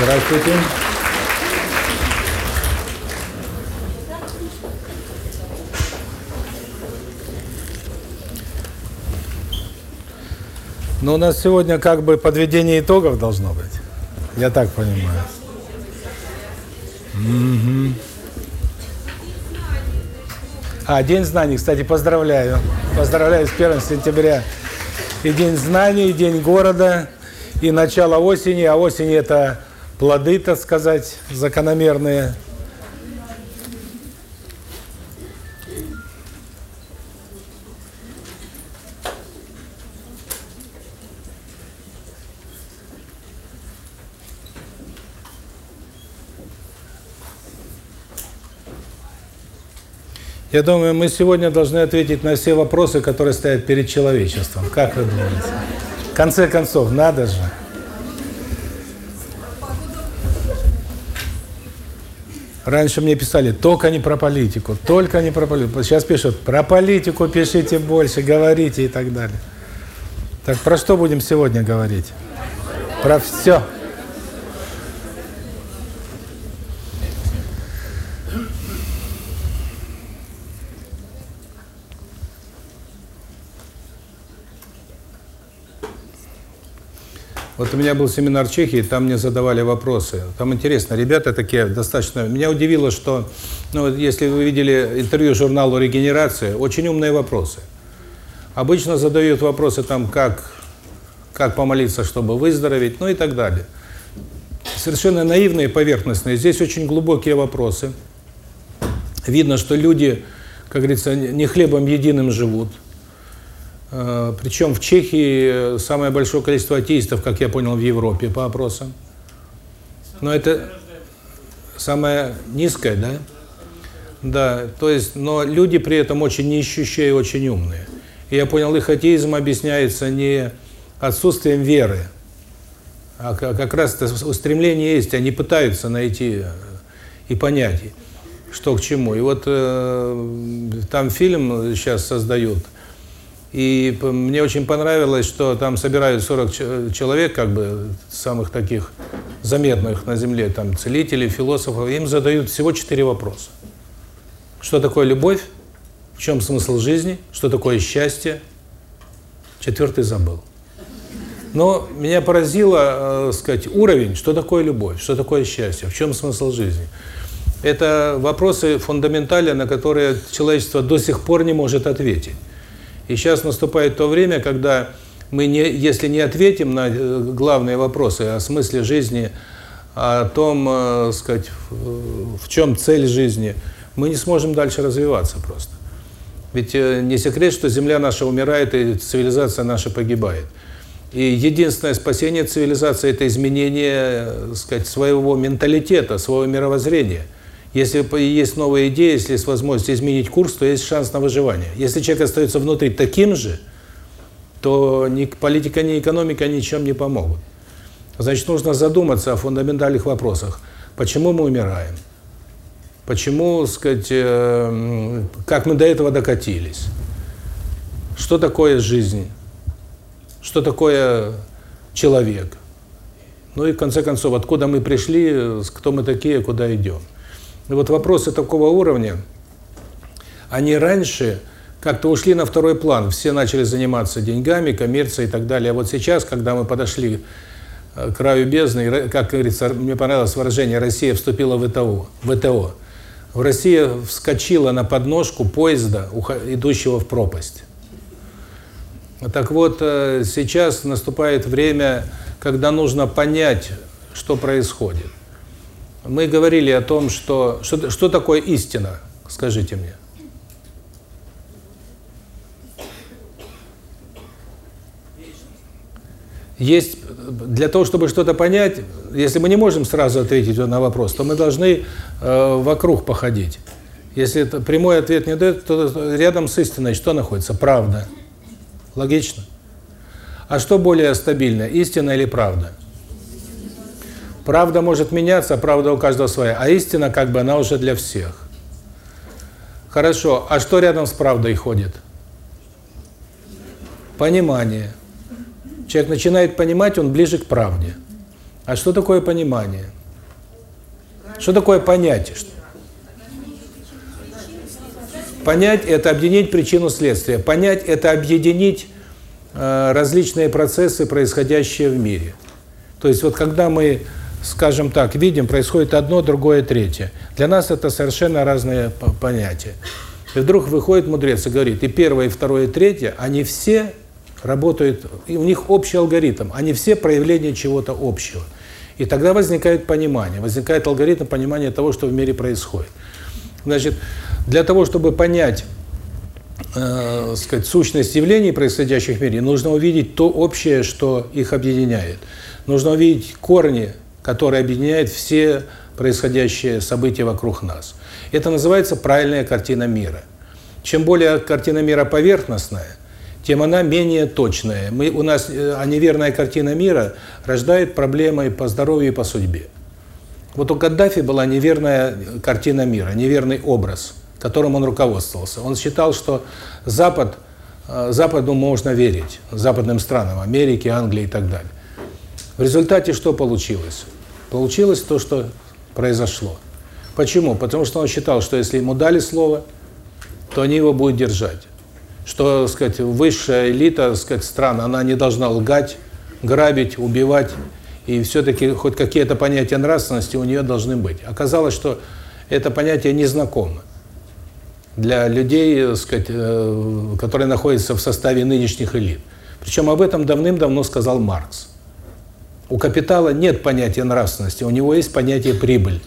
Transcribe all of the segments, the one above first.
Здравствуйте. Но у нас сегодня как бы подведение итогов должно быть. Я так понимаю. Угу. А, День знаний, кстати, поздравляю. Поздравляю с 1 сентября. И День знаний, и День города, и начало осени. А осень – это плоды, так сказать, закономерные. Я думаю, мы сегодня должны ответить на все вопросы, которые стоят перед человечеством. Как вы думаете? В конце концов, надо же. Раньше мне писали, только не про политику, только не про политику. Сейчас пишут, про политику пишите больше, говорите и так далее. Так про что будем сегодня говорить? Про все. Вот у меня был семинар в Чехии, там мне задавали вопросы. Там интересно, ребята такие достаточно... Меня удивило, что, ну, если вы видели интервью журналу «Регенерация», очень умные вопросы. Обычно задают вопросы там, как, как помолиться, чтобы выздороветь, ну и так далее. Совершенно наивные, поверхностные. Здесь очень глубокие вопросы. Видно, что люди, как говорится, не хлебом единым живут. Э, Причем в Чехии самое большое количество атеистов, как я понял, в Европе по опросам. Но это самое низкое, да? Да, то есть, но люди при этом очень неищущие и очень умные. И я понял, их атеизм объясняется не отсутствием веры, а как раз это устремление есть, они пытаются найти э, и понять, что к чему. И вот э, там фильм сейчас создают – и мне очень понравилось, что там собирают 40 человек, как бы, самых таких заметных на Земле, там, целителей, философов, им задают всего четыре вопроса. Что такое любовь? В чем смысл жизни? Что такое счастье? Четвертый забыл. Но меня поразило, э, сказать, уровень, что такое любовь, что такое счастье, в чем смысл жизни. Это вопросы фундаментальные, на которые человечество до сих пор не может ответить. И сейчас наступает то время, когда мы, не, если не ответим на э, главные вопросы о смысле жизни, о том, э, сказать, в чем цель жизни, мы не сможем дальше развиваться просто. Ведь э, не секрет, что Земля наша умирает, и цивилизация наша погибает. И единственное спасение цивилизации – это изменение, сказать, своего менталитета, своего мировоззрения – если есть новая идея, если есть возможность изменить курс, то есть шанс на выживание. Если человек остается внутри таким же, то ни политика, ни экономика ничем не помогут. Значит, нужно задуматься о фундаментальных вопросах. Почему мы умираем? Почему, сказать, э, как мы до этого докатились? Что такое жизнь? Что такое человек? Ну и в конце концов, откуда мы пришли, кто мы такие, куда идем? И вот вопросы такого уровня, они раньше как-то ушли на второй план. Все начали заниматься деньгами, коммерцией и так далее. А вот сейчас, когда мы подошли э, к краю бездны, как говорится, мне понравилось выражение, Россия вступила в ВТО. ВТО. В Россия вскочила на подножку поезда, идущего в пропасть. Так вот, э, сейчас наступает время, когда нужно понять, что происходит. Мы говорили о том, что... Что, что такое истина? Скажите мне. Есть, для того, чтобы что-то понять, если мы не можем сразу ответить на вопрос, то мы должны э, вокруг походить. Если это прямой ответ не дает, то рядом с истиной что находится? Правда. Логично? А что более стабильно, истина или правда? Правда может меняться, правда у каждого своя, а истина как бы она уже для всех. Хорошо, а что рядом с правдой ходит? Понимание. Человек начинает понимать, он ближе к правде. А что такое понимание? Что такое понять? Понять – это объединить причину следствия. Понять – это объединить э, различные процессы, происходящие в мире. То есть вот когда мы, скажем так, видим, происходит одно, другое, третье. Для нас это совершенно разные понятия. И вдруг выходит мудрец и говорит, и первое, и второе, и третье, они все работают, и у них общий алгоритм, они все проявления чего-то общего. И тогда возникает понимание, возникает алгоритм понимания того, что в мире происходит. Значит, для того, чтобы понять, э, сказать, сущность явлений, происходящих в мире, нужно увидеть то общее, что их объединяет. Нужно увидеть корни, которые объединяют все происходящие события вокруг нас. Это называется правильная картина мира. Чем более картина мира поверхностная, тем она менее точная. Мы, у нас э, а неверная картина мира рождает проблемы по здоровью и по судьбе. Вот у Каддафи была неверная картина мира, неверный образ, которым он руководствовался. Он считал, что Запад, э, Западу можно верить, западным странам, Америке, Англии и так далее. В результате что получилось? Получилось то, что произошло. Почему? Потому что он считал, что если ему дали слово, то они его будут держать что, сказать, высшая элита, сказать, стран, она не должна лгать, грабить, убивать, и все-таки хоть какие-то понятия нравственности у нее должны быть. Оказалось, что это понятие незнакомо для людей, сказать, э, которые находятся в составе нынешних элит. Причем об этом давным-давно сказал Маркс. У капитала нет понятия нравственности, у него есть понятие прибыль.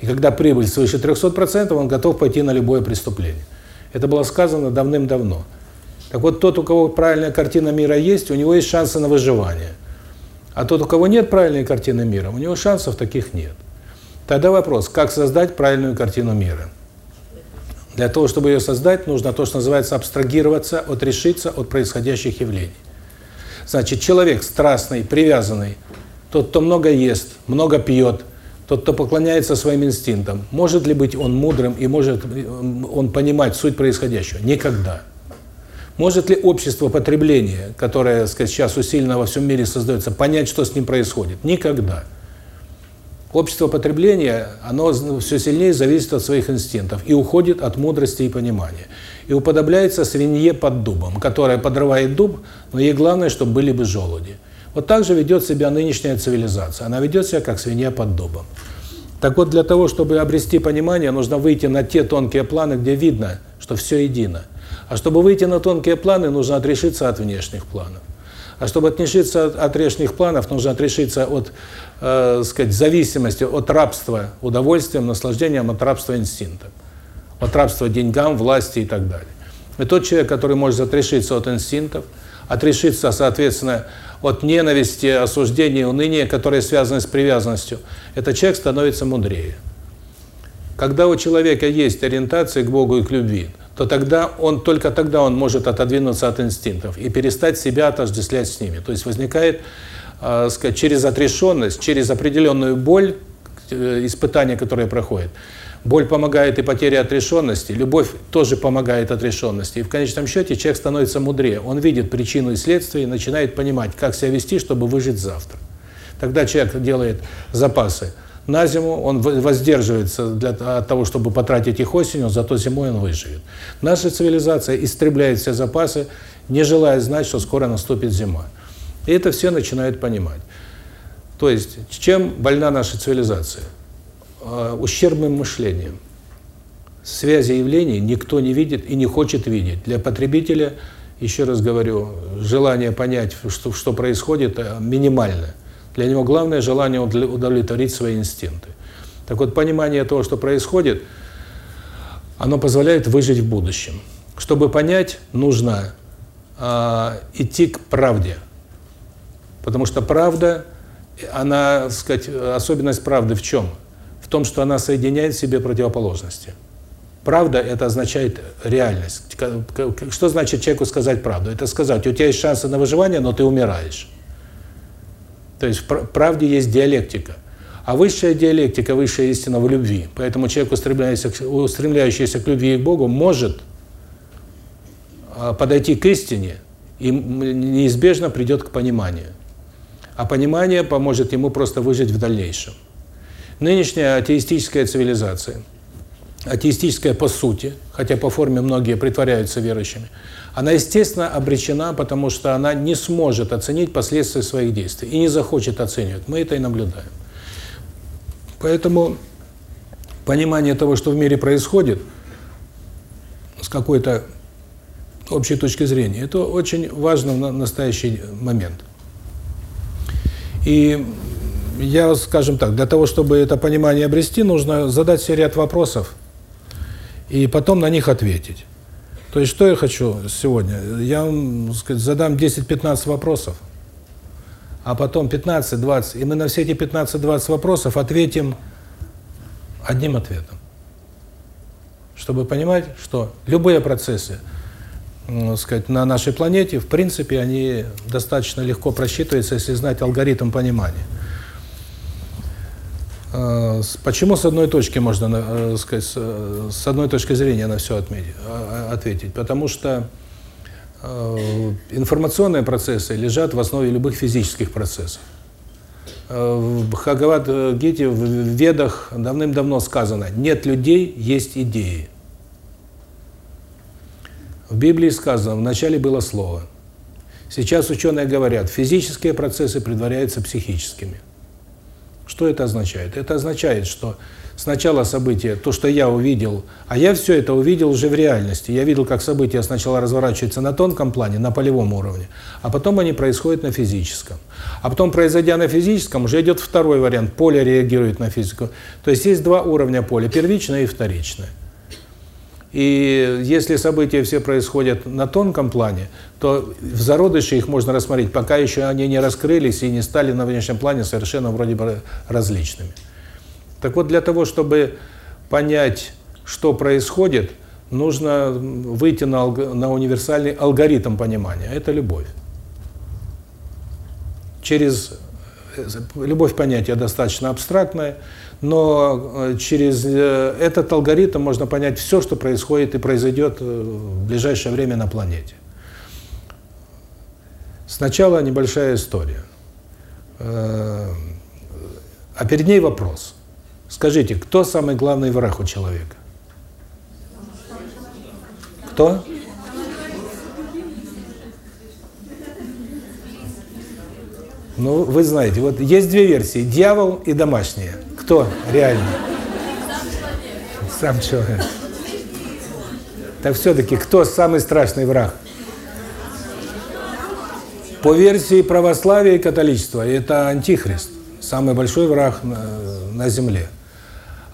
И когда прибыль свыше 300%, он готов пойти на любое преступление. Это было сказано давным-давно. Так вот, тот, у кого правильная картина мира есть, у него есть шансы на выживание. А тот, у кого нет правильной картины мира, у него шансов таких нет. Тогда вопрос, как создать правильную картину мира? Для того, чтобы ее создать, нужно то, что называется абстрагироваться, отрешиться от происходящих явлений. Значит, человек страстный, привязанный, тот, кто много ест, много пьет, тот, кто поклоняется своим инстинктам, может ли быть он мудрым и может он понимать суть происходящего? Никогда. Может ли общество потребления, которое, сказать, сейчас усиленно во всем мире создается, понять, что с ним происходит? Никогда. Общество потребления, оно все сильнее зависит от своих инстинктов и уходит от мудрости и понимания. И уподобляется свинье под дубом, которая подрывает дуб, но ей главное, чтобы были бы желуди. Вот так же ведет себя нынешняя цивилизация. Она ведет себя как свинья под дубом. Так вот, для того, чтобы обрести понимание, нужно выйти на те тонкие планы, где видно, что все едино. А чтобы выйти на тонкие планы, нужно отрешиться от внешних планов. А чтобы отрешиться от, от внешних планов, нужно отрешиться от, э, сказать, зависимости, от рабства удовольствием, наслаждением, от рабства инстинктом, от рабства деньгам, власти и так далее. И тот человек, который может отрешиться от инстинктов, отрешиться, соответственно, от ненависти, осуждения, уныния, которые связаны с привязанностью, этот человек становится мудрее. Когда у человека есть ориентация к Богу и к любви, то тогда он только тогда он может отодвинуться от инстинктов и перестать себя отождествлять с ними. То есть возникает, э, через отрешенность, через определенную боль, э, испытания, которые проходят. Боль помогает и потере отрешенности, любовь тоже помогает отрешенности. И в конечном счете человек становится мудрее. Он видит причину и следствие и начинает понимать, как себя вести, чтобы выжить завтра. Тогда человек делает запасы на зиму, он воздерживается для от того, чтобы потратить их осенью, зато зимой он выживет. Наша цивилизация истребляет все запасы, не желая знать, что скоро наступит зима. И это все начинают понимать. То есть, чем больна наша цивилизация? Э, ущербным мышлением. Связи явлений никто не видит и не хочет видеть. Для потребителя, еще раз говорю, желание понять, что, что происходит, э, минимально. Для него главное желание удовлетворить свои инстинкты. Так вот, понимание того, что происходит, оно позволяет выжить в будущем. Чтобы понять, нужно э, идти к правде. Потому что правда, она, сказать, особенность правды в чем? Том, что она соединяет в себе противоположности. Правда – это означает реальность. Что значит человеку сказать правду? Это сказать, у тебя есть шансы на выживание, но ты умираешь. То есть в правде есть диалектика. А высшая диалектика, высшая истина в любви. Поэтому человек, устремляющийся, устремляющийся к любви и к Богу, может а, подойти к истине и неизбежно придет к пониманию. а понимание поможет ему просто выжить в дальнейшем. Нынешняя атеистическая цивилизация, атеистическая по сути, хотя по форме многие притворяются верующими, она, естественно, обречена, потому что она не сможет оценить последствия своих действий и не захочет оценивать. Мы это и наблюдаем. Поэтому понимание того, что в мире происходит, с какой-то общей точки зрения, это очень важно в настоящий момент. И я, скажем так, для того, чтобы это понимание обрести, нужно задать себе ряд вопросов и потом на них ответить. То есть, что я хочу сегодня? Я вам сказать, задам 10-15 вопросов, а потом 15-20, и мы на все эти 15-20 вопросов ответим одним ответом. Чтобы понимать, что любые процессы, сказать, на нашей планете, в принципе, они достаточно легко просчитываются, если знать алгоритм понимания. Э, почему с одной точки можно, э, сказать, с одной точки зрения на все отметить, ответить? Потому что э, информационные процессы лежат в основе любых физических процессов. В Бхагавад-гите, в Ведах давным-давно сказано «нет людей, есть идеи». В Библии сказано «вначале было слово». Сейчас ученые говорят, физические процессы предваряются психическими. Что это означает? Это означает, что сначала событие, то, что я увидел, а я все это увидел уже в реальности. Я видел, как события сначала разворачиваются на тонком плане, на полевом уровне, а потом они происходят на физическом. А потом, произойдя на физическом, уже идет второй вариант, поле реагирует на физику. То есть есть два уровня поля, первичное и вторичное. И если события все происходят на тонком плане, то в зародыше их можно рассмотреть, пока еще они не раскрылись и не стали на внешнем плане совершенно вроде бы различными. Так вот, для того, чтобы понять, что происходит, нужно выйти на, на универсальный алгоритм понимания. Это любовь. Через э, любовь понятие достаточно абстрактное, но э, через э, этот алгоритм можно понять все, что происходит и произойдет э, в ближайшее время на планете. Сначала небольшая история. А перед ней вопрос. Скажите, кто самый главный враг у человека? Кто? Ну, вы знаете, вот есть две версии, дьявол и домашние. Кто реально? Сам человек. Так все-таки, кто самый страшный враг? По версии православия и католичества, это антихрист, самый большой враг на, на земле.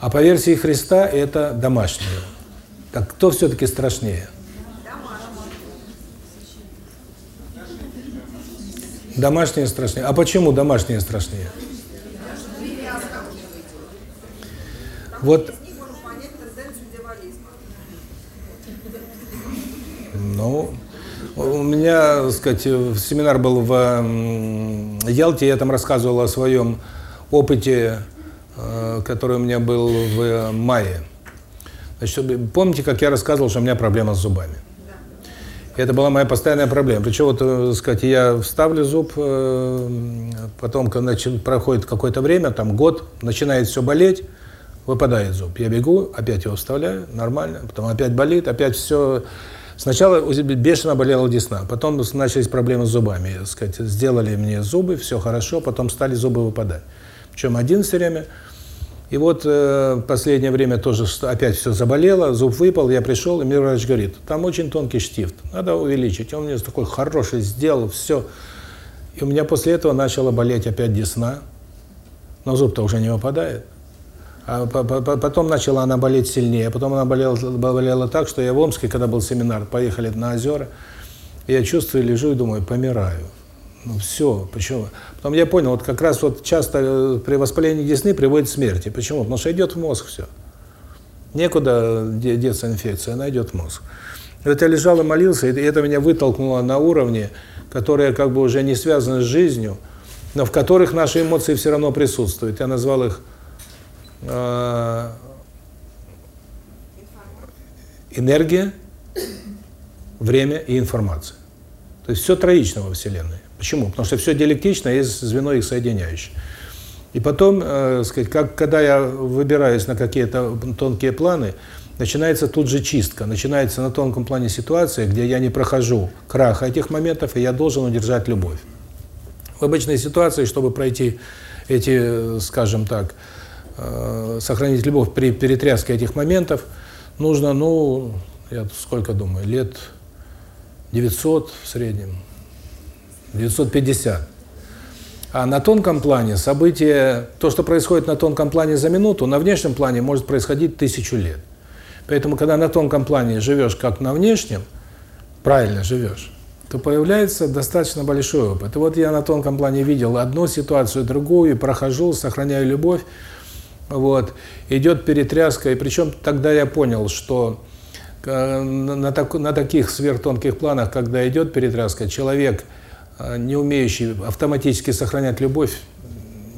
А по версии Христа, это домашний. Так кто все-таки страшнее? Домашние страшнее. А почему домашние страшнее? Вот. Ну, у меня, так сказать, семинар был в Ялте, я там рассказывал о своем опыте, э, который у меня был в мае. Значит, помните, как я рассказывал, что у меня проблема с зубами? Это была моя постоянная проблема. Причем, вот, так сказать, я вставлю зуб, э, потом, проходит какое-то время, там год, начинает все болеть, выпадает зуб. Я бегу, опять его вставляю, нормально, потом опять болит, опять все... Сначала бешено болела десна, потом начались проблемы с зубами. Так сказать, сделали мне зубы, все хорошо, потом стали зубы выпадать. Причем один все время. И вот э, последнее время тоже опять все заболело, зуб выпал, я пришел, и мне врач говорит, там очень тонкий штифт, надо увеличить. Он мне такой хороший сделал, все. И у меня после этого начала болеть опять десна, но зуб-то уже не выпадает. А потом начала она болеть сильнее, потом она болела, болела так, что я в Омске, когда был семинар, поехали на озера, я чувствую, лежу и думаю, помираю. Ну все, почему? Потом я понял, вот как раз вот часто э, при воспалении десны приводит к смерти. Почему? Потому что идет в мозг все. Некуда деться инфекция, она идет в мозг. Вот я лежал и молился, и это меня вытолкнуло на уровне, которые как бы уже не связаны с жизнью, но в которых наши эмоции все равно присутствуют. Я назвал их э, энергия, время и информация. То есть все троично во Вселенной. Почему? Потому что все диалектично, есть звено их соединяющее. И потом, э, сказать, как, когда я выбираюсь на какие-то тонкие планы, начинается тут же чистка, начинается на тонком плане ситуация, где я не прохожу краха этих моментов, и я должен удержать любовь. В обычной ситуации, чтобы пройти эти, скажем так, э, сохранить любовь при перетряске этих моментов, нужно, ну, я сколько думаю, лет 900 в среднем, 950. А на тонком плане события, то, что происходит на тонком плане за минуту, на внешнем плане может происходить тысячу лет. Поэтому, когда на тонком плане живешь как на внешнем, правильно живешь, то появляется достаточно большой опыт. И вот я на тонком плане видел одну ситуацию, другую, прохожу, сохраняю любовь, вот, идет перетряска, и причем тогда я понял, что э, на, так, на таких сверхтонких планах, когда идет перетряска, человек, э, не умеющий автоматически сохранять любовь,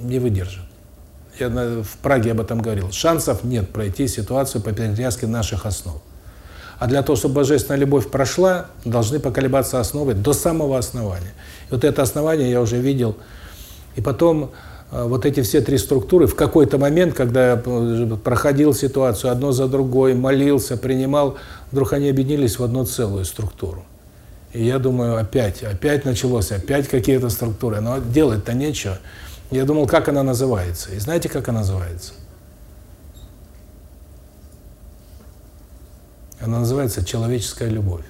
не выдержит я в Праге об этом говорил, шансов нет пройти ситуацию по перетряске наших основ. А для того, чтобы божественная любовь прошла, должны поколебаться основы до самого основания. И вот это основание я уже видел. И потом вот эти все три структуры, в какой-то момент, когда я э, проходил ситуацию одно за другой, молился, принимал, вдруг они объединились в одну целую структуру. И я думаю, опять, опять началось, опять какие-то структуры. Но делать-то нечего. Я думал, как она называется. И знаете, как она называется? Она называется человеческая любовь.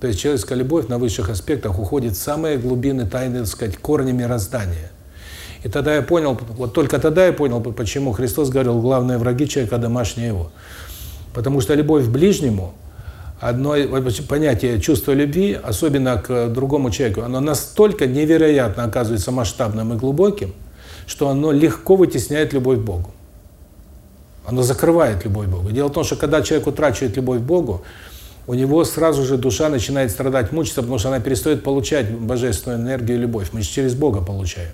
То есть человеческая любовь на высших аспектах уходит в самые глубины тайны, так сказать, корни мироздания. И тогда я понял, вот только тогда я понял, почему Христос говорил, главные враги человека – домашние его. Потому что любовь к ближнему одно понятие чувства любви, особенно к другому человеку, оно настолько невероятно оказывается масштабным и глубоким, что оно легко вытесняет любовь к Богу. Оно закрывает любовь к Богу. Дело в том, что когда человек утрачивает любовь к Богу, у него сразу же душа начинает страдать, мучиться, потому что она перестает получать божественную энергию и любовь. Мы через Бога получаем.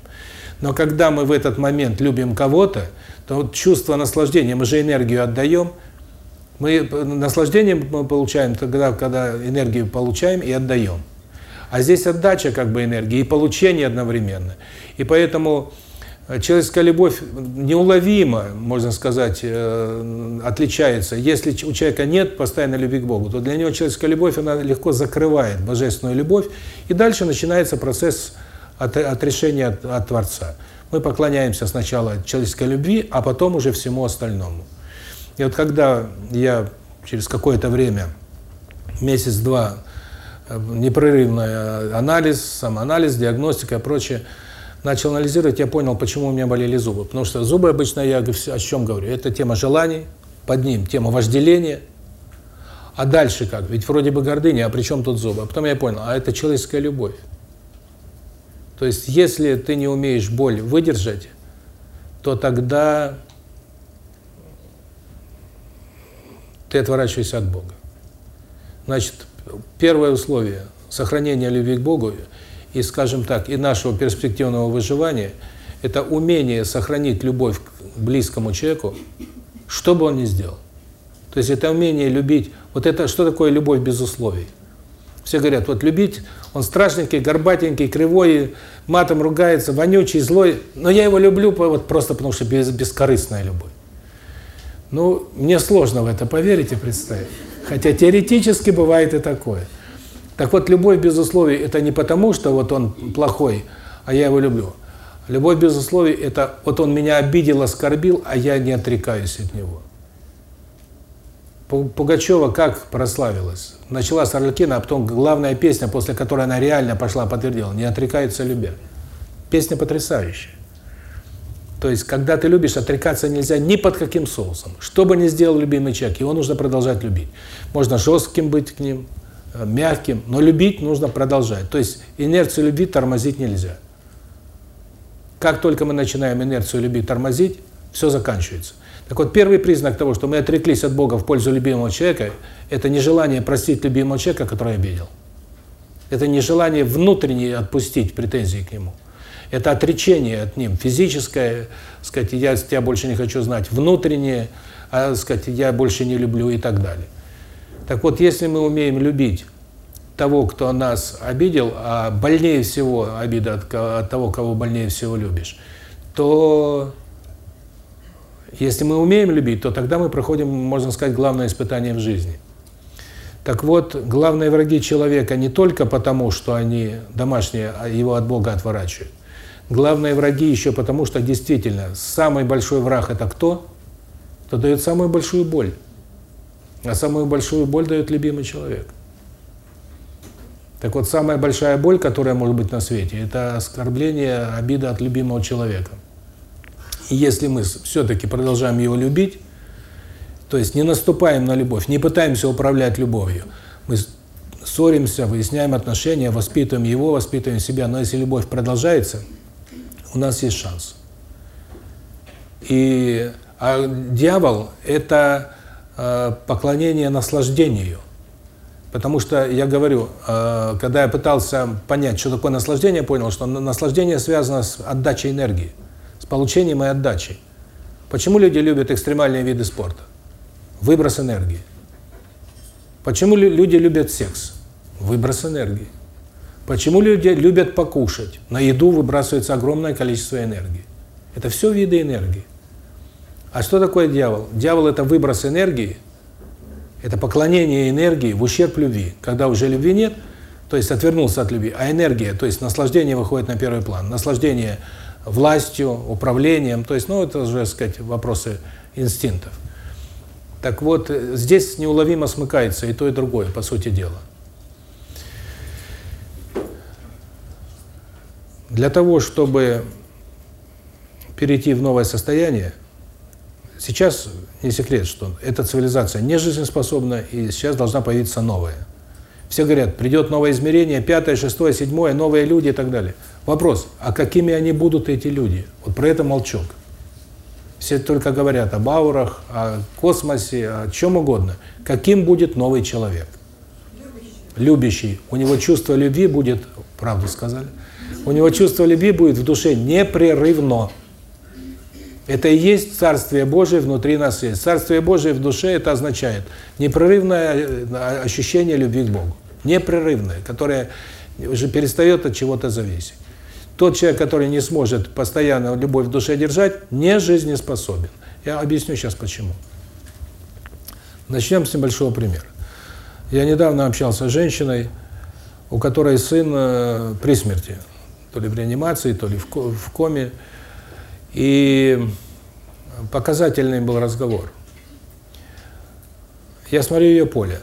Но когда мы в этот момент любим кого-то, то вот чувство наслаждения, мы же энергию отдаем – мы наслаждение мы получаем тогда, когда энергию получаем и отдаем. А здесь отдача как бы энергии и получение одновременно. И поэтому э, человеческая любовь неуловимо, можно сказать, э, отличается. Если у человека нет постоянной любви к Богу, то для него человеческая любовь, она легко закрывает божественную любовь, и дальше начинается процесс от, отрешения от, от Творца. Мы поклоняемся сначала человеческой любви, а потом уже всему остальному. И вот когда я через какое-то время, месяц-два, э, непрерывный анализ, самоанализ, диагностика и прочее, начал анализировать, я понял, почему у меня болели зубы. Потому что зубы обычно, я о чем говорю, это тема желаний, под ним тема вожделения. А дальше как? Ведь вроде бы гордыня, а при чем тут зубы? А потом я понял, а это человеческая любовь. То есть, если ты не умеешь боль выдержать, то тогда ты отворачиваешься от Бога. Значит, первое условие сохранения любви к Богу и, скажем так, и нашего перспективного выживания – это умение сохранить любовь к близкому человеку, что бы он ни сделал. То есть это умение любить. Вот это что такое любовь без условий? Все говорят, вот любить, он страшненький, горбатенький, кривой, матом ругается, вонючий, злой, но я его люблю вот просто потому, что без, бескорыстная любовь. Ну, мне сложно в это поверить и представить. Хотя теоретически бывает и такое. Так вот, любовь без условий – это не потому, что вот он плохой, а я его люблю. Любовь без условий – это вот он меня обидел, оскорбил, а я не отрекаюсь от него. Пугачева как прославилась? Начала с Орликина, а потом главная песня, после которой она реально пошла, подтвердила «Не отрекаются любя». Песня потрясающая. То есть, когда ты любишь, отрекаться нельзя ни под каким соусом. Что бы ни сделал любимый человек, его нужно продолжать любить. Можно жестким быть к ним, э, мягким, но любить нужно продолжать. То есть, инерцию любви тормозить нельзя. Как только мы начинаем инерцию любви тормозить, все заканчивается. Так вот, первый признак того, что мы отреклись от Бога в пользу любимого человека, это нежелание простить любимого человека, который обидел. Это нежелание внутренне отпустить претензии к нему. Это отречение от ним, физическое, сказать, я тебя больше не хочу знать, внутреннее, а, сказать, я больше не люблю и так далее. Так вот, если мы умеем любить того, кто нас обидел, а больнее всего обида от, от того, кого больнее всего любишь, то если мы умеем любить, то тогда мы проходим, можно сказать, главное испытание в жизни. Так вот, главные враги человека не только потому, что они домашние, а его от Бога отворачивают. Главные враги еще потому, что действительно самый большой враг – это кто? Кто дает самую большую боль. А самую большую боль дает любимый человек. Так вот, самая большая боль, которая может быть на свете, это оскорбление, обида от любимого человека. И если мы все-таки продолжаем его любить, то есть не наступаем на любовь, не пытаемся управлять любовью, мы ссоримся, выясняем отношения, воспитываем его, воспитываем себя, но если любовь продолжается, у нас есть шанс. И а дьявол – это э, поклонение наслаждению. Потому что, я говорю, э, когда я пытался понять, что такое наслаждение, понял, что наслаждение связано с отдачей энергии, с получением и отдачей. Почему люди любят экстремальные виды спорта? Выброс энергии. Почему люди любят секс? Выброс энергии. Почему люди любят покушать? На еду выбрасывается огромное количество энергии. Это все виды энергии. А что такое дьявол? Дьявол – это выброс энергии, это поклонение энергии в ущерб любви. Когда уже любви нет, то есть отвернулся от любви, а энергия, то есть наслаждение выходит на первый план. Наслаждение властью, управлением, то есть, ну, это уже, так сказать, вопросы инстинктов. Так вот, здесь неуловимо смыкается и то, и другое, по сути дела. Для того, чтобы перейти в новое состояние, Сейчас не секрет, что эта цивилизация не жизнеспособна, и сейчас должна появиться новая. Все говорят, придет новое измерение, пятое, шестое, седьмое, новые люди и так далее. Вопрос, а какими они будут, эти люди? Вот про это молчок. Все только говорят об аурах, о космосе, о чем угодно. Каким будет новый человек? Любящий. У него чувство любви будет, правду сказали, у него чувство любви будет в душе непрерывно. Это и есть Царствие Божие внутри нас есть. Царствие Божие в душе это означает непрерывное э, ощущение любви к Богу. Непрерывное, которое уже перестает от чего-то зависеть. Тот человек, который не сможет постоянно любовь в душе держать, не жизнеспособен. Я объясню сейчас почему. Начнем с небольшого примера. Я недавно общался с женщиной, у которой сын э, при смерти, то ли в реанимации, то ли в коме. И показательный был разговор. Я смотрю ее поле.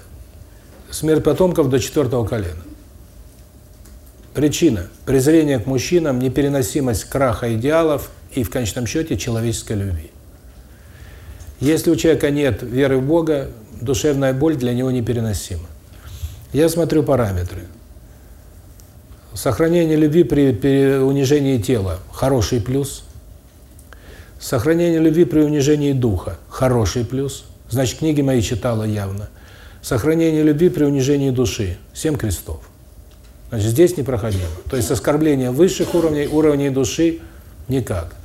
Смерть потомков до четвертого колена. Причина – презрение к мужчинам, непереносимость краха идеалов и, в конечном счете, человеческой любви. Если у человека нет веры в Бога, душевная боль для него непереносима. Я смотрю параметры. Сохранение любви при, при унижении тела – хороший плюс. Сохранение любви при унижении духа – хороший плюс. Значит, книги мои читала явно. Сохранение любви при унижении души – семь крестов. Значит, здесь непроходимо. То есть оскорбление высших уровней, уровней души – никак.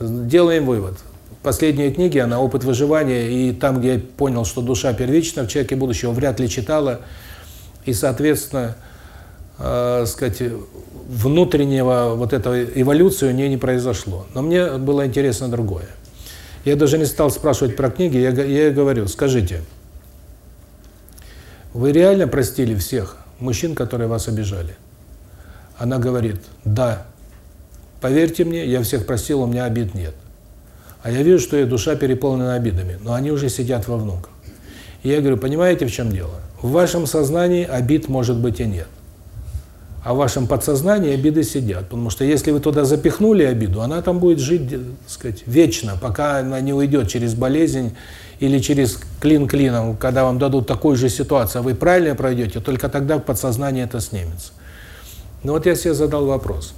Делаем вывод. Последние книги, она «Опыт выживания», и там, где я понял, что душа первична, в человеке будущего вряд ли читала, и, соответственно, э, сказать, внутреннего вот этого эволюции у нее не произошло. Но мне было интересно другое. Я даже не стал спрашивать про книги, я, я говорю, скажите, вы реально простили всех мужчин, которые вас обижали? Она говорит, да. Поверьте мне, я всех простил, у меня обид нет. А я вижу, что ее душа переполнена обидами, но они уже сидят во внуках. И я говорю, понимаете, в чем дело? В вашем сознании обид может быть и нет а в вашем подсознании обиды сидят. Потому что если вы туда запихнули обиду, она там будет жить, так сказать, вечно, пока она не уйдет через болезнь или через клин клином, когда вам дадут такую же ситуацию, а вы правильно пройдете, только тогда в подсознании это снимется. Но вот я себе задал вопрос.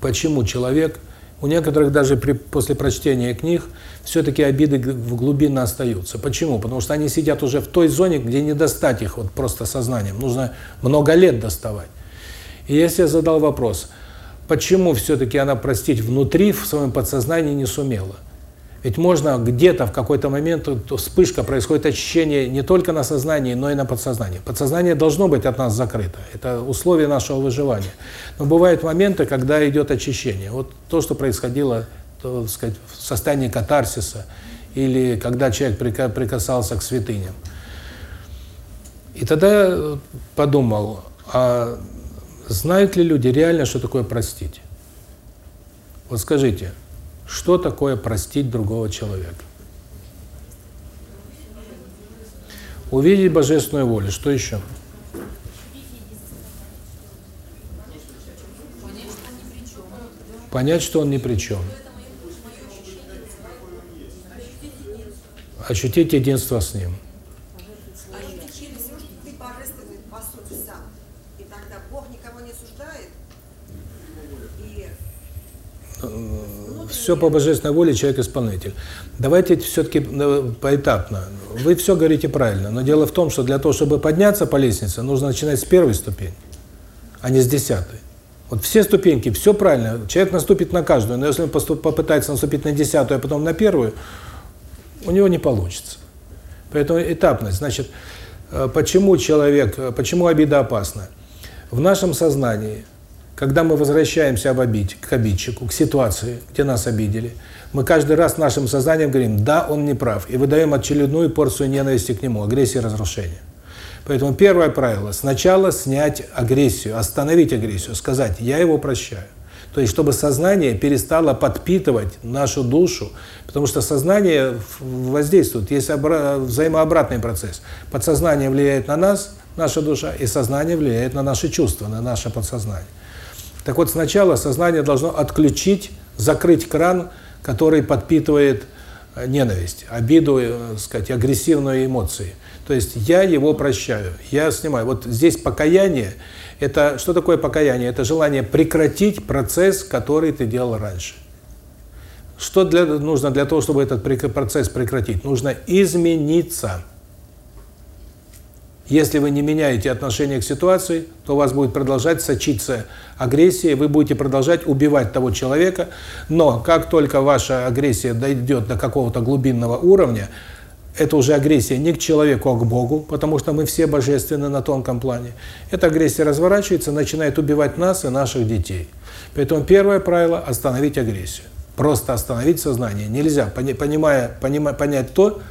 Почему человек, у некоторых даже при, после прочтения книг, все-таки обиды в глубине остаются. Почему? Потому что они сидят уже в той зоне, где не достать их вот просто сознанием. Нужно много лет доставать. И я себе задал вопрос, почему все-таки она простить внутри, в своем подсознании не сумела? Ведь можно где-то в какой-то момент вспышка, происходит очищение не только на сознании, но и на подсознании. Подсознание должно быть от нас закрыто. Это условие нашего выживания. Но бывают моменты, когда идет очищение. Вот то, что происходило то, сказать, в состоянии катарсиса, или когда человек прикасался к святыням. И тогда подумал, а знают ли люди реально, что такое простить? Вот скажите, что такое простить другого человека? Увидеть божественную волю. Что еще? Понять, что он ни при чем. Ощутить единство с ним. Все по божественной воле, человек исполнитель. Давайте все-таки э, поэтапно. Вы все говорите правильно, но дело в том, что для того, чтобы подняться по лестнице, нужно начинать с первой ступени, а не с десятой. Вот все ступеньки, все правильно. Человек наступит на каждую, но если он попытается наступить на десятую, а потом на первую, у него не получится. Поэтому этапность. Значит, э, почему человек, э, почему обида опасна? В нашем сознании – когда мы возвращаемся в обид, к обидчику, к ситуации, где нас обидели, мы каждый раз нашим сознанием говорим «да, он не прав», и выдаем очередную порцию ненависти к нему, агрессии, разрушения. Поэтому первое правило – сначала снять агрессию, остановить агрессию, сказать «я его прощаю». То есть, чтобы сознание перестало подпитывать нашу душу, потому что сознание воздействует, есть взаимообратный процесс. Подсознание влияет на нас, наша душа, и сознание влияет на наши чувства, на наше подсознание. Так вот, сначала сознание должно отключить, закрыть кран, который подпитывает э, ненависть, обиду, э, сказать, агрессивные эмоции. То есть я его прощаю, я снимаю. Вот здесь покаяние, это что такое покаяние? Это желание прекратить процесс, который ты делал раньше. Что для, нужно для того, чтобы этот процесс прекратить? Нужно измениться. Если вы не меняете отношение к ситуации, то у вас будет продолжать сочиться агрессия, вы будете продолжать убивать того человека, но как только ваша агрессия дойдет до какого-то глубинного уровня, это уже агрессия не к человеку, а к Богу, потому что мы все божественны на тонком плане. Эта агрессия разворачивается, начинает убивать нас и наших детей. Поэтому первое правило – остановить агрессию. Просто остановить сознание. Нельзя, понимая, понимая, понять то,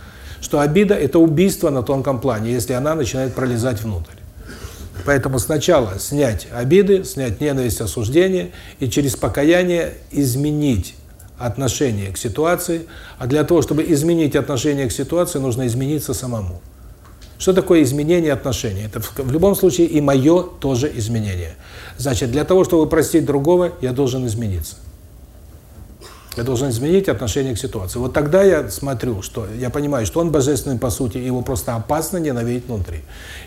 что обида – это убийство на тонком плане, если она начинает пролезать внутрь. Поэтому сначала снять обиды, снять ненависть, осуждение, и через покаяние изменить отношение к ситуации. А для того, чтобы изменить отношение к ситуации, нужно измениться самому. Что такое изменение отношений? Это в любом случае и мое тоже изменение. Значит, для того, чтобы простить другого, я должен измениться. Я должен изменить отношение к ситуации. Вот тогда я смотрю, что я понимаю, что он божественный по сути, его просто опасно ненавидеть внутри.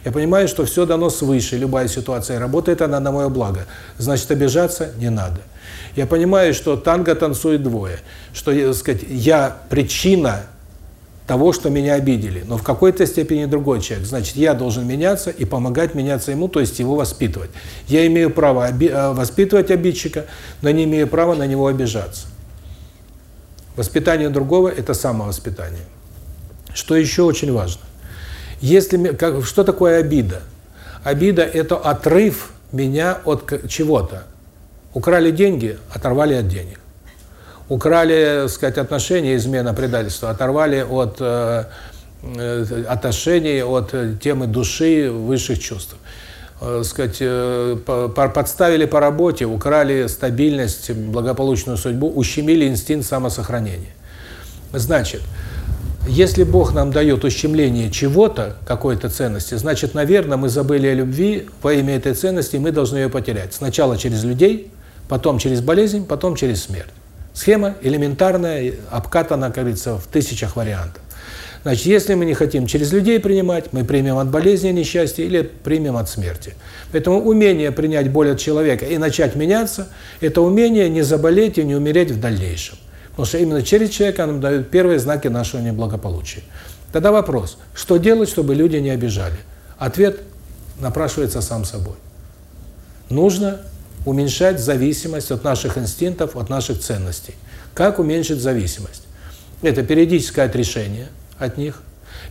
Я понимаю, что все дано свыше, любая ситуация, работает она на мое благо. Значит, обижаться не надо. Я понимаю, что танго танцует двое, что, так сказать, я причина того, что меня обидели, но в какой-то степени другой человек. Значит, я должен меняться и помогать меняться ему, то есть его воспитывать. Я имею право оби э, воспитывать обидчика, но не имею права на него обижаться. Воспитание другого – это самовоспитание. Что еще очень важно? Если, как, что такое обида? Обида – это отрыв меня от чего-то. Украли деньги – оторвали от денег. Украли, сказать, отношения, измена, предательство – оторвали от э, э, отношений, от темы души, высших чувств э, сказать, э, подставили по работе, украли стабильность, благополучную судьбу, ущемили инстинкт самосохранения. Значит, если Бог нам дает ущемление чего-то, какой-то ценности, значит, наверное, мы забыли о любви во имя этой ценности, и мы должны ее потерять. Сначала через людей, потом через болезнь, потом через смерть. Схема элементарная, обкатана, как говорится, в тысячах вариантов. Значит, если мы не хотим через людей принимать, мы примем от болезни, несчастья или примем от смерти. Поэтому умение принять боль от человека и начать меняться – это умение не заболеть и не умереть в дальнейшем. Потому что именно через человека нам дают первые знаки нашего неблагополучия. Тогда вопрос, что делать, чтобы люди не обижали? Ответ напрашивается сам собой. Нужно уменьшать зависимость от наших инстинктов, от наших ценностей. Как уменьшить зависимость? Это периодическое отрешение от них,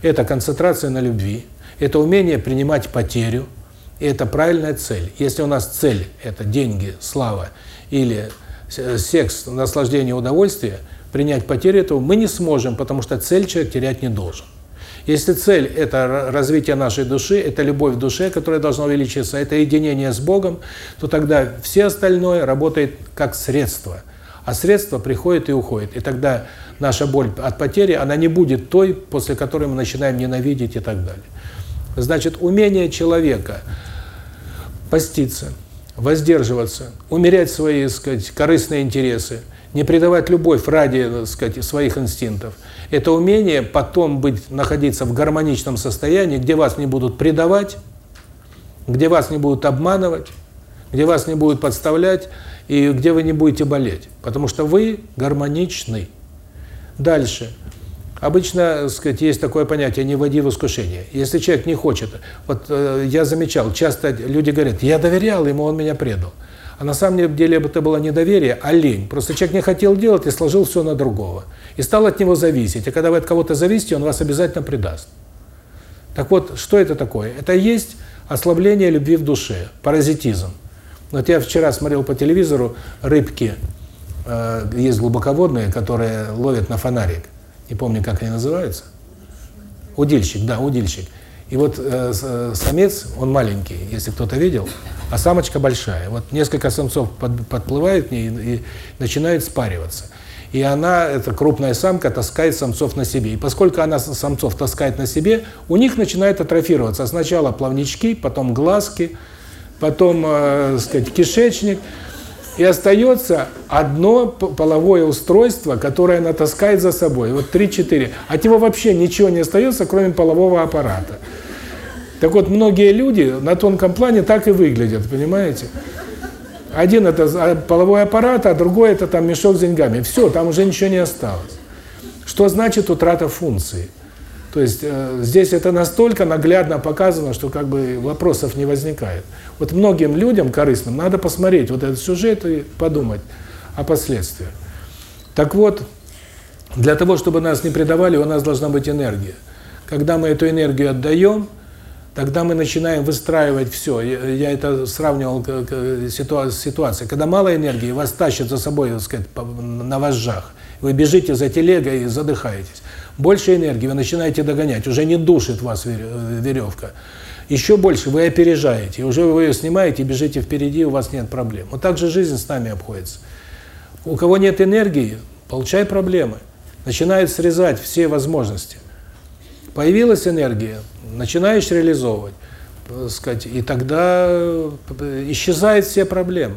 это концентрация на любви, это умение принимать потерю, и это правильная цель. Если у нас цель – это деньги, слава или секс, наслаждение, удовольствие, принять потерю этого мы не сможем, потому что цель человек терять не должен. Если цель – это развитие нашей души, это любовь в душе, которая должна увеличиться, это единение с Богом, то тогда все остальное работает как средство. А средство приходит и уходит. И тогда наша боль от потери, она не будет той, после которой мы начинаем ненавидеть и так далее. Значит, умение человека поститься, воздерживаться, умерять свои, сказать, корыстные интересы, не предавать любовь ради, сказать, своих инстинктов – это умение потом быть, находиться в гармоничном состоянии, где вас не будут предавать, где вас не будут обманывать, где вас не будут подставлять и где вы не будете болеть. Потому что вы гармоничны. Дальше. Обычно, так сказать, есть такое понятие «не вводи в искушение». Если человек не хочет, вот э, я замечал, часто люди говорят, я доверял ему, он меня предал. А на самом деле это было не доверие, а лень. Просто человек не хотел делать и сложил все на другого и стал от него зависеть. И когда вы от кого-то зависите, он вас обязательно предаст. Так вот, что это такое? Это есть ослабление любви в душе, паразитизм. Вот я вчера смотрел по телевизору рыбки, э, есть глубоководные, которые ловят на фонарик. Не помню, как они называются. Удильщик, да, удильщик. И вот э, э самец, он маленький, если кто-то видел, а самочка большая. Вот несколько самцов под, подплывают к ней и, и начинают спариваться и она, эта крупная самка, таскает самцов на себе. И поскольку она самцов таскает на себе, у них начинает атрофироваться. Сначала плавнички, потом глазки, потом, э, сказать, кишечник. И остается одно половое устройство, которое она таскает за собой. Вот 3-4. От него вообще ничего не остается, кроме полового аппарата. Так вот, многие люди на тонком плане так и выглядят, понимаете? Один это половой аппарат, а другой это там мешок с деньгами. Все, там уже ничего не осталось. Что значит утрата функции? То есть э, здесь это настолько наглядно показано, что как бы вопросов не возникает. Вот многим людям корыстным надо посмотреть вот этот сюжет и подумать о последствиях. Так вот, для того, чтобы нас не предавали, у нас должна быть энергия. Когда мы эту энергию отдаем, тогда мы начинаем выстраивать все. Я это сравнивал с ситуацией. Когда мало энергии, вас тащат за собой, так сказать, на вожжах. Вы бежите за телегой и задыхаетесь. Больше энергии вы начинаете догонять, уже не душит вас веревка. Еще больше вы опережаете, уже вы ее снимаете, бежите впереди, у вас нет проблем. Вот так же жизнь с нами обходится. У кого нет энергии, получай проблемы. Начинает срезать все возможности. Появилась энергия, начинаешь реализовывать, сказать, и тогда э, исчезают все проблемы.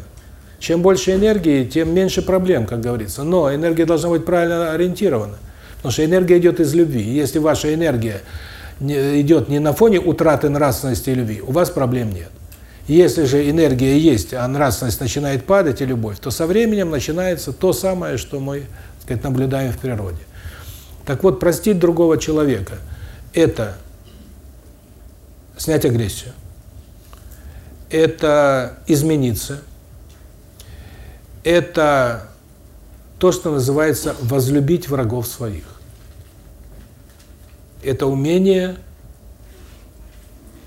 Чем больше энергии, тем меньше проблем, как говорится. Но энергия должна быть правильно ориентирована. Потому что энергия идет из любви. Если ваша энергия идет не на фоне утраты нравственности и любви, у вас проблем нет. Если же энергия есть, а нравственность начинает падать и любовь, то со временем начинается то самое, что мы сказать, наблюдаем в природе. Так вот, простить другого человека – это снять агрессию, это измениться, это то, что называется возлюбить врагов своих. Это умение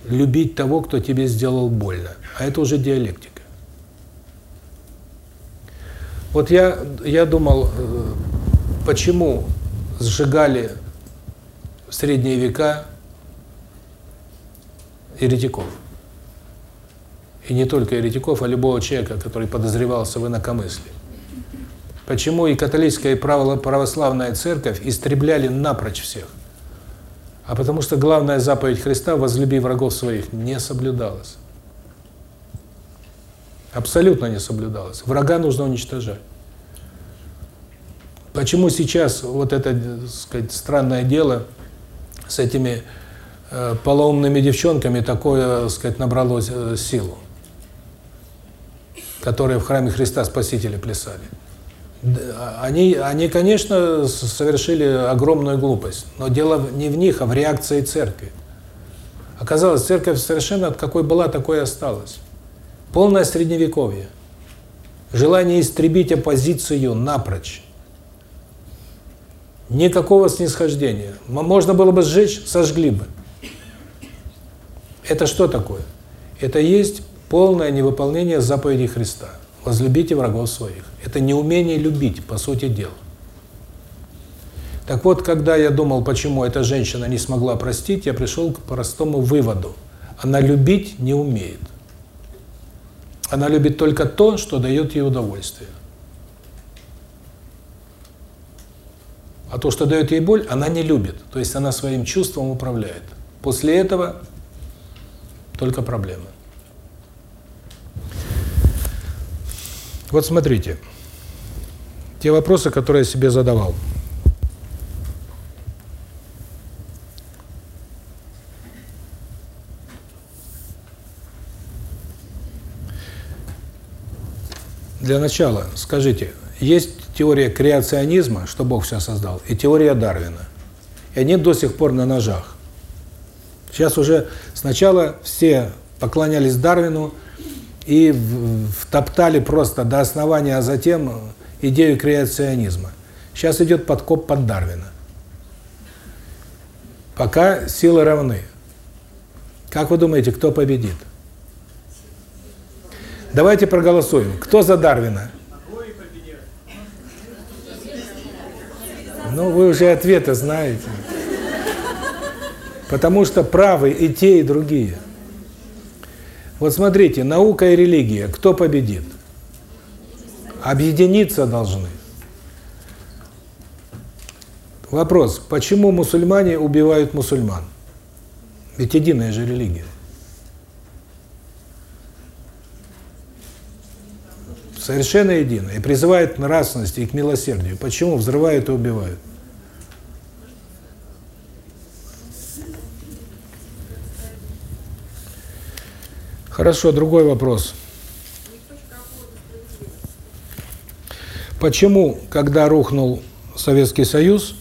любить того, кто тебе сделал больно. А это уже диалектика. Вот я, я думал, э, почему сжигали в средние века еретиков. И не только еретиков, а любого человека, который подозревался в инакомыслии. Почему и католическая, и православная церковь истребляли напрочь всех? А потому что главная заповедь Христа «возлюби врагов своих» не соблюдалась. Абсолютно не соблюдалась. Врага нужно уничтожать. Почему сейчас вот это, так сказать, странное дело с этими э, полоумными девчонками такое, так сказать, набрало э, силу, которые в храме Христа Спасителя плясали. Они, они, конечно, совершили огромную глупость, но дело не в них, а в реакции церкви. Оказалось, церковь совершенно какой была, такой и осталась. Полное средневековье. Желание истребить оппозицию напрочь. Никакого снисхождения. Можно было бы сжечь, сожгли бы. Это что такое? Это есть полное невыполнение заповедей Христа. Возлюбите врагов своих. Это неумение любить, по сути дела. Так вот, когда я думал, почему эта женщина не смогла простить, я пришел к простому выводу. Она любить не умеет. Она любит только то, что дает ей удовольствие. А то, что дает ей боль, она не любит. То есть она своим чувством управляет. После этого только проблемы. Вот смотрите. Те вопросы, которые я себе задавал. Для начала скажите, есть теория креационизма, что Бог все создал, и теория Дарвина. И они до сих пор на ножах. Сейчас уже сначала все поклонялись Дарвину и втоптали просто до основания, а затем идею креационизма. Сейчас идет подкоп под Дарвина. Пока силы равны. Как вы думаете, кто победит? Давайте проголосуем. Кто за Дарвина? Ну, вы уже ответы знаете. Потому что правы и те, и другие. Вот смотрите, наука и религия, кто победит? Объединиться должны. Вопрос, почему мусульмане убивают мусульман? Ведь единая же религия. совершенно едино, и призывает к нравственности и к милосердию. Почему взрывают и убивают? Хорошо, другой вопрос. Почему, когда рухнул Советский Союз,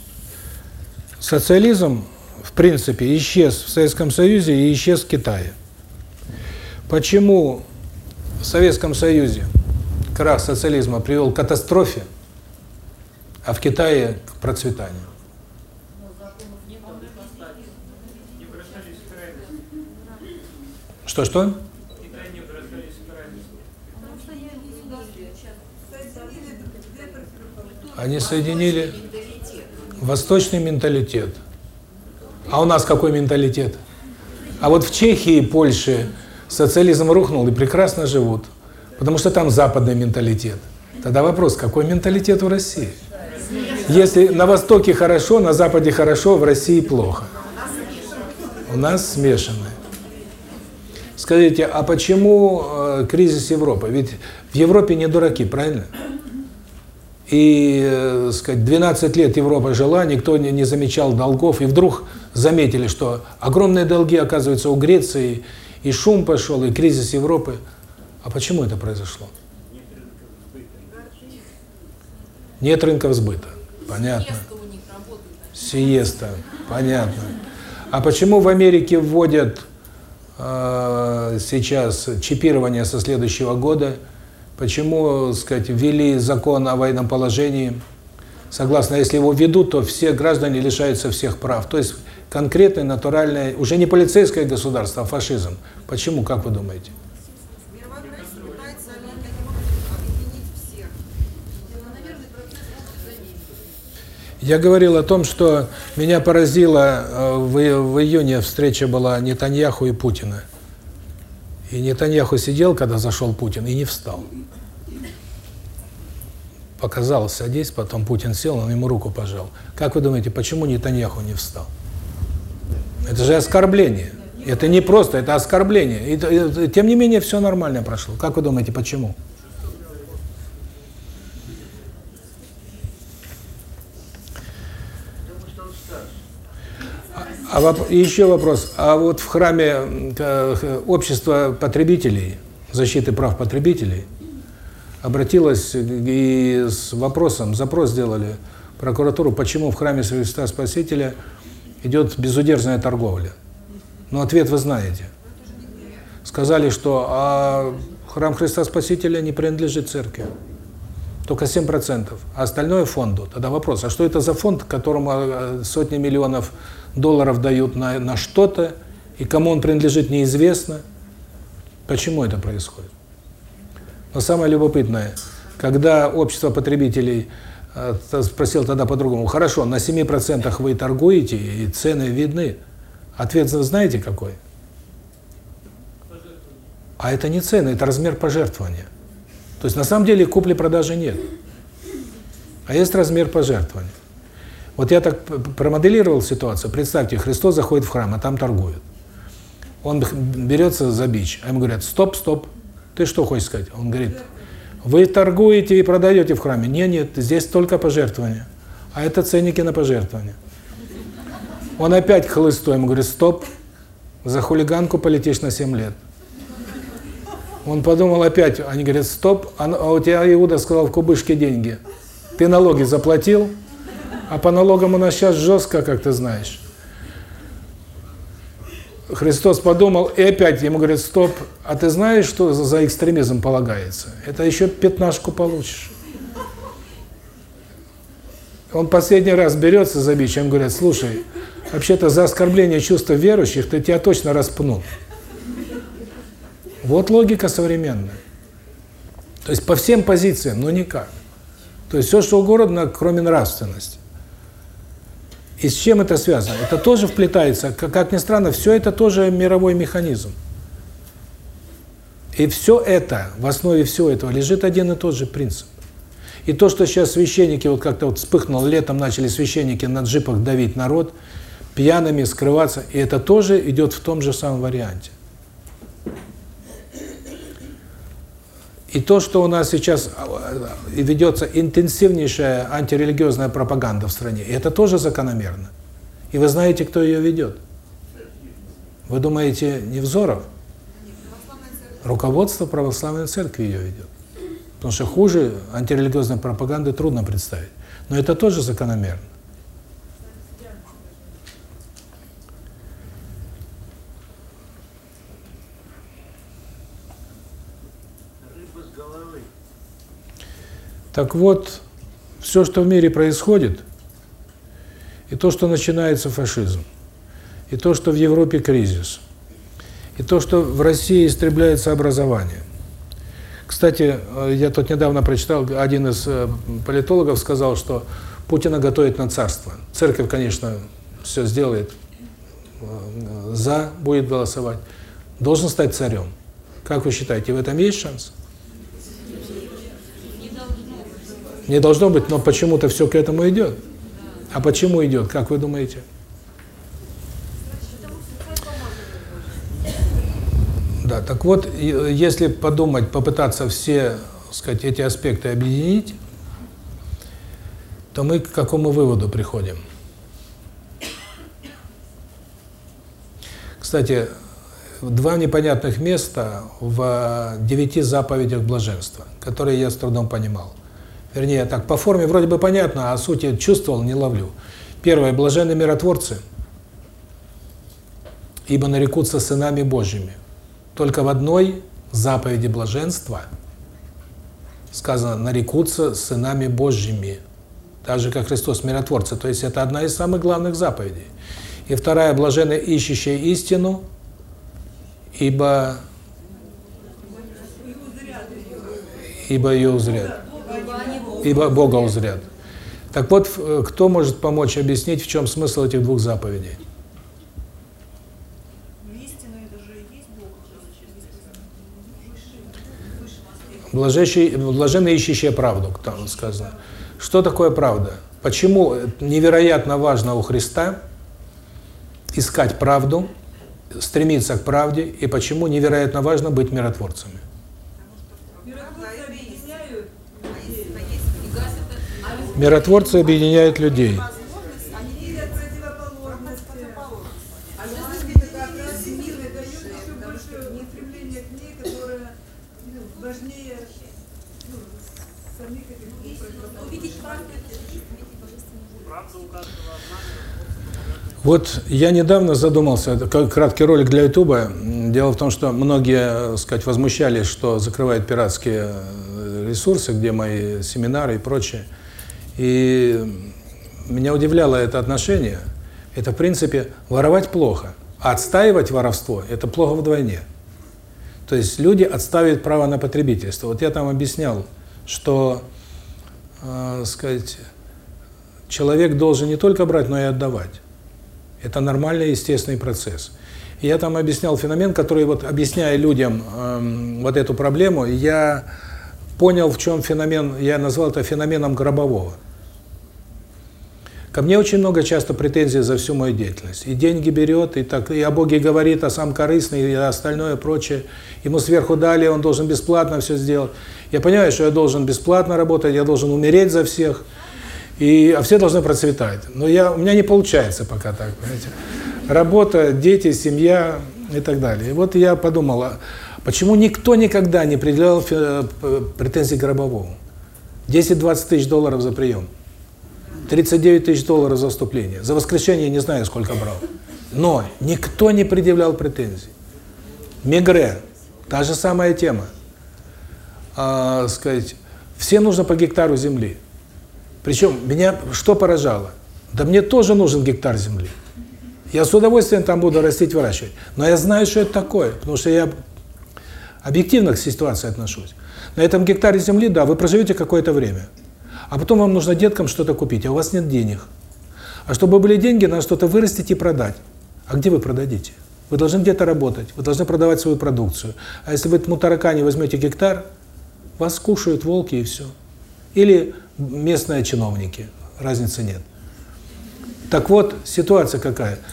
социализм, в принципе, исчез в Советском Союзе и исчез в Китае? Почему в Советском Союзе крах социализма привел к катастрофе, а в Китае к процветанию. Что-что? Они соединили восточный менталитет. А у нас какой менталитет? А вот в Чехии и Польше социализм рухнул и прекрасно живут. Потому что там западный менталитет. Тогда вопрос, какой менталитет в России? Если на Востоке хорошо, на Западе хорошо, в России плохо. У нас смешанное. Скажите, а почему э, кризис Европы? Ведь в Европе не дураки, правильно? И, э, сказать, 12 лет Европа жила, никто не, не замечал долгов, и вдруг заметили, что огромные долги, оказывается, у Греции, и шум пошел, и кризис Европы – а почему это произошло? Нет рынков сбыта. Понятно. Сиеста. Понятно. А почему в Америке вводят э, сейчас чипирование со следующего года? Почему, сказать, ввели закон о военном положении? Согласно, если его введут, то все граждане лишаются всех прав. То есть конкретное, натуральное, уже не полицейское государство, а фашизм. Почему, как вы думаете? Я говорил о том, что меня поразило, э, в, в июне встреча была Нетаньяху и Путина. И Нетаньяху сидел, когда зашел Путин, и не встал. Показал, садись, потом Путин сел, он ему руку пожал. Как вы думаете, почему Нетаньяху не встал? Это же оскорбление. Это не просто, это оскорбление. И, тем не менее, все нормально прошло. Как вы думаете? Почему? А воп еще вопрос. А вот в храме общества потребителей, защиты прав потребителей, обратилась и с вопросом, запрос сделали прокуратуру, почему в храме Христа Спасителя идет безудержная торговля. Ну, ответ вы знаете. Сказали, что а храм Христа Спасителя не принадлежит церкви. только 7%, а остальное фонду. Тогда вопрос, а что это за фонд, которому э, сотни миллионов долларов дают на, на что-то, и кому он принадлежит, неизвестно. Почему это происходит? Но самое любопытное, когда общество потребителей э, спросил тогда по-другому, хорошо, на 7% вы торгуете, и цены видны. Ответ знаете какой? А это не цены, это размер пожертвования. То есть на самом деле купли-продажи нет. А есть размер пожертвования. Вот я так промоделировал ситуацию. Представьте, Христос заходит в храм, а там торгуют. Он берется за бич, а ему говорят, стоп, стоп, ты что хочешь сказать? Он говорит, вы торгуете и продаете в храме. Нет, нет, здесь только пожертвования. А это ценники на пожертвования. Он опять хлысту, ему говорит, стоп, за хулиганку полетишь на 7 лет. Он подумал опять, они говорят, стоп, а, а у тебя Иуда сказал в кубышке деньги. Ты налоги заплатил, а по налогам у нас сейчас жестко, как ты знаешь. Христос подумал, и опять ему говорит, стоп, а ты знаешь, что за экстремизм полагается? Это еще пятнашку получишь. Он последний раз берется за бич, им говорят, слушай, вообще-то за оскорбление чувства верующих ты тебя точно распнут. Вот логика современная. То есть по всем позициям, но никак. То есть все, что угодно, кроме нравственности. И с чем это связано? Это тоже вплетается, как ни странно, все это тоже мировой механизм. И все это, в основе всего этого лежит один и тот же принцип. И то, что сейчас священники, вот как-то вот вспыхнуло, летом начали священники на джипах давить народ, пьяными скрываться, и это тоже идет в том же самом варианте. И то, что у нас сейчас э, ведется интенсивнейшая антирелигиозная пропаганда в стране, это тоже закономерно. И вы знаете, кто ее ведет? Вы думаете, Невзоров? Руководство православной церкви ее ведет. Потому что хуже антирелигиозной пропаганды трудно представить. Но это тоже закономерно. Так вот, все, что в мире происходит, и то, что начинается фашизм, и то, что в Европе кризис, и то, что в России истребляется образование. Кстати, э, я тут недавно прочитал, один из э, политологов сказал, что Путина готовит на царство. Церковь, конечно, все сделает, э, за будет голосовать. Должен стать царем. Как вы считаете, в этом есть шанс? Не должно быть, но почему-то все к этому идет. А почему идет, как вы думаете? Да, так вот, если подумать, попытаться все, сказать, эти аспекты объединить, то мы к какому выводу приходим? Кстати, два непонятных места в девяти заповедях блаженства, которые я с трудом понимал. Вернее, так, по форме вроде бы понятно, а сути чувствовал, не ловлю. Первое. Блаженные миротворцы, ибо нарекутся сынами Божьими. Только в одной заповеди блаженства сказано «нарекутся сынами Божьими». Так же, как Христос миротворцы. То есть это одна из самых главных заповедей. И вторая – блаженные ищущие истину, ибо, ибо ее узрят ибо Бога узрят. Так вот, э, кто может помочь объяснить, в чем смысл этих двух заповедей? Блажащий, блаженный ищущие правду, там сказано. Что такое правда? Почему невероятно важно у Христа искать правду, стремиться к правде, и почему невероятно важно быть миротворцами? Миротворцы объединяют людей. Вот я недавно задумался, это краткий ролик для Ютуба. Дело в том, что многие, так сказать, возмущались, что закрывают пиратские ресурсы, где мои семинары и прочее. И меня удивляло это отношение. Это, в принципе, воровать плохо, а отстаивать воровство – это плохо вдвойне. То есть люди отставят право на потребительство. Вот я там объяснял, что, э, сказать, человек должен не только брать, но и отдавать. Это нормальный, естественный процесс. И я там объяснял феномен, который, вот объясняя людям э, вот эту проблему, я понял, в чем феномен, я назвал это феноменом гробового. Ко мне очень много часто претензий за всю мою деятельность. И деньги берет, и так и о Боге говорит, а сам корыстный, и остальное прочее. Ему сверху дали, он должен бесплатно все сделать. Я понимаю, что я должен бесплатно работать, я должен умереть за всех, и а все должны процветать. Но я у меня не получается пока так, понимаете. Работа, дети, семья и так далее. И вот я подумал, а почему никто никогда не предъявлял э, претензий к Гробовому? 10-20 тысяч долларов за прием. 39 тысяч долларов за вступление. За воскрешение не знаю, сколько брал. Но никто не предъявлял претензий. Мигре, та же самая тема. А, сказать, все нужно по гектару земли. Причем меня что поражало? Да мне тоже нужен гектар земли. Я с удовольствием там буду растить, выращивать. Но я знаю, что это такое, потому что я объективно к ситуации отношусь. На этом гектаре земли, да, вы проживете какое-то время. А потом вам нужно деткам что-то купить, а у вас нет денег. А чтобы были деньги, надо что-то вырастить и продать. А где вы продадите? Вы должны где-то работать, вы должны продавать свою продукцию. А если вы этому таракане возьмете гектар, вас скушают волки и все. Или местные чиновники, разницы нет. Так вот, ситуация какая –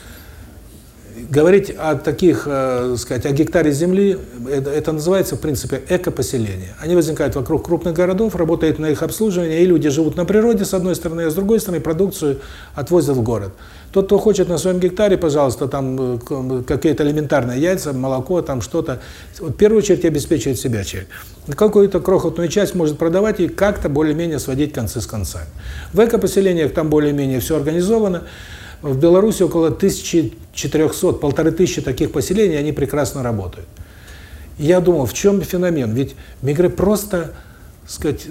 говорить о таких, э, сказать, о гектаре земли, это, это называется, в принципе, экопоселение. Они возникают вокруг крупных городов, работают на их обслуживание, и люди живут на природе, с одной стороны, а с другой стороны, продукцию отвозят в город. Тот, кто хочет на своем гектаре, пожалуйста, там э, какие-то элементарные яйца, молоко, там что-то, вот в первую очередь обеспечивает себя человек. Какую-то крохотную часть может продавать и как-то более-менее сводить концы с концами. В экопоселениях там более-менее все организовано, в Беларуси около 1400, полторы тысячи таких поселений, они прекрасно работают. Я думал, в чем феномен? Ведь Мигре просто сказать,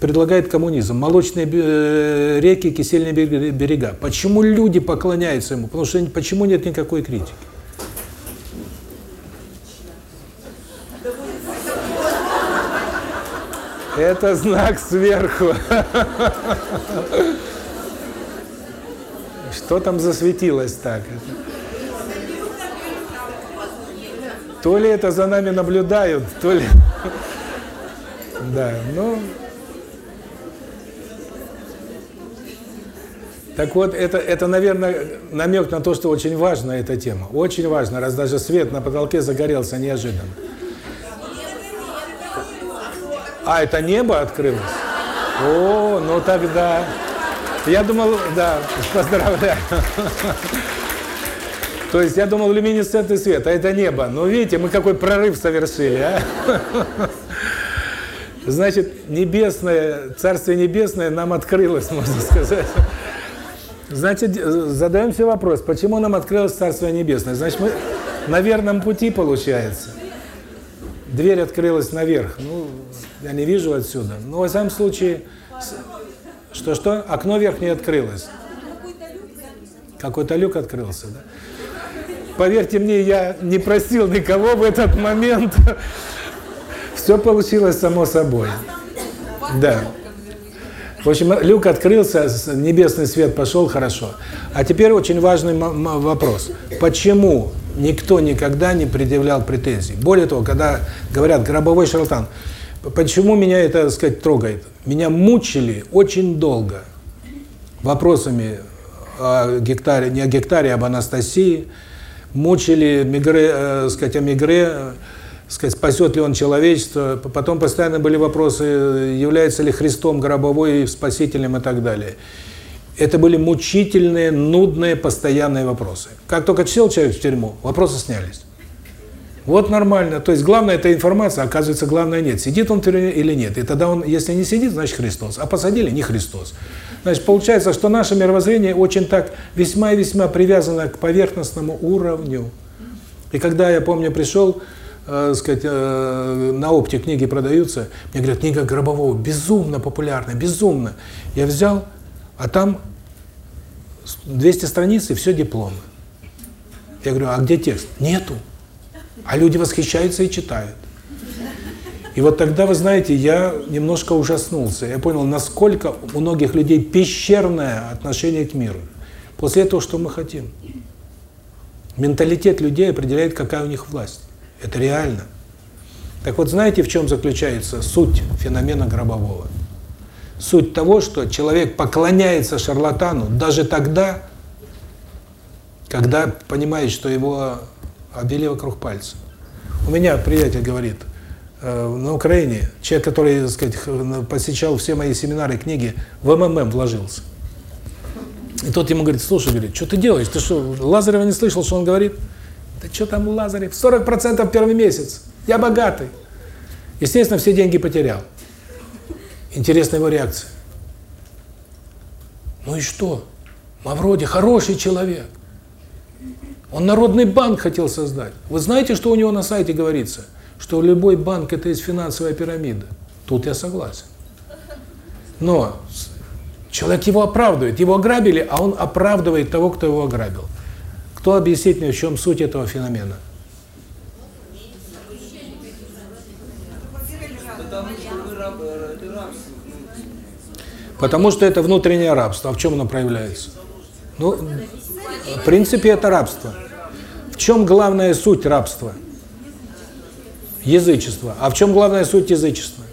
предлагает коммунизм. Молочные э, реки, кисельные берега. Почему люди поклоняются ему? Потому что почему нет никакой критики? Это знак сверху. Что там засветилось так? То ли это за нами наблюдают, то ли... Да, ну... Так вот, это, это, наверное, намек на то, что очень важна эта тема. Очень важно, раз даже свет на потолке загорелся неожиданно. А, это небо открылось? О, ну тогда... Я думал, да, поздравляю. То есть я думал люминесцентный свет, а это небо. Ну, видите, мы какой прорыв совершили, а? Значит, небесное, Царствие Небесное нам открылось, можно сказать. Значит, задаем себе вопрос, почему нам открылось Царствие Небесное? Значит, мы на верном пути, получается. Дверь открылась наверх. Ну, я не вижу отсюда. Но, во всяком случае, что-что? Окно верхнее открылось. Какой-то люк открылся, да? Поверьте мне, я не просил никого в этот момент. Все получилось само собой. Да. В общем, люк открылся, небесный свет пошел, хорошо. А теперь очень важный вопрос. Почему никто никогда не предъявлял претензий? Более того, когда говорят «гробовой шарлатан», Почему меня это, так сказать, трогает? Меня мучили очень долго вопросами о гектаре, не о гектаре, а об Анастасии. Мучили мигре, э, сказать, о мигре, сказать, спасет ли он человечество. Потом постоянно были вопросы, является ли Христом гробовой спасителем и так далее. Это были мучительные, нудные, постоянные вопросы. Как только сел человек в тюрьму, вопросы снялись. Вот нормально. То есть главное это информация, оказывается, главное нет. Сидит он или нет. И тогда он, если не сидит, значит Христос. А посадили, не Христос. Значит, получается, что наше мировоззрение очень так весьма и весьма привязано к поверхностному уровню. И когда, я помню, пришел э, сказать, э, на опте книги продаются, мне говорят, книга Гробового безумно популярна, безумно. Я взял, а там 200 страниц и все дипломы. Я говорю, а где текст? Нету. А люди восхищаются и читают. И вот тогда, вы знаете, я немножко ужаснулся. Я понял, насколько у многих людей пещерное отношение к миру. После этого что мы хотим? Менталитет людей определяет, какая у них власть. Это реально. Так вот, знаете, в чем заключается суть феномена гробового? Суть того, что человек поклоняется шарлатану даже тогда, когда понимает, что его обвели вокруг пальца. У меня приятель говорит, э, на Украине, человек, который, так сказать, посещал все мои семинары, книги, в МММ вложился. И тот ему говорит, слушай, говорит, что ты делаешь? Ты что, Лазарева не слышал, что он говорит? Да что там Лазарев? 40% первый месяц. Я богатый. Естественно, все деньги потерял. Интересная его реакция. Ну и что? Мавроди хороший человек. Он Народный банк хотел создать. Вы знаете, что у него на сайте говорится? Что любой банк – это есть финансовая пирамида. Тут я согласен. Но человек его оправдывает. Его ограбили, а он оправдывает того, кто его ограбил. Кто объяснит мне, в чем суть этого феномена? Потому что это внутреннее рабство. А в чем оно проявляется? Ну, в принципе, это рабство. В чем главная суть рабства? Язычество. А в чем главная суть язычества?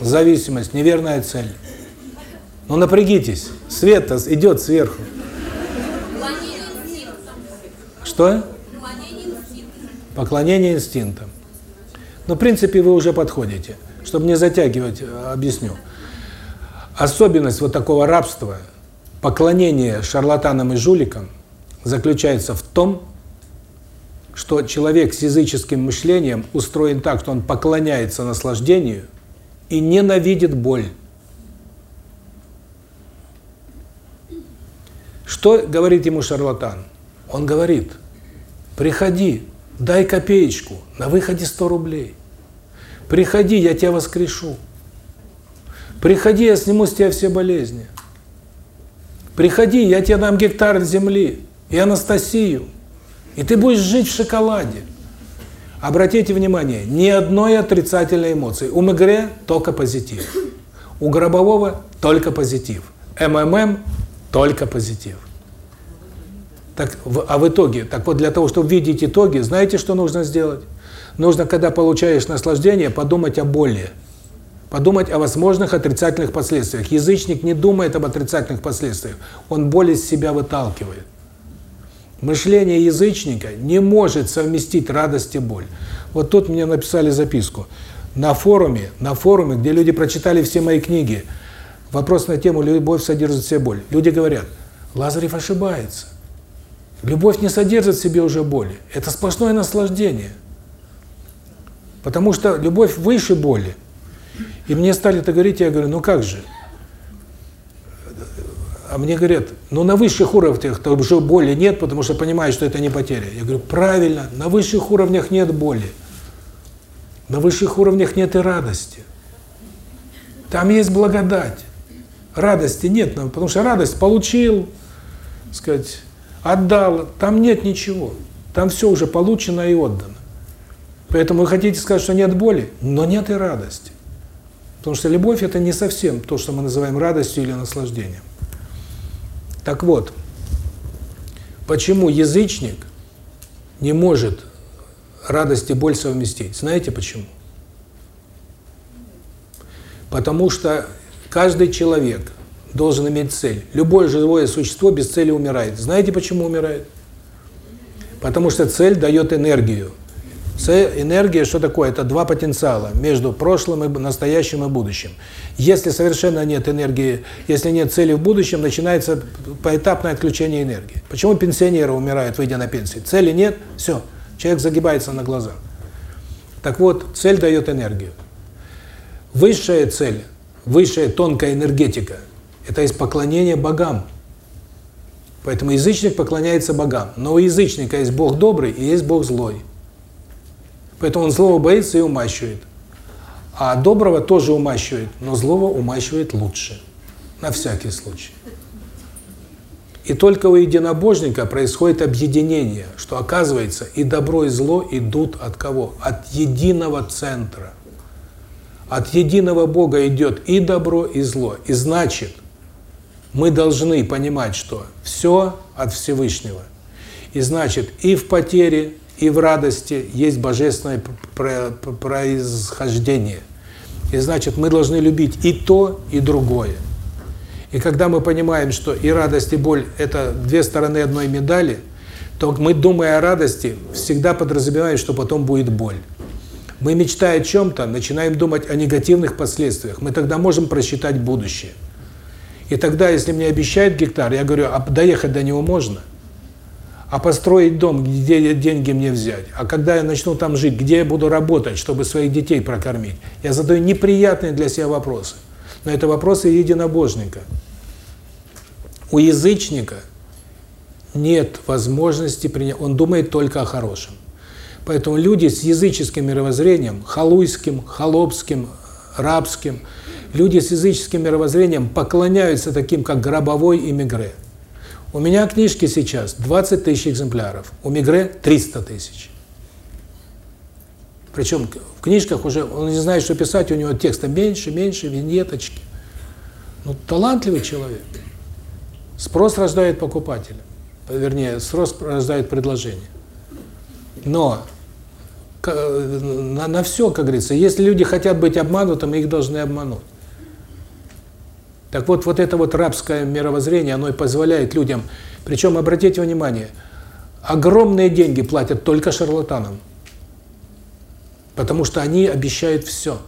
Зависимость, неверная цель. Ну напрягитесь, свет идет сверху. Что? Поклонение инстинктам. Но, ну, в принципе, вы уже подходите. Чтобы не затягивать, объясню. Особенность вот такого рабства, поклонения шарлатанам и жуликам заключается в том, что человек с языческим мышлением устроен так, что он поклоняется наслаждению и ненавидит боль. Что говорит ему шарлатан? Он говорит, приходи, дай копеечку, на выходе 100 рублей. Приходи, я тебя воскрешу. Приходи, я сниму с тебя все болезни. Приходи, я тебе дам гектар земли и Анастасию. И ты будешь жить в шоколаде. Обратите внимание, ни одной отрицательной эмоции. У Мегре только позитив. У Гробового только позитив. МММ только позитив. Так, а в итоге, так вот для того, чтобы видеть итоги, знаете, что нужно сделать? Нужно, когда получаешь наслаждение, подумать о боли. Подумать о возможных отрицательных последствиях. Язычник не думает об отрицательных последствиях. Он боль из себя выталкивает. Мышление язычника не может совместить радость и боль. Вот тут мне написали записку. На форуме, на форуме, где люди прочитали все мои книги, вопрос на тему «Любовь содержит в себе боль». Люди говорят, Лазарев ошибается. Любовь не содержит в себе уже боли. Это сплошное наслаждение. Потому что любовь выше боли. И мне стали это говорить, я говорю, ну как же? А мне говорят, ну на высших уровнях то уже боли нет, потому что понимают, что это не потеря. Я говорю, правильно, на высших уровнях нет боли. На высших уровнях нет и радости. Там есть благодать. Радости нет, потому что радость получил, сказать, отдал, там нет ничего. Там все уже получено и отдано. Поэтому вы хотите сказать, что нет боли, но нет и радости. Потому что любовь – это не совсем то, что мы называем радостью или наслаждением. Так вот, почему язычник не может радость и боль совместить? Знаете почему? Потому что каждый человек должен иметь цель. Любое живое существо без цели умирает. Знаете, почему умирает? Потому что цель дает энергию. Энергия, что такое? Это два потенциала между прошлым и настоящим и будущим. Если совершенно нет энергии, если нет цели в будущем, начинается поэтапное отключение энергии. Почему пенсионеры умирают, выйдя на пенсию? Цели нет, все, человек загибается на глазах. Так вот, цель дает энергию. Высшая цель, высшая тонкая энергетика – это есть поклонение богам. Поэтому язычник поклоняется богам. Но у язычника есть Бог добрый и есть Бог злой. Поэтому он злого боится и умащивает. А доброго тоже умащивает, но злого умащивает лучше. На всякий случай. И только у единобожника происходит объединение, что оказывается и добро, и зло идут от кого? От единого центра. От единого Бога идет и добро, и зло. И значит, мы должны понимать, что все от Всевышнего. И значит, и в потере, и в радости есть божественное происхождение. И значит, мы должны любить и то, и другое. И когда мы понимаем, что и радость, и боль – это две стороны одной медали, то мы, думая о радости, всегда подразумеваем, что потом будет боль. Мы, мечтая о чем-то, начинаем думать о негативных последствиях. Мы тогда можем просчитать будущее. И тогда, если мне обещают гектар, я говорю, а доехать до него можно? А построить дом, где деньги мне взять? А когда я начну там жить, где я буду работать, чтобы своих детей прокормить? Я задаю неприятные для себя вопросы. Но это вопросы единобожника. У язычника нет возможности принять, он думает только о хорошем. Поэтому люди с языческим мировоззрением, халуйским, холопским, рабским, люди с языческим мировоззрением поклоняются таким, как Гробовой и. У меня книжки сейчас 20 тысяч экземпляров, у Мегре 300 тысяч. Причем в книжках уже, он не знает, что писать, у него текста меньше, меньше, виньеточки. Ну, талантливый человек. Спрос рождает покупателя. Вернее, спрос рождает предложение. Но на, на все, как говорится. Если люди хотят быть обманутыми, их должны обмануть. Так вот, вот это вот рабское мировоззрение, оно и позволяет людям, причем, обратите внимание, огромные деньги платят только шарлатанам, потому что они обещают все.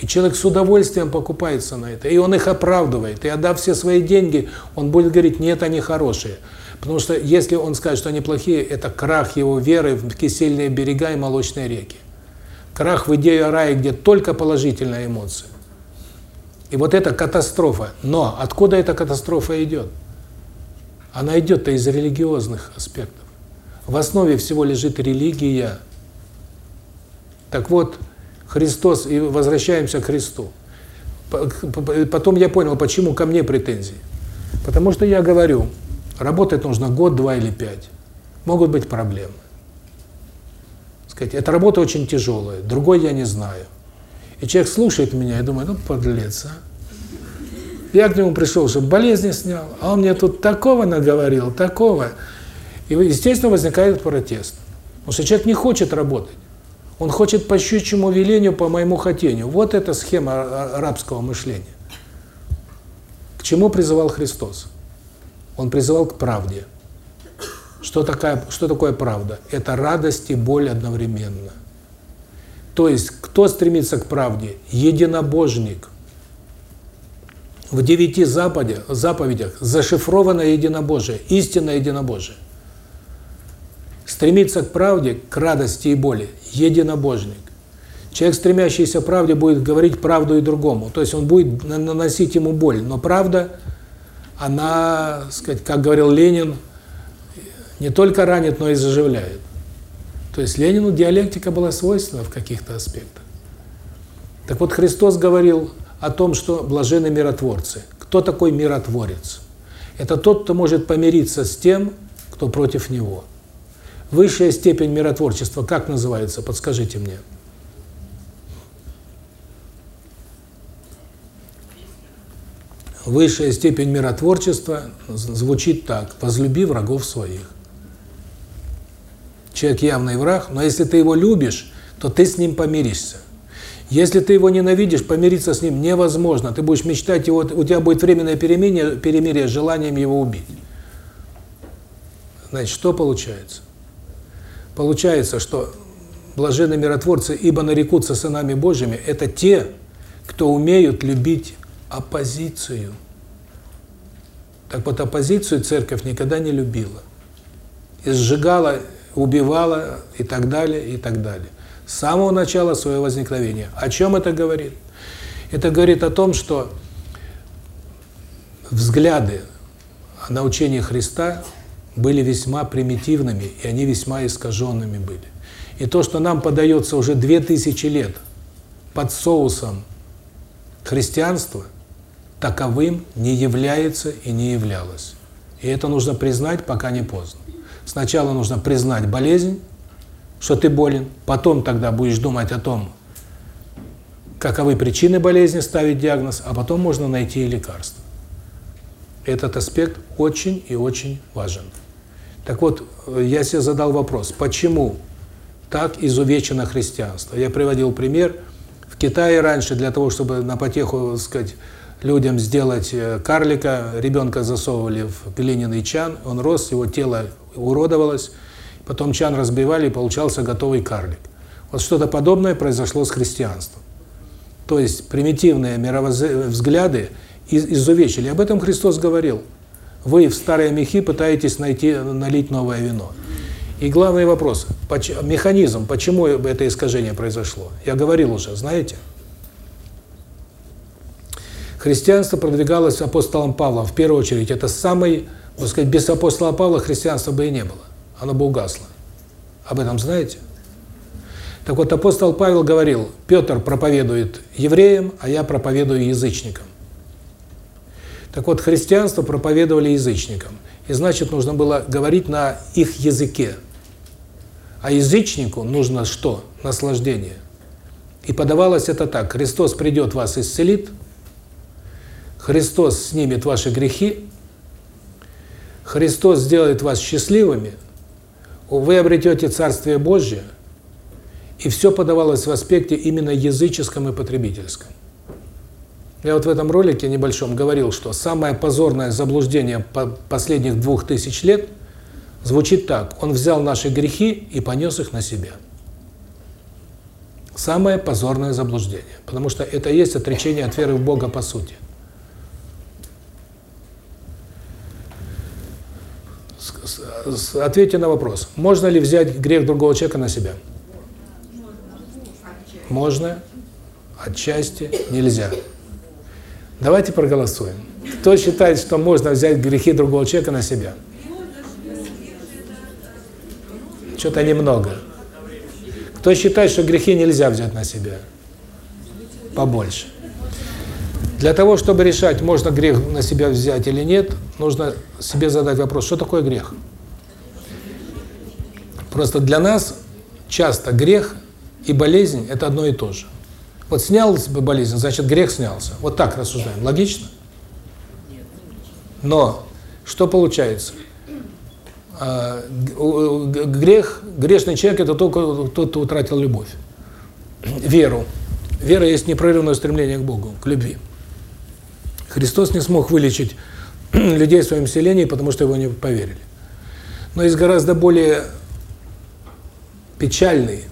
И человек с удовольствием покупается на это, и он их оправдывает, и отдав все свои деньги, он будет говорить, нет, они хорошие. Потому что если он скажет, что они плохие, это крах его веры в кисельные берега и молочные реки. Крах в идею рая, где только положительная эмоция. И вот это катастрофа. Но откуда эта катастрофа идет? Она идет-то из религиозных аспектов. В основе всего лежит религия. Так вот, Христос, и возвращаемся к Христу. Потом я понял, почему ко мне претензии. Потому что я говорю, Работать нужно год, два или пять. Могут быть проблемы. Сказать, эта работа очень тяжелая, другой я не знаю. И человек слушает меня и думает, ну, подлец, а. Я к нему пришел, чтобы болезни снял, а он мне тут такого наговорил, такого. И, естественно, возникает протест. Потому что человек не хочет работать. Он хочет по щучьему велению, по моему хотению. Вот эта схема рабского мышления. К чему призывал Христос? Он призывал к правде. Что, такая, что такое правда? Это радость и боль одновременно. То есть, кто стремится к правде? Единобожник. В девяти западе, заповедях зашифровано единобожие, истинное единобожие. Стремиться к правде, к радости и боли – единобожник. Человек, стремящийся к правде, будет говорить правду и другому. То есть он будет наносить ему боль. Но правда она, сказать, как говорил Ленин, не только ранит, но и заживляет. То есть Ленину диалектика была свойственна в каких-то аспектах. Так вот, Христос говорил о том, что блажены миротворцы. Кто такой миротворец? Это тот, кто может помириться с тем, кто против него. Высшая степень миротворчества как называется? Подскажите мне. Высшая степень миротворчества звучит так: возлюби врагов своих. Человек явный враг, но если ты его любишь, то ты с ним помиришься. Если ты его ненавидишь, помириться с ним невозможно. Ты будешь мечтать его, у тебя будет временное перемирие, перемирие с желанием его убить. Значит, что получается? Получается, что блаженные миротворцы, ибо нарекутся сынами Божьими, это те, кто умеют любить оппозицию. Так вот, оппозицию церковь никогда не любила. И сжигала, убивала и так далее, и так далее. С самого начала своего возникновения. О чем это говорит? Это говорит о том, что взгляды на учение Христа были весьма примитивными, и они весьма искаженными были. И то, что нам подается уже две тысячи лет под соусом христианства, таковым не является и не являлось. И это нужно признать, пока не поздно. Сначала нужно признать болезнь, что ты болен, потом тогда будешь думать о том, каковы причины болезни, ставить диагноз, а потом можно найти и лекарство. Этот аспект очень и очень важен. Так вот, я себе задал вопрос, почему так изувечено христианство? Я приводил пример. В Китае раньше для того, чтобы на потеху, так сказать, людям сделать э, карлика, ребенка засовывали в глиняный чан, он рос, его тело уродовалось, потом чан разбивали, и получался готовый карлик. Вот что-то подобное произошло с христианством. То есть примитивные мировозгляды изувечили. Об этом Христос говорил. Вы в старые мехи пытаетесь найти, налить новое вино. И главный вопрос, механизм, почему это искажение произошло? Я говорил уже, знаете? Христианство продвигалось апостолом Павлом, в первую очередь. Это самый, так сказать, без апостола Павла христианства бы и не было. Оно бы угасло. Об этом знаете? Так вот, апостол Павел говорил, Петр проповедует евреям, а я проповедую язычникам. Так вот, христианство проповедовали язычникам. И значит, нужно было говорить на их языке. А язычнику нужно что? Наслаждение. И подавалось это так. Христос придет, вас исцелит. Христос снимет ваши грехи. Христос сделает вас счастливыми. Вы обретете Царствие Божье. И все подавалось в аспекте именно языческом и потребительском. Я вот в этом ролике небольшом говорил, что самое позорное заблуждение последних двух тысяч лет звучит так. Он взял наши грехи и понес их на себя. Самое позорное заблуждение. Потому что это есть отречение от веры в Бога по сути. Ответьте на вопрос. Можно ли взять грех другого человека на себя? Можно. Отчасти нельзя. Давайте проголосуем. Кто считает, что можно взять грехи другого человека на себя? Что-то немного. Кто считает, что грехи нельзя взять на себя? Побольше. Для того, чтобы решать, можно грех на себя взять или нет, нужно себе задать вопрос, что такое грех? Просто для нас часто грех и болезнь – это одно и то же. Вот снялась бы болезнь, значит грех снялся. Вот так рассуждаем. Логично? Но что получается? А, грех, грешный человек – это только тот, кто утратил любовь, веру. Вера есть непрерывное стремление к Богу, к любви. Христос не смог вылечить людей в своем селении, потому что его не поверили. Но есть гораздо более печальный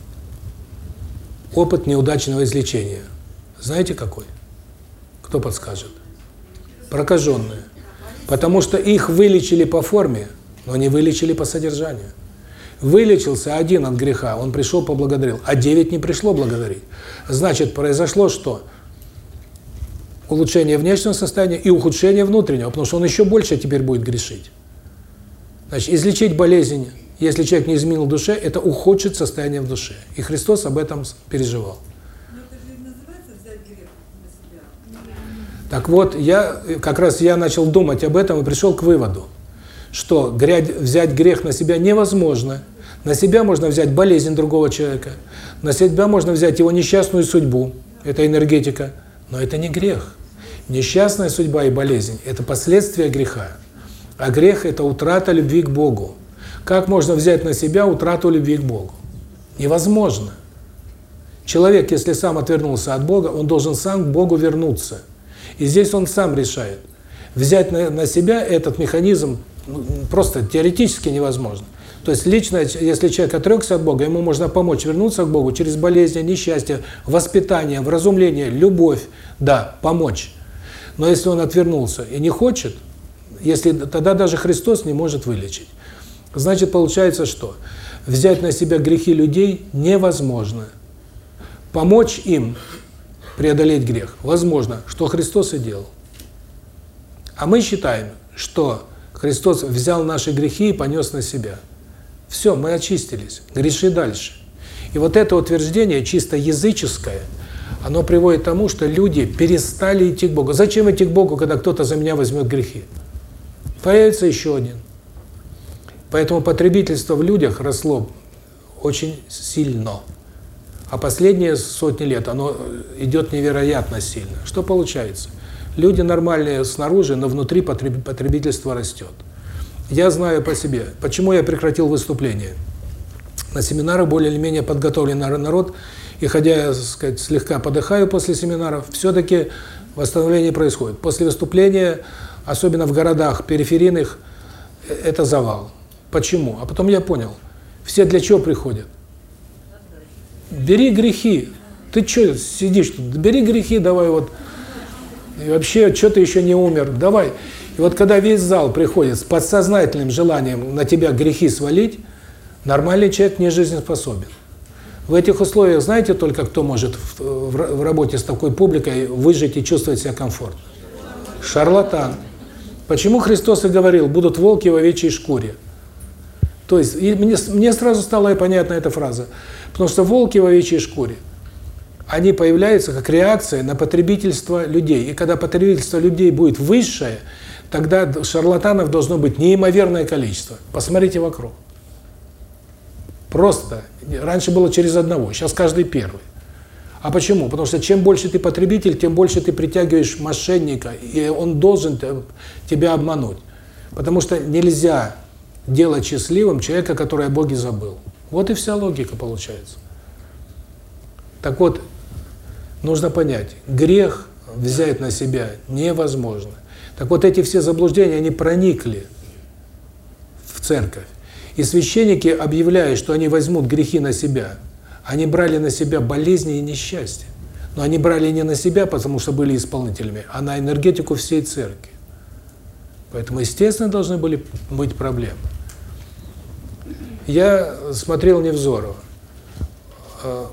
опыт неудачного излечения. Знаете какой? Кто подскажет? Прокаженные. Потому что их вылечили по форме, но не вылечили по содержанию. Вылечился один от греха, он пришел, поблагодарил, а девять не пришло благодарить. Значит, произошло что? Улучшение внешнего состояния и ухудшение внутреннего, потому что он еще больше теперь будет грешить. Значит, излечить болезнь если человек не изменил душе, это ухудшит состояние в душе. И Христос об этом переживал. Так вот, я как раз я начал думать об этом и пришел к выводу, что взять грех на себя невозможно. На себя можно взять болезнь другого человека, на себя можно взять его несчастную судьбу, это энергетика, но это не грех. Несчастная судьба и болезнь – это последствия греха. А грех – это утрата любви к Богу. Как можно взять на себя утрату любви к Богу? Невозможно. Человек, если сам отвернулся от Бога, он должен сам к Богу вернуться. И здесь он сам решает. Взять на, себя этот механизм ну, просто теоретически невозможно. То есть лично, если человек отрекся от Бога, ему можно помочь вернуться к Богу через болезни, несчастье, воспитание, вразумление, любовь, да, помочь. Но если он отвернулся и не хочет, если тогда даже Христос не может вылечить. Значит, получается что? Взять на себя грехи людей невозможно. Помочь им преодолеть грех возможно, что Христос и делал. А мы считаем, что Христос взял наши грехи и понес на себя. Все, мы очистились, греши дальше. И вот это утверждение чисто языческое, оно приводит к тому, что люди перестали идти к Богу. Зачем идти к Богу, когда кто-то за меня возьмет грехи? Появится еще один. Поэтому потребительство в людях росло очень сильно. А последние сотни лет оно идет невероятно сильно. Что получается? Люди нормальные снаружи, но внутри потребительство растет. Я знаю по себе. Почему я прекратил выступление? На семинарах более или менее подготовленный народ, и ходя, так сказать, слегка подыхаю после семинаров, все-таки восстановление происходит. После выступления, особенно в городах периферийных, э, это завал. Почему? А потом я понял, все для чего приходят? Бери грехи. Ты что сидишь тут? Бери грехи, давай вот. И вообще, что ты еще не умер? Давай. И вот когда весь зал приходит с подсознательным желанием на тебя грехи свалить, нормальный человек не жизнеспособен. В этих условиях знаете только, кто может в, в, в работе с такой публикой выжить и чувствовать себя комфортно? Шарлатан. Почему Христос и говорил, будут волки в овечьей шкуре? То есть, и мне, мне сразу стала понятна эта фраза. Потому что волки в овечьей шкуре, они появляются как реакция на потребительство людей. И когда потребительство людей будет высшее, тогда шарлатанов должно быть неимоверное количество. Посмотрите вокруг. Просто. Раньше было через одного, сейчас каждый первый. А почему? Потому что чем больше ты потребитель, тем больше ты притягиваешь мошенника, и он должен тебя обмануть. Потому что нельзя делать счастливым человека, который о Боге забыл. Вот и вся логика получается. Так вот, нужно понять, грех взять на себя невозможно. Так вот эти все заблуждения, они проникли в церковь. И священники, объявляя, что они возьмут грехи на себя, они брали на себя болезни и несчастья. Но они брали не на себя, потому что были исполнителями, а на энергетику всей церкви. Поэтому, естественно, должны были быть проблемы. Я смотрел Невзорова. А,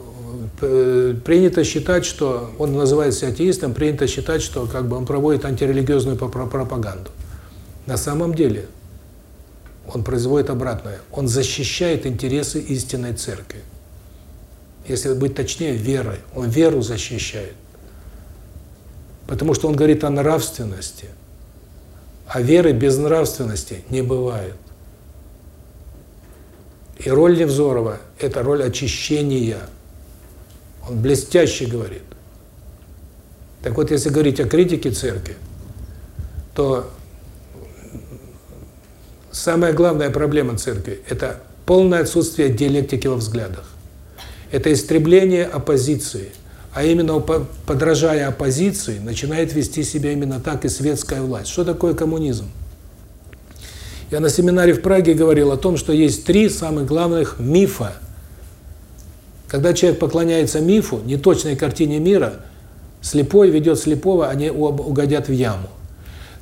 принято считать, что он называется атеистом, принято считать, что как бы он проводит антирелигиозную пропаганду. На самом деле он производит обратное. Он защищает интересы истинной церкви. Если быть точнее, верой. Он веру защищает. Потому что он говорит о нравственности. А веры без нравственности не бывает. И роль Невзорова – это роль очищения. Он блестяще говорит. Так вот, если говорить о критике церкви, то самая главная проблема церкви – это полное отсутствие диалектики во взглядах. Это истребление оппозиции. А именно, подражая оппозиции, начинает вести себя именно так и светская власть. Что такое коммунизм? Я на семинаре в Праге говорил о том, что есть три самых главных мифа. Когда человек поклоняется мифу, неточной картине мира, слепой ведет слепого, они угодят в яму.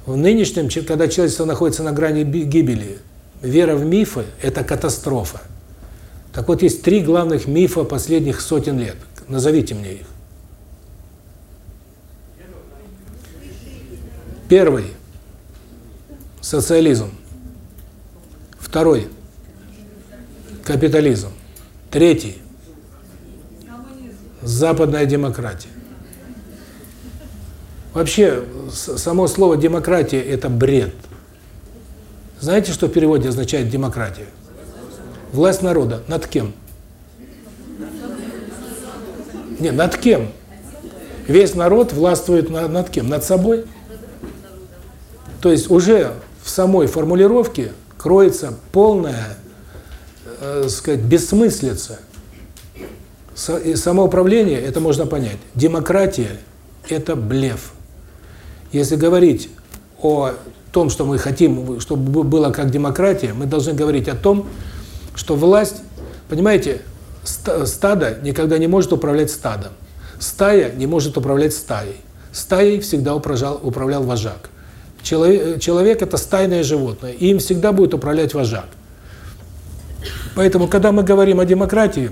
В нынешнем, когда человечество находится на грани гибели, вера в мифы – это катастрофа. Так вот, есть три главных мифа последних сотен лет. Назовите мне их. Первый – социализм. Второй – капитализм. Третий – западная демократия. Вообще, само слово «демократия» – это бред. Знаете, что в переводе означает демократия? Власть народа. Над кем? Не, над кем? Весь народ властвует над, над кем? Над собой? То есть уже в самой формулировке кроется полная, э, сказать, бессмыслица. И самоуправление, это можно понять. Демократия – это блеф. Если говорить о том, что мы хотим, чтобы было как демократия, мы должны говорить о том, что власть, понимаете, стадо никогда не может управлять стадом. Стая не может управлять стаей. Стаей всегда управлял, управлял вожак. Человек, человек – это стайное животное, и им всегда будет управлять вожак. Поэтому, когда мы говорим о демократии,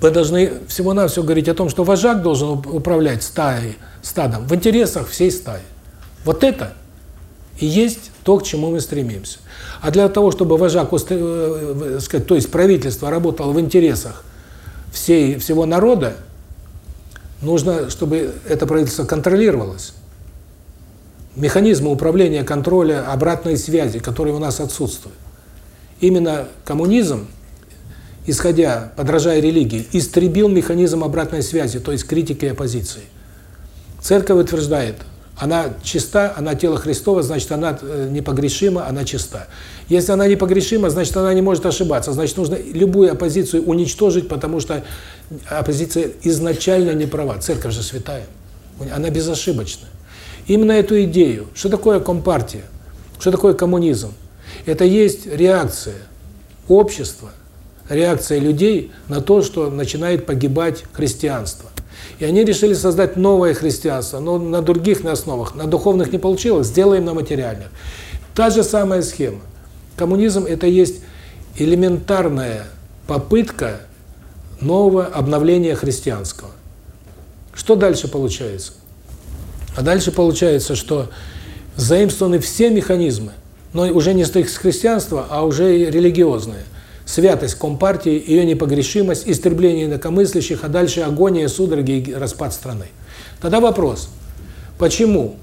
мы должны всего-навсего говорить о том, что вожак должен управлять стаей, стадом в интересах всей стаи. Вот это и есть то, к чему мы стремимся. А для того, чтобы вожак, э, э, то есть правительство работало в интересах всей, всего народа, нужно, чтобы это правительство контролировалось. Механизмы управления, контроля, обратной связи, которые у нас отсутствуют. Именно коммунизм, исходя, подражая религии, истребил механизм обратной связи, то есть критики и оппозиции. Церковь утверждает, она чиста, она тело Христова, значит, она э, непогрешима, она чиста. Если она непогрешима, значит, она не может ошибаться. Значит, нужно любую оппозицию уничтожить, потому что оппозиция изначально не права. Церковь же святая. Она безошибочная. Именно эту идею, что такое компартия, что такое коммунизм, это есть реакция общества, реакция людей на то, что начинает погибать христианство. И они решили создать новое христианство, но на других на основах. На духовных не получилось, сделаем на материальных. Та же самая схема. Коммунизм – это есть элементарная попытка нового обновления христианского. Что дальше получается? А дальше получается, что заимствованы все механизмы, но уже не с христианства, а уже религиозные – святость Компартии, ее непогрешимость, истребление инакомыслящих, а дальше агония, судороги и распад страны. Тогда вопрос, почему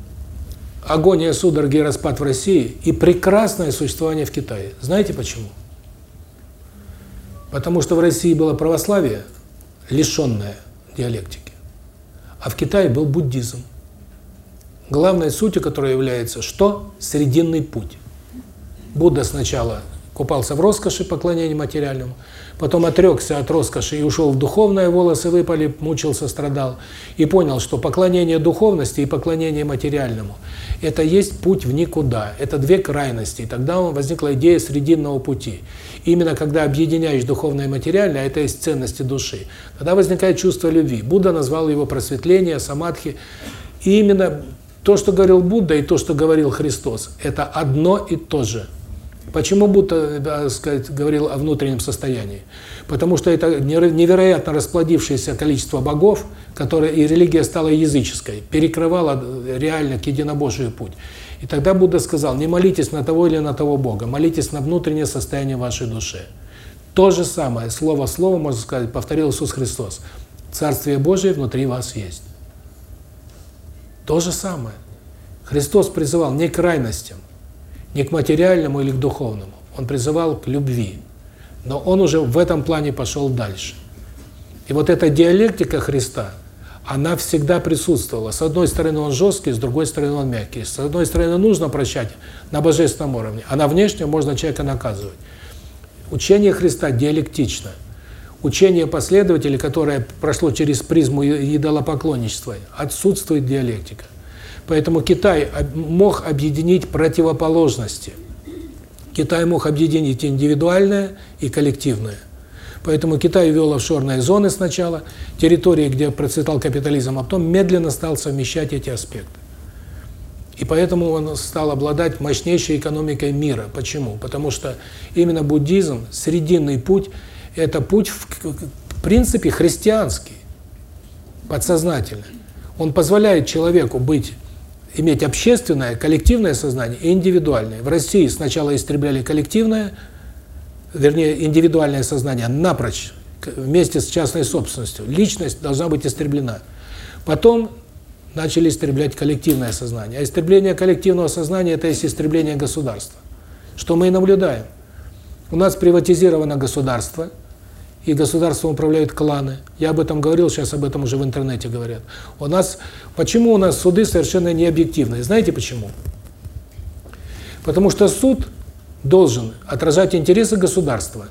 агония, судороги и распад в России и прекрасное существование в Китае? Знаете почему? Потому что в России было православие, лишенное диалектики, а в Китае был буддизм. Главной сутью которой является что? Срединный путь. Будда сначала купался в роскоши, поклонения материальному, потом отрекся от роскоши и ушел в духовное, волосы выпали, мучился, страдал, и понял, что поклонение духовности и поклонение материальному – это есть путь в никуда, это две крайности. И тогда возникла идея срединного пути. именно когда объединяешь духовное и материальное, а это есть ценности души, тогда возникает чувство любви. Будда назвал его просветление, самадхи. И именно то, что говорил Будда, и то, что говорил Христос – это одно и то же – Почему Будда, сказать, говорил о внутреннем состоянии? Потому что это невероятно расплодившееся количество богов, которое и религия стала языческой, перекрывала реально к единобожию путь. И тогда Будда сказал, не молитесь на того или на того Бога, молитесь на внутреннее состояние вашей души. То же самое, слово слово, можно сказать, повторил Иисус Христос. Царствие Божие внутри вас есть. То же самое. Христос призывал не к крайностям, не к материальному или к духовному. Он призывал к любви. Но он уже в этом плане пошел дальше. И вот эта диалектика Христа, она всегда присутствовала. С одной стороны он жесткий, с другой стороны он мягкий. С одной стороны нужно прощать на божественном уровне, а на внешнем можно человека наказывать. Учение Христа диалектично. Учение последователей, которое прошло через призму идолопоклонничества, отсутствует диалектика. Поэтому Китай мог объединить противоположности. Китай мог объединить индивидуальное и коллективное. Поэтому Китай ввел офшорные зоны сначала, территории, где процветал капитализм, а потом медленно стал совмещать эти аспекты. И поэтому он стал обладать мощнейшей экономикой мира. Почему? Потому что именно буддизм, срединный путь, это путь, в, принципе, христианский, подсознательный. Он позволяет человеку быть иметь общественное, коллективное сознание и индивидуальное. В России сначала истребляли коллективное, вернее, индивидуальное сознание напрочь, вместе с частной собственностью. Личность должна быть истреблена. Потом начали истреблять коллективное сознание. А истребление коллективного сознания – это есть истребление государства. Что мы и наблюдаем. У нас приватизировано государство – и государством управляют кланы. Я об этом говорил, сейчас об этом уже в интернете говорят. У нас почему у нас суды совершенно не объективные? Знаете почему? Потому что суд должен отражать интересы государства.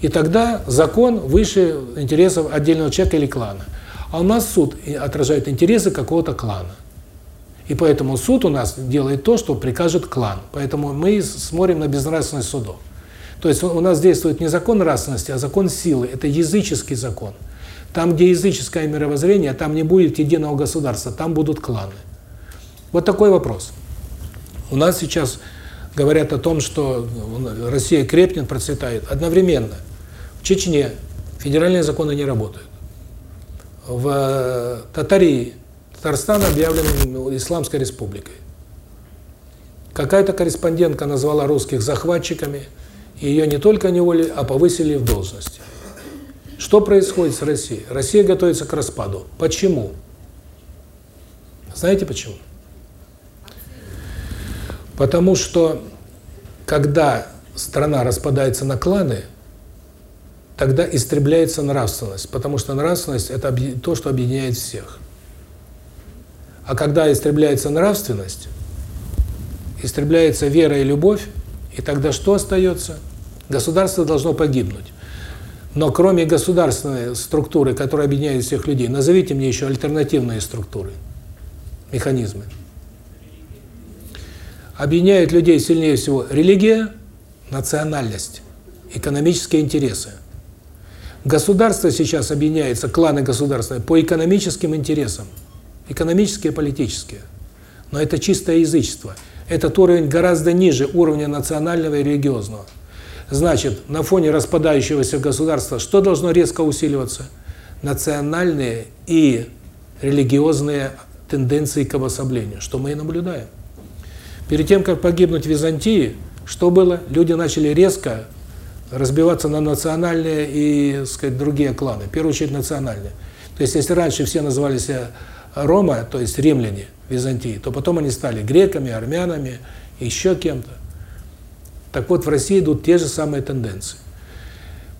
И тогда закон выше интересов отдельного человека или клана. А у нас суд отражает интересы какого-то клана. И поэтому суд у нас делает то, что прикажет клан. Поэтому мы смотрим на безнравственность судов. То есть у нас действует не закон нравственности, а закон силы. Это языческий закон. Там, где языческое мировоззрение, там не будет единого государства, там будут кланы. Вот такой вопрос. У нас сейчас говорят о том, что Россия крепнет, процветает. Одновременно в Чечне федеральные законы не работают. В Татарии Татарстан объявлен Исламской республикой. Какая-то корреспондентка назвала русских захватчиками – ее не только не уволили, а повысили в должности. Что происходит с Россией? Россия готовится к распаду. Почему? Знаете почему? Потому что, когда страна распадается на кланы, тогда истребляется нравственность, потому что нравственность – это то, что объединяет всех. А когда истребляется нравственность, истребляется вера и любовь, и тогда что остается? Государство должно погибнуть. Но кроме государственной структуры, которая объединяет всех людей, назовите мне еще альтернативные структуры, механизмы. Объединяет людей сильнее всего религия, национальность, экономические интересы. Государство сейчас объединяется, кланы государственные, по экономическим интересам. Экономические и политические. Но это чистое язычество. Этот уровень гораздо ниже уровня национального и религиозного. Значит, на фоне распадающегося государства что должно резко усиливаться? Национальные и религиозные тенденции к обособлению, что мы и наблюдаем. Перед тем, как погибнуть в Византии, что было? Люди начали резко разбиваться на национальные и, сказать, другие кланы. В первую очередь национальные. То есть, если раньше все назывались Рома, то есть римляне Византии, то потом они стали греками, армянами, еще кем-то. Так вот, в России идут те же самые тенденции.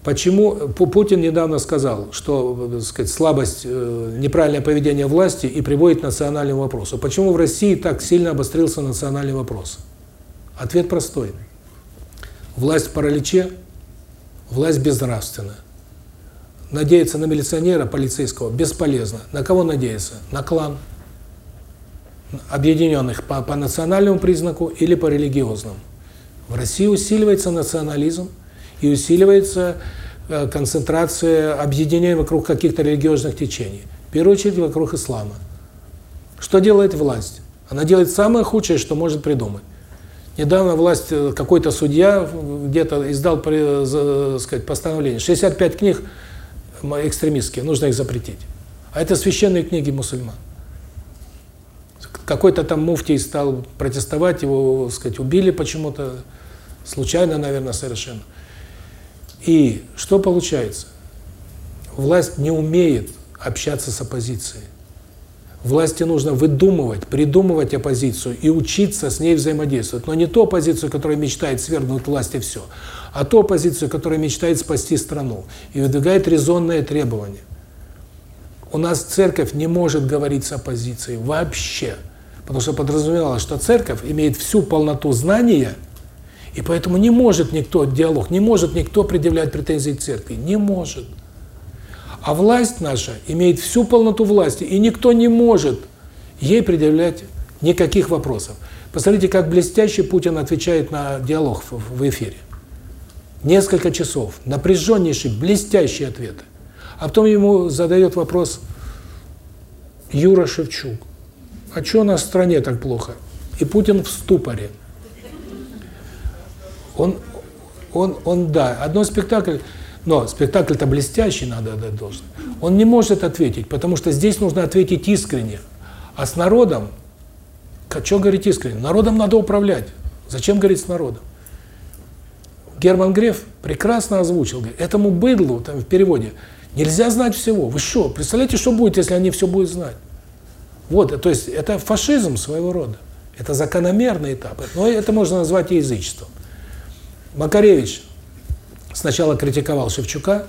Почему Путин недавно сказал, что, так сказать, слабость, э, неправильное поведение власти и приводит к национальному вопросу. Почему в России так сильно обострился национальный вопрос? Ответ простой. Власть в параличе, власть безнравственна. Надеяться на милиционера полицейского бесполезно. На кого надеяться? На клан объединенных по, по национальному признаку или по религиозному. В России усиливается национализм и усиливается э, концентрация объединения вокруг каких-то религиозных течений. В первую очередь вокруг ислама. Что делает власть? Она делает самое худшее, что может придумать. Недавно власть, э, какой-то судья где-то издал, э, сказать, постановление. 65 книг экстремистские, нужно их запретить. А это священные книги мусульман. Какой-то там муфтий стал протестовать, его, сказать, убили почему-то, случайно, наверное, совершенно. И что получается? Власть не умеет общаться с оппозицией. Власти нужно выдумывать, придумывать оппозицию и учиться с ней взаимодействовать. Но не ту оппозицию, которая мечтает свергнуть власть и все, а ту оппозицию, которая мечтает спасти страну и выдвигает резонные требования. У нас церковь не может говорить с оппозицией вообще. Потому что подразумевалось, что церковь имеет всю полноту знания, и поэтому не может никто, диалог, не может никто предъявлять претензии церкви. Не может. А власть наша имеет всю полноту власти, и никто не может ей предъявлять никаких вопросов. Посмотрите, как блестяще Путин отвечает на диалог в эфире. Несколько часов, напряженнейшие, блестящие ответы. А потом ему задает вопрос Юра Шевчук а что у нас в стране так плохо? И Путин в ступоре. Он, он, он, да, одно спектакль, но спектакль-то блестящий, надо отдать должное. Он не может ответить, потому что здесь нужно ответить искренне. А с народом, что говорить искренне? Народом надо управлять. Зачем говорить с народом? Герман Греф прекрасно озвучил, говорит, этому быдлу, там в переводе, нельзя знать всего. Вы что, представляете, что будет, если они все будут знать? Вот, то есть это фашизм своего рода. Это закономерный этап. Но это можно назвать и язычеством. Макаревич сначала критиковал Шевчука,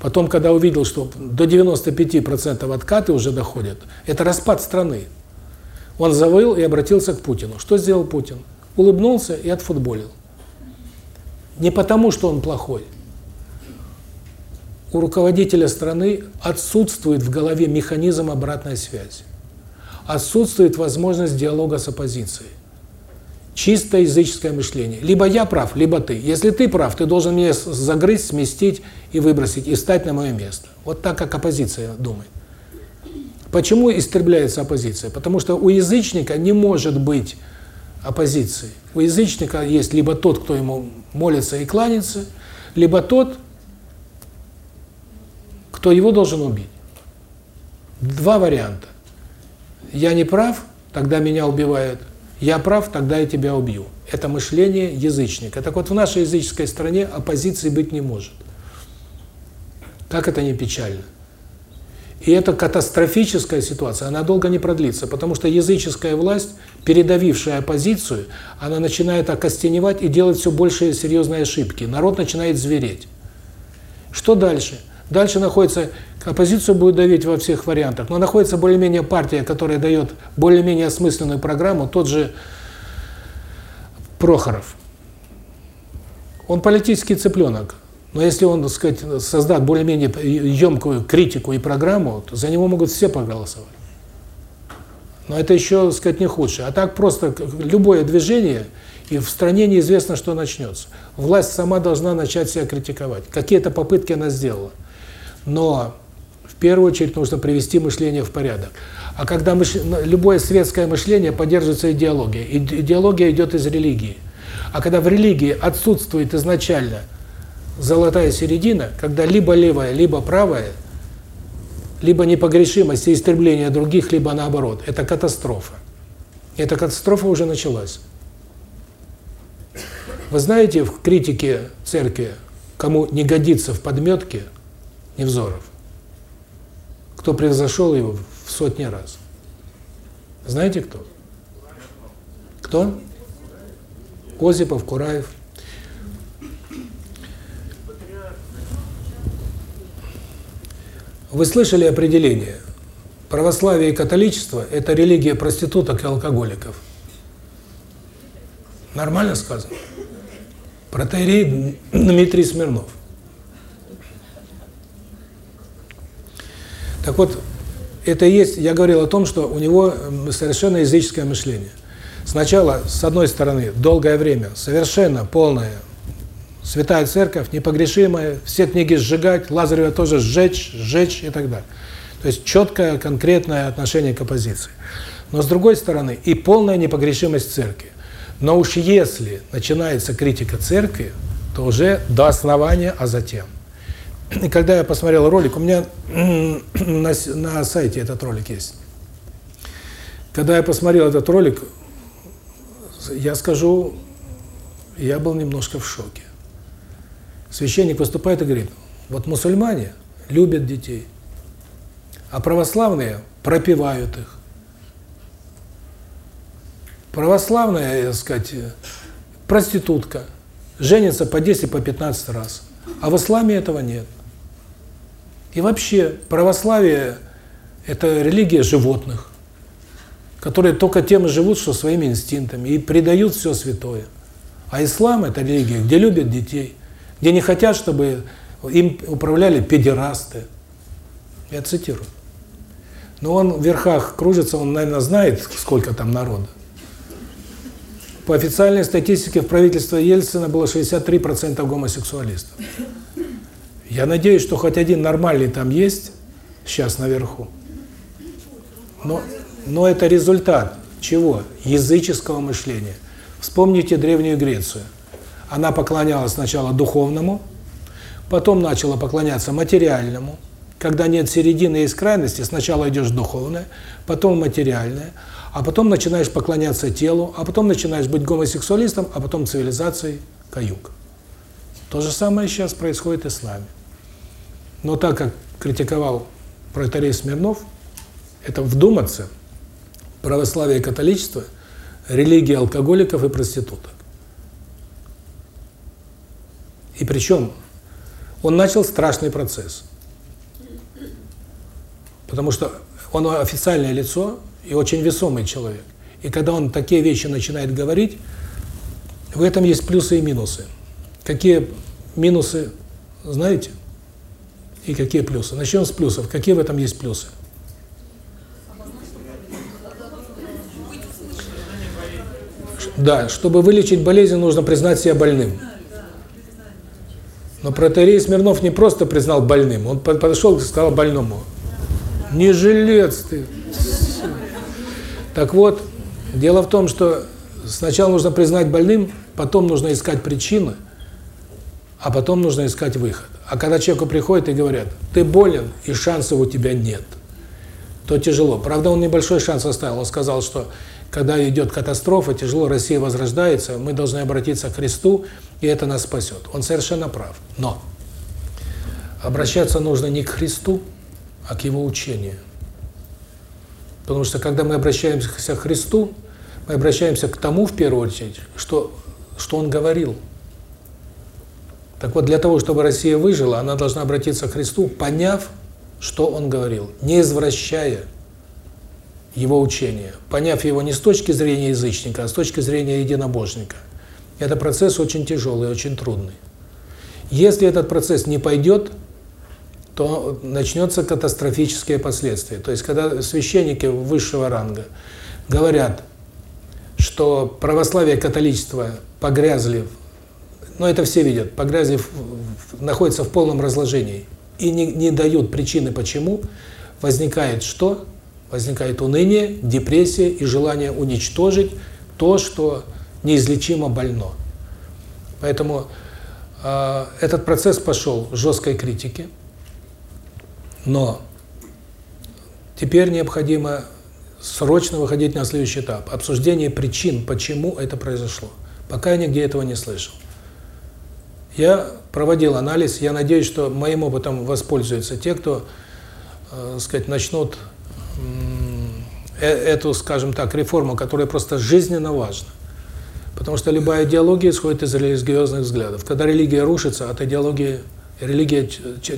потом, когда увидел, что до 95% откаты уже доходят, это распад страны. Он завыл и обратился к Путину. Что сделал Путин? Улыбнулся и отфутболил. Не потому, что он плохой. У руководителя страны отсутствует в голове механизм обратной связи отсутствует возможность диалога с оппозицией. Чисто языческое мышление. Либо я прав, либо ты. Если ты прав, ты должен меня загрызть, сместить и выбросить, и стать на мое место. Вот так, как оппозиция думает. Почему истребляется оппозиция? Потому что у язычника не может быть оппозиции. У язычника есть либо тот, кто ему молится и кланяется, либо тот, кто его должен убить. Два варианта. Я не прав, тогда меня убивают. Я прав, тогда я тебя убью. Это мышление язычника. Так вот, в нашей языческой стране оппозиции быть не может. Как это не печально? И эта катастрофическая ситуация, она долго не продлится, потому что языческая власть, передавившая оппозицию, она начинает окостеневать и делать все больше серьезные ошибки. Народ начинает звереть. Что дальше? Дальше находится, оппозицию будет давить во всех вариантах, но находится более-менее партия, которая дает более-менее осмысленную программу, тот же Прохоров. Он политический цыпленок. Но если он, так сказать, создаст более-менее емкую критику и программу, то за него могут все проголосовать. Но это еще, так сказать, не худшее. А так просто любое движение, и в стране неизвестно, что начнется. Власть сама должна начать себя критиковать. Какие-то попытки она сделала. Но в первую очередь нужно привести мышление в порядок. А когда мыш... любое светское мышление поддерживается идеологией, идеология идет из религии. А когда в религии отсутствует изначально золотая середина, когда либо левая, либо правая, либо непогрешимость и истребление других, либо наоборот, это катастрофа. Эта катастрофа уже началась. Вы знаете, в критике церкви, кому не годится в подметке, Невзоров, кто превзошел его в сотни раз. Знаете кто? Кто? Озипов, Кураев. Вы слышали определение? Православие и католичество – это религия проституток и алкоголиков. Нормально сказано? Протеерей Дмитрий Смирнов. Так вот, это есть, я говорил о том, что у него совершенно языческое мышление. Сначала, с одной стороны, долгое время совершенно полная святая церковь, непогрешимая, все книги сжигать, Лазарева тоже сжечь, сжечь и так далее. То есть четкое, конкретное отношение к оппозиции. Но с другой стороны, и полная непогрешимость церкви. Но уж если начинается критика церкви, то уже до основания, а затем. И когда я посмотрел ролик, у меня на, на сайте этот ролик есть. Когда я посмотрел этот ролик, я скажу, я был немножко в шоке. Священник выступает и говорит, вот мусульмане любят детей, а православные пропивают их. Православная, так сказать, проститутка, женится по 10, по 15 раз. А в исламе этого нет. И вообще, православие – это религия животных, которые только тем и живут, что своими инстинктами, и предают все святое. А ислам – это религия, где любят детей, где не хотят, чтобы им управляли педерасты. Я цитирую. Но он в верхах кружится, он, наверное, знает, сколько там народа. По официальной статистике в правительстве Ельцина было 63% гомосексуалистов. Я надеюсь, что хоть один нормальный там есть сейчас наверху. Но, но это результат чего? Языческого мышления. Вспомните Древнюю Грецию. Она поклонялась сначала духовному, потом начала поклоняться материальному. Когда нет середины, есть крайности, сначала идешь духовное, потом материальное, а потом начинаешь поклоняться телу, а потом начинаешь быть гомосексуалистом, а потом цивилизацией каюк. То же самое сейчас происходит и с нами. Но так как критиковал протарей Смирнов, это вдуматься, православие и католичество – религия алкоголиков и проституток. И причем он начал страшный процесс. Потому что он официальное лицо и очень весомый человек. И когда он такие вещи начинает говорить, в этом есть плюсы и минусы. Какие минусы, знаете? И какие плюсы? Начнем с плюсов. Какие в этом есть плюсы? Да, чтобы вылечить болезнь, нужно признать себя больным. Но протеерей Смирнов не просто признал больным, он подошел и сказал больному, не жилец ты. Так вот, дело в том, что сначала нужно признать больным, потом нужно искать причины, а потом нужно искать выход. А когда человеку приходят и говорят, ты болен, и шансов у тебя нет, то тяжело. Правда, он небольшой шанс оставил. Он сказал, что когда идет катастрофа, тяжело, Россия возрождается, мы должны обратиться к Христу, и это нас спасет. Он совершенно прав. Но Обращаться нужно не к Христу, а к Его учению. Потому что когда мы обращаемся к Христу, мы обращаемся к тому, в первую очередь, что, что Он говорил. Так вот, для того, чтобы Россия выжила, она должна обратиться к Христу, поняв, что Он говорил, не извращая его учение, поняв его не с точки зрения язычника, а с точки зрения единобожника. Это процесс очень тяжелый, очень трудный. Если этот процесс не пойдет, то начнется катастрофические последствия. То есть, когда священники высшего ранга говорят, что православие и католичество погрязли, ну это все видят, погрязли, находятся в полном разложении и не, не дают причины почему, возникает что? Возникает уныние, депрессия и желание уничтожить то, что неизлечимо больно. Поэтому э, этот процесс пошел жесткой критики, но теперь необходимо срочно выходить на следующий этап. Обсуждение причин, почему это произошло. Пока я нигде этого не слышал. Я проводил анализ, я надеюсь, что моим опытом воспользуются те, кто, э, сказать, начнут э, эту, скажем так, реформу, которая просто жизненно важна. Потому что любая идеология исходит из религиозных взглядов. Когда религия рушится, от идеологии, религия,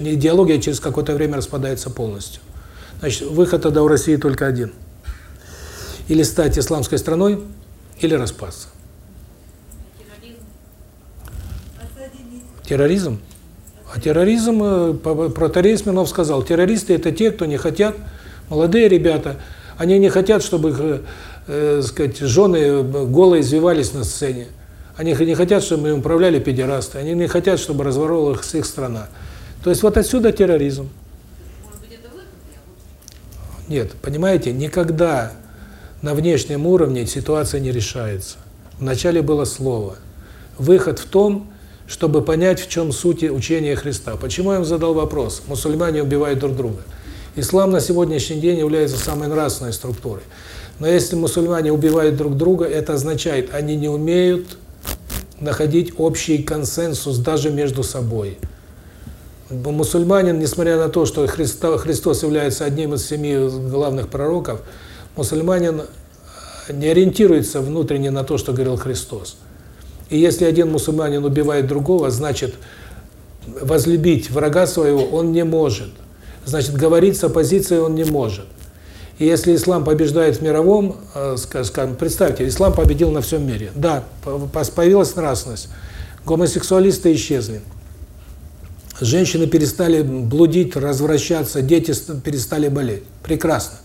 не идеология через какое-то время распадается полностью. Значит, выход тогда у России только один. Или стать исламской страной, или распасться. Терроризм? А терроризм, э, протарей Смирнов сказал, террористы это те, кто не хотят, молодые ребята, они не хотят, чтобы их, э, э сказать, жены э, голые извивались на сцене. Они не хотят, чтобы им управляли педерасты, они не хотят, чтобы разворовывалась их страна. То есть вот отсюда терроризм. Нет, понимаете, никогда на внешнем уровне ситуация не решается. Вначале было слово. Выход в том, чтобы понять, в чем суть учения Христа. Почему я вам задал вопрос? Мусульмане убивают друг друга. Ислам на сегодняшний день является самой нравственной структурой. Но если мусульмане убивают друг друга, это означает, они не умеют находить общий консенсус даже между собой. Мусульманин, несмотря на то, что Христос является одним из семи главных пророков, мусульманин не ориентируется внутренне на то, что говорил Христос. И если один мусульманин убивает другого, значит, возлюбить врага своего он не может. Значит, говорить с оппозицией он не может. И если ислам побеждает в мировом, э, скажем, представьте, ислам победил на всем мире. Да, появилась нравственность. Гомосексуалисты исчезли. Женщины перестали блудить, развращаться, дети перестали болеть. Прекрасно.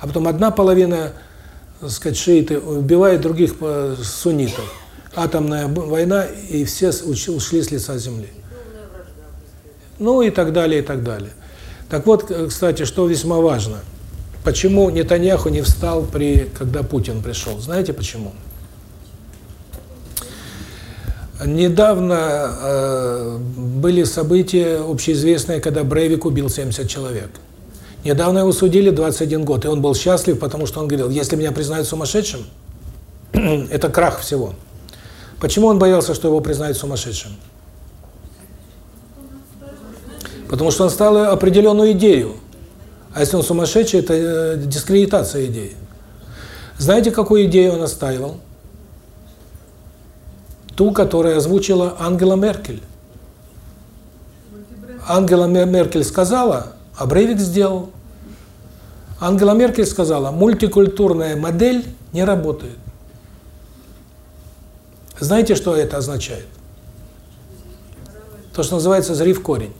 А потом одна половина, так сказать, шииты убивает других э, суннитов атомная война, и все ушли с лица земли. Ну и так далее, и так далее. Так вот, кстати, что весьма важно. Почему Нетаньяху не встал, при, когда Путин пришел? Знаете почему? Недавно э, были события общеизвестные, когда Брейвик убил 70 человек. Недавно его судили 21 год, и он был счастлив, потому что он говорил, если меня признают сумасшедшим, это крах всего. Почему он боялся, что его признают сумасшедшим? Потому что он стал определенную идею. А если он сумасшедший, это э, дискредитация идеи. Знаете, какую идею он оставил? Ту, которую озвучила Ангела Меркель. Ангела Меркель сказала, а Брейвик сделал. Ангела Меркель сказала, мультикультурная модель не работает. Знаете, что это означает? То, что называется «зри корень».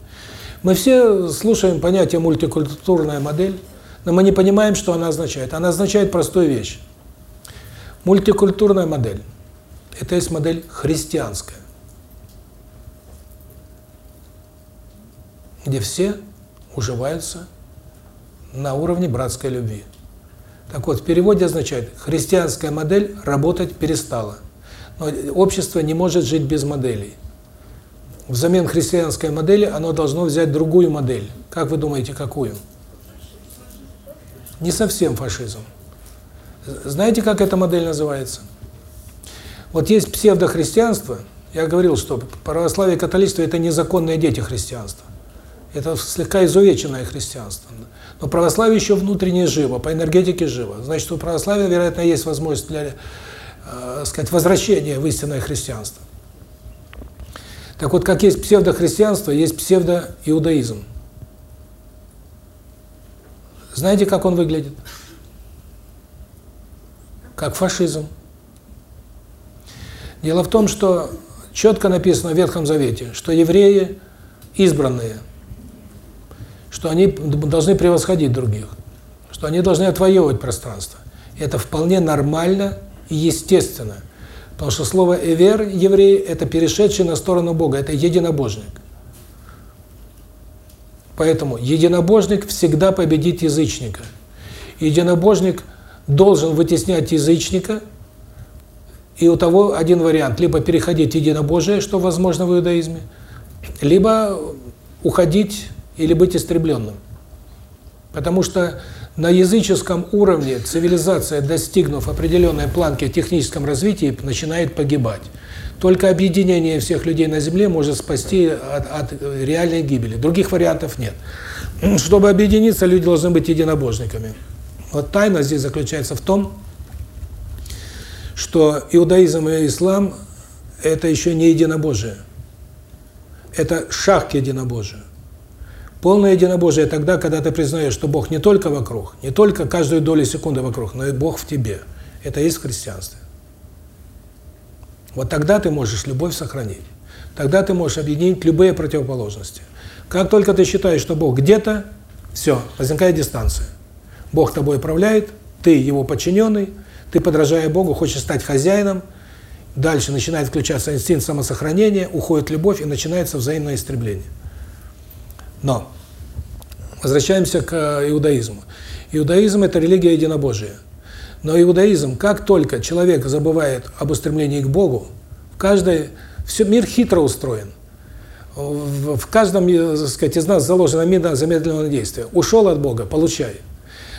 Мы все слушаем понятие «мультикультурная модель», но мы не понимаем, что она означает. Она означает простую вещь. Мультикультурная модель – это есть модель христианская, где все уживаются на уровне братской любви. Так вот, в переводе означает «христианская модель работать перестала». Общество не может жить без моделей. Взамен христианской модели оно должно взять другую модель. Как вы думаете, какую? Не совсем фашизм. Знаете, как эта модель называется? Вот есть псевдохристианство. Я говорил, что православие и католичество – это незаконные дети христианства. Это слегка изувеченное христианство. Но православие еще внутренне живо, по энергетике живо. Значит, у православия, вероятно, есть возможность для, э, сказать, возвращения в истинное христианство. Так вот, как есть псевдохристианство, есть псевдоиудаизм. Знаете, как он выглядит? Как фашизм. Дело в том, что четко написано в Ветхом Завете, что евреи избранные, что они должны превосходить других, что они должны отвоевывать пространство. Это вполне нормально естественно. Потому что слово «эвер» еврей – это перешедший на сторону Бога, это единобожник. Поэтому единобожник всегда победит язычника. Единобожник должен вытеснять язычника, и у того один вариант – либо переходить единобожие, что возможно в иудаизме, либо уходить или быть истребленным. Потому что на языческом уровне цивилизация, достигнув определенной планки в техническом развитии, начинает погибать. Только объединение всех людей на Земле может спасти от, от реальной гибели. Других вариантов нет. Чтобы объединиться, люди должны быть единобожниками. Вот тайна здесь заключается в том, что иудаизм и ислам – это еще не единобожие. Это шаг к единобожию. Полное единобожие тогда, когда ты признаешь, что Бог не только вокруг, не только каждую долю секунды вокруг, но и Бог в тебе. Это есть христианство. Вот тогда ты можешь любовь сохранить. Тогда ты можешь объединить любые противоположности. Как только ты считаешь, что Бог где-то, все, возникает дистанция. Бог тобой управляет, ты его подчиненный, ты, подражая Богу, хочешь стать хозяином, дальше начинает включаться инстинкт самосохранения, уходит любовь и начинается взаимное истребление. Но возвращаемся к э, иудаизму. Иудаизм – это религия единобожия. Но иудаизм, как только человек забывает об устремлении к Богу, в каждой все мир хитро устроен. В, каждом, э, так сказать, из нас заложена мина замедленного действия. Ушел от Бога, получай.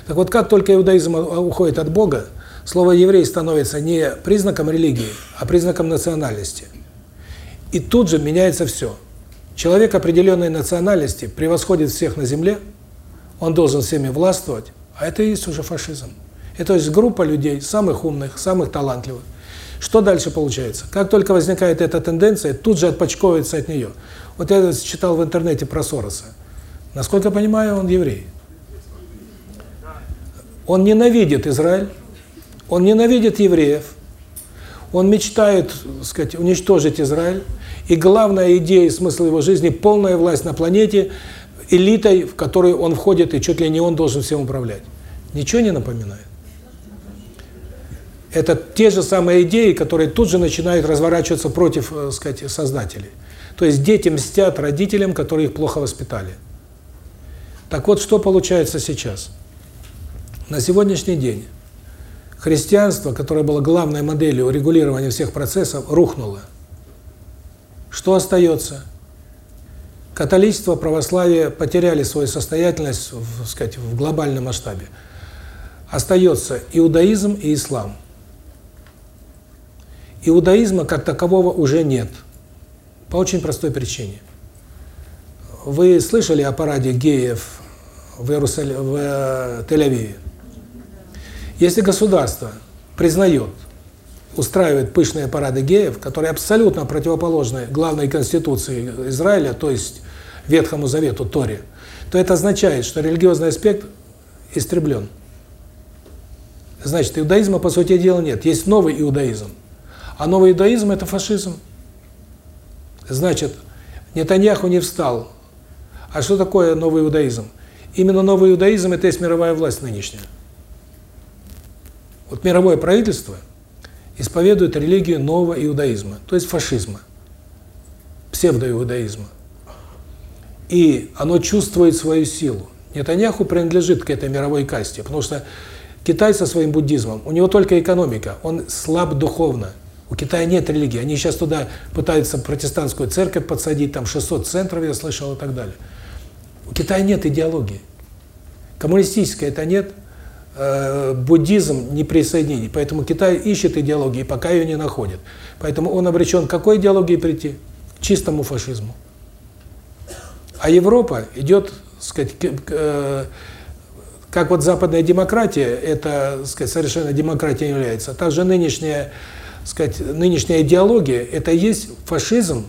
Так вот, как только иудаизм уходит от Бога, слово еврей становится не признаком религии, а признаком национальности. И тут же меняется все. Человек определенной национальности превосходит всех на земле, он должен всеми властвовать, а это и есть уже фашизм. Это есть группа людей, самых умных, самых талантливых. Что дальше получается? Как только возникает эта тенденция, тут же отпочковывается от нее. Вот я читал в интернете про Сороса. Насколько я понимаю, он еврей. Он ненавидит Израиль, он ненавидит евреев, он мечтает, так сказать, уничтожить Израиль, и главная идея и смысл его жизни – полная власть на планете, элитой, в которую он входит, и чуть ли не он должен всем управлять. Ничего не напоминает? Это те же самые идеи, которые тут же начинают разворачиваться против, так сказать, создателей. То есть дети мстят родителям, которые их плохо воспитали. Так вот, что получается сейчас? На сегодняшний день христианство, которое было главной моделью регулирования всех процессов, рухнуло. Что остается? Католичество, православие потеряли свою состоятельность, в, сказать, в глобальном масштабе. Остается иудаизм и ислам. Иудаизма как такового уже нет. По очень простой причине. Вы слышали о параде геев в, Иерусаль... в э, Тель-Авиве? Если государство признает устраивает пышные парады геев, которые абсолютно противоположны главной конституции Израиля, то есть Ветхому Завету, Торе, то это означает, что религиозный аспект истреблен. Значит, иудаизма, по сути дела, нет. Есть новый иудаизм. А новый иудаизм – это фашизм. Значит, Нетаньяху не встал. А что такое новый иудаизм? Именно новый иудаизм – это есть мировая власть нынешняя. Вот мировое правительство – исповедует религию нового иудаизма, то есть фашизма, псевдоиудаизма. И оно чувствует свою силу. Нетаньяху принадлежит к этой мировой касте, потому что Китай со своим буддизмом, у него только экономика, он слаб духовно. У Китая нет религии. Они сейчас туда пытаются протестантскую церковь подсадить, там 600 центров, я слышал, и так далее. У Китая нет идеологии. Коммунистической это нет, буддизм не присоединить. Поэтому Китай ищет идеологии, пока ее не находит. Поэтому он обречен к какой идеологии прийти? К чистому фашизму. А Европа идет, сказать, э, как вот западная демократия, это, сказать, совершенно демократия является, также нынешняя, сказать, нынешняя идеология, это есть фашизм,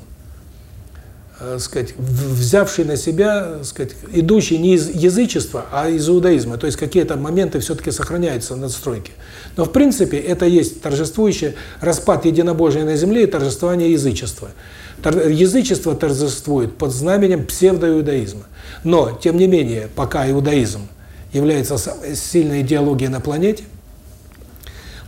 э, сказать, взявший на себя, сказать, идущий не из язычества, а из иудаизма. То есть какие-то моменты все-таки сохраняются в надстройке. Но в принципе это есть торжествующий распад единобожия на земле и торжествование язычества. Язычество торжествует под знаменем псевдоиудаизма. Но, тем не менее, пока иудаизм является самой сильной идеологией на планете,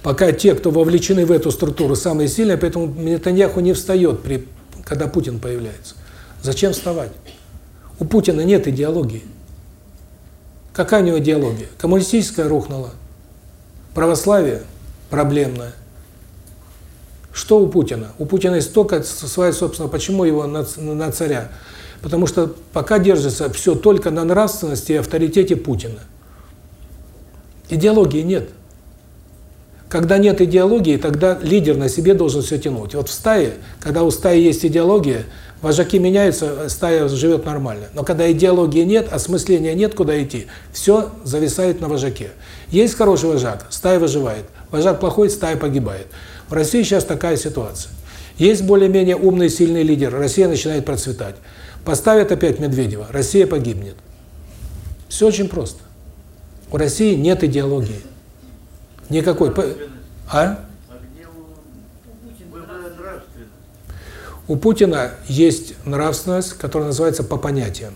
пока те, кто вовлечены в эту структуру, самые сильные, поэтому Нетаньяху не встает, при, когда Путин появляется. Зачем вставать? У Путина нет идеологии. Какая у него идеология? Коммунистическая рухнула. Православие проблемное. Что у Путина? У Путина есть только своя собственная. Почему его на, на царя? Потому что пока держится все только на нравственности и авторитете Путина. Идеологии нет. Когда нет идеологии, тогда лидер на себе должен все тянуть. Вот в стае, когда у стаи есть идеология, вожаки меняются, стая живет нормально. Но когда идеологии нет, осмысления нет, куда идти, все зависает на вожаке. Есть хороший вожак, стая выживает. Вожак плохой, стая погибает. В России сейчас такая ситуация. Есть более-менее умный, сильный лидер, Россия начинает процветать. Поставят опять Медведева, Россия погибнет. Все очень просто. У России нет идеологии. Никакой. А? У Путина есть нравственность, которая называется по понятиям.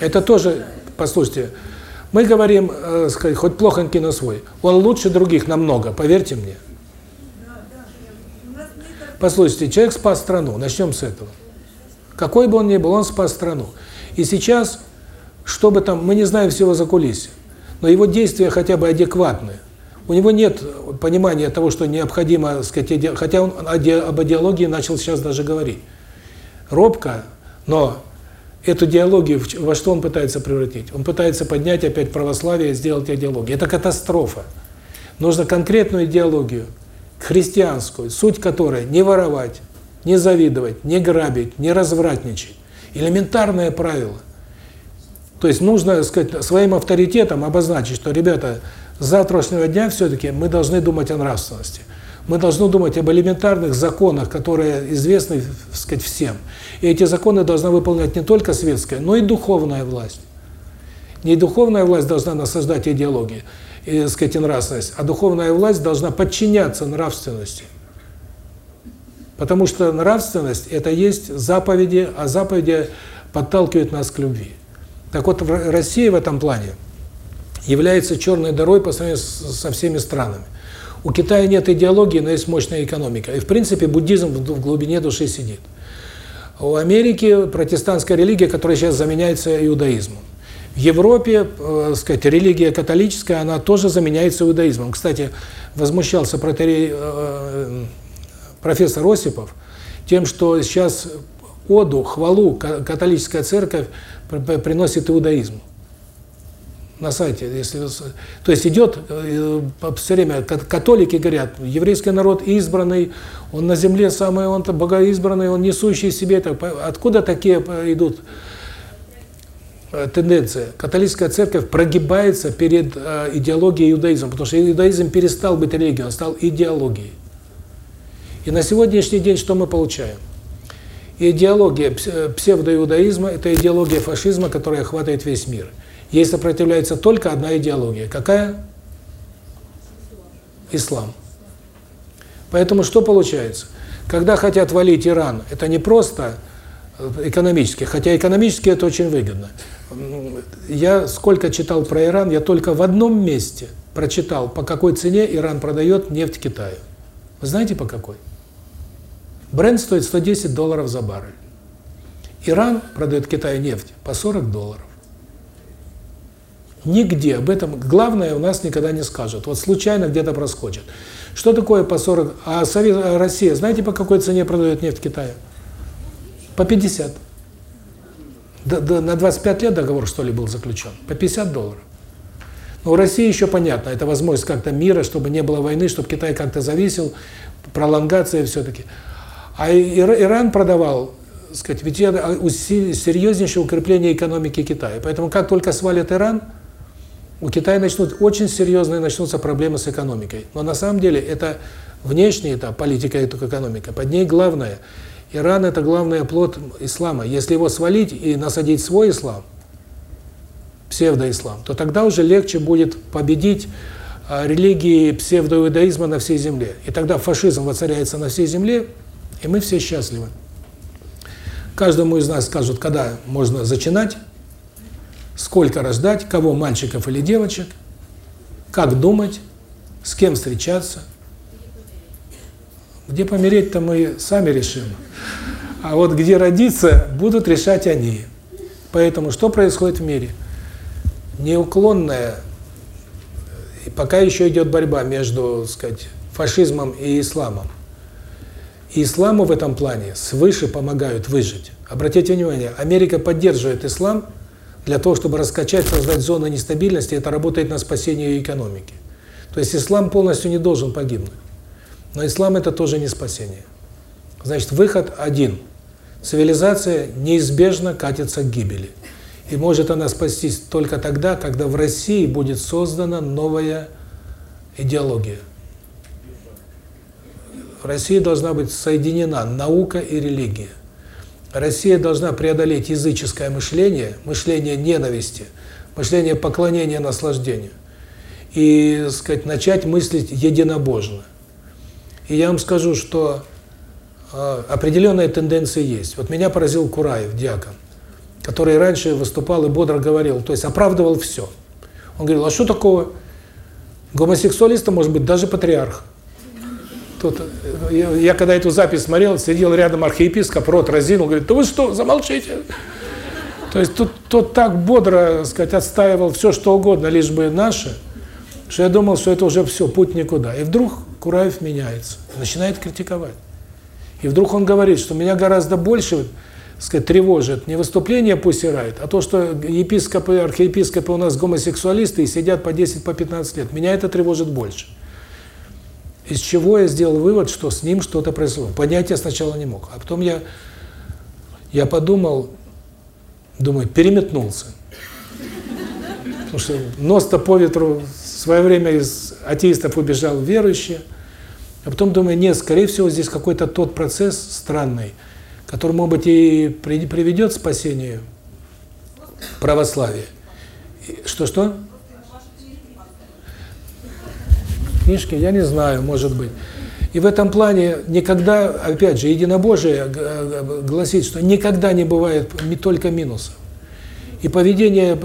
Это тоже, послушайте, мы говорим, э, сказать, хоть плохонький, но свой. Он лучше других намного, поверьте мне. Послушайте, человек спас страну, начнем с этого. Какой бы он ни был, он спас страну. И сейчас, чтобы там, мы не знаем всего за кулисья, но его действия хотя бы адекватны. У него нет понимания того, что необходимо, сказать, хотя он об идеологии начал сейчас даже говорить. Робко, но эту идеологию во что он пытается превратить? Он пытается поднять опять православие и сделать идеологию. Это катастрофа. Нужно конкретную идеологию, христианскую, суть которой не воровать, не завидовать, не грабить, не развратничать. Элементарное правило. То есть нужно, сказать, своим авторитетом обозначить, что, ребята, с завтрашнего дня все-таки мы должны думать о нравственности. Мы должны думать об элементарных законах, которые известны, так сказать, всем. И эти законы должна выполнять не только светская, но и духовная власть. Не духовная власть должна насаждать идеологии, и, так сказать, и нравственность, а духовная власть должна подчиняться нравственности. Потому что нравственность – это есть заповеди, а заповеди подталкивают нас к любви. Так вот, Россия в этом плане является черной дырой по сравнению со всеми странами. У Китая нет идеологии, но есть мощная экономика. И, в принципе, буддизм в глубине души сидит. У Америки протестантская религия, которая сейчас заменяется иудаизмом. В Европе, э, сказать, религия католическая, она тоже заменяется иудаизмом. Кстати, возмущался протерей, э, профессор Осипов тем, что сейчас оду, хвалу католическая церковь приносит иудаизму. На сайте, если то есть идет э, все время католики говорят, еврейский народ избранный, он на земле самый, он богоизбранный, он несущий себе это. Откуда такие идут э, тенденции? Католическая церковь прогибается перед э, идеологией иудаизма, потому что иудаизм перестал быть религией, он стал идеологией. И на сегодняшний день что мы получаем? Идеология псевдоиудаизма – это идеология фашизма, которая охватывает весь мир. Ей сопротивляется только одна идеология. Какая? Ислам. Поэтому что получается? Когда хотят валить Иран, это не просто э, экономически, хотя экономически это очень выгодно. Я сколько читал про Иран, я только в одном месте прочитал, по какой цене Иран продает нефть Китаю. Вы знаете, по какой? Бренд стоит 110 долларов за баррель. Иран продает Китаю нефть по 40 долларов. Нигде об этом, главное, у нас никогда не скажут. Вот случайно где-то проскочит. Что такое по 40? А Совет, а Россия, знаете, по какой цене продает нефть Китаю? По 50. Д -д на 25 лет договор, что ли, был заключен? По 50 долларов. Но у России еще понятно, это возможность как-то мира, чтобы не было войны, чтобы Китай как-то зависел, пролонгация все-таки. А Иран продавал сказать, ведь это серьезнейшее укрепление экономики Китая. Поэтому как только свалит Иран, у Китая начнут очень серьезные начнутся проблемы с экономикой. Но на самом деле это внешний этап, политика и экономика. Под ней главное. Иран – это главный оплот ислама. Если его свалить и насадить свой ислам, псевдоислам, то тогда уже легче будет победить а, религии псевдоиудаизма на всей земле. И тогда фашизм воцаряется на всей земле, и мы все счастливы. Каждому из нас скажут, когда можно зачинать, сколько рождать, кого, мальчиков или девочек, как думать, с кем встречаться. Где помереть-то мы сами решим. А вот где родиться, будут решать они. Поэтому что происходит в мире? Неуклонная, и пока еще идет борьба между, сказать, фашизмом и исламом. И исламу в этом плане свыше помогают выжить. Обратите внимание, Америка поддерживает ислам для того, чтобы раскачать, создать зону нестабильности, это работает на спасение экономики. То есть ислам полностью не должен погибнуть. Но ислам это тоже не спасение. Значит, выход один. Цивилизация неизбежно катится к гибели. И может она спастись только тогда, когда в России будет создана новая идеология. В России должна быть соединена наука и религия. Россия должна преодолеть языческое мышление, мышление ненависти, мышление поклонения наслаждению. И, сказать, начать мыслить единобожно. И я вам скажу, что э, определенные тенденции есть. Вот меня поразил Кураев, диакон, который раньше выступал и бодро говорил, то есть оправдывал все. Он говорил, а что такого? Гомосексуалиста может быть даже патриарх. Тут, я, когда эту запись смотрел, сидел рядом архиепископ, рот разинул, говорит, да вы что, замолчите. То есть тут тот так бодро, сказать, отстаивал все, что угодно, лишь бы наше, что я думал, что это уже все, путь никуда. И вдруг Кураев меняется, начинает критиковать. И вдруг он говорит, что меня гораздо больше сказать, тревожит не выступление пусть а то, что епископы, архиепископы у нас гомосексуалисты и сидят по 10, по 15 лет. Меня это тревожит больше. Из чего я сделал вывод, что с ним что-то произошло. Понять я сначала не мог. А потом я, я подумал, думаю, переметнулся. Потому что нос-то по ветру в свое время из атеистов убежал в верующие. А потом думаю, нет, скорее всего, здесь какой-то тот процесс странный, который, может быть, и приведет к спасению православия. Что-что? Книжки, я не знаю, может быть. И в этом плане никогда, опять же, единобожие гласит, что никогда не бывает только минусов. И поведение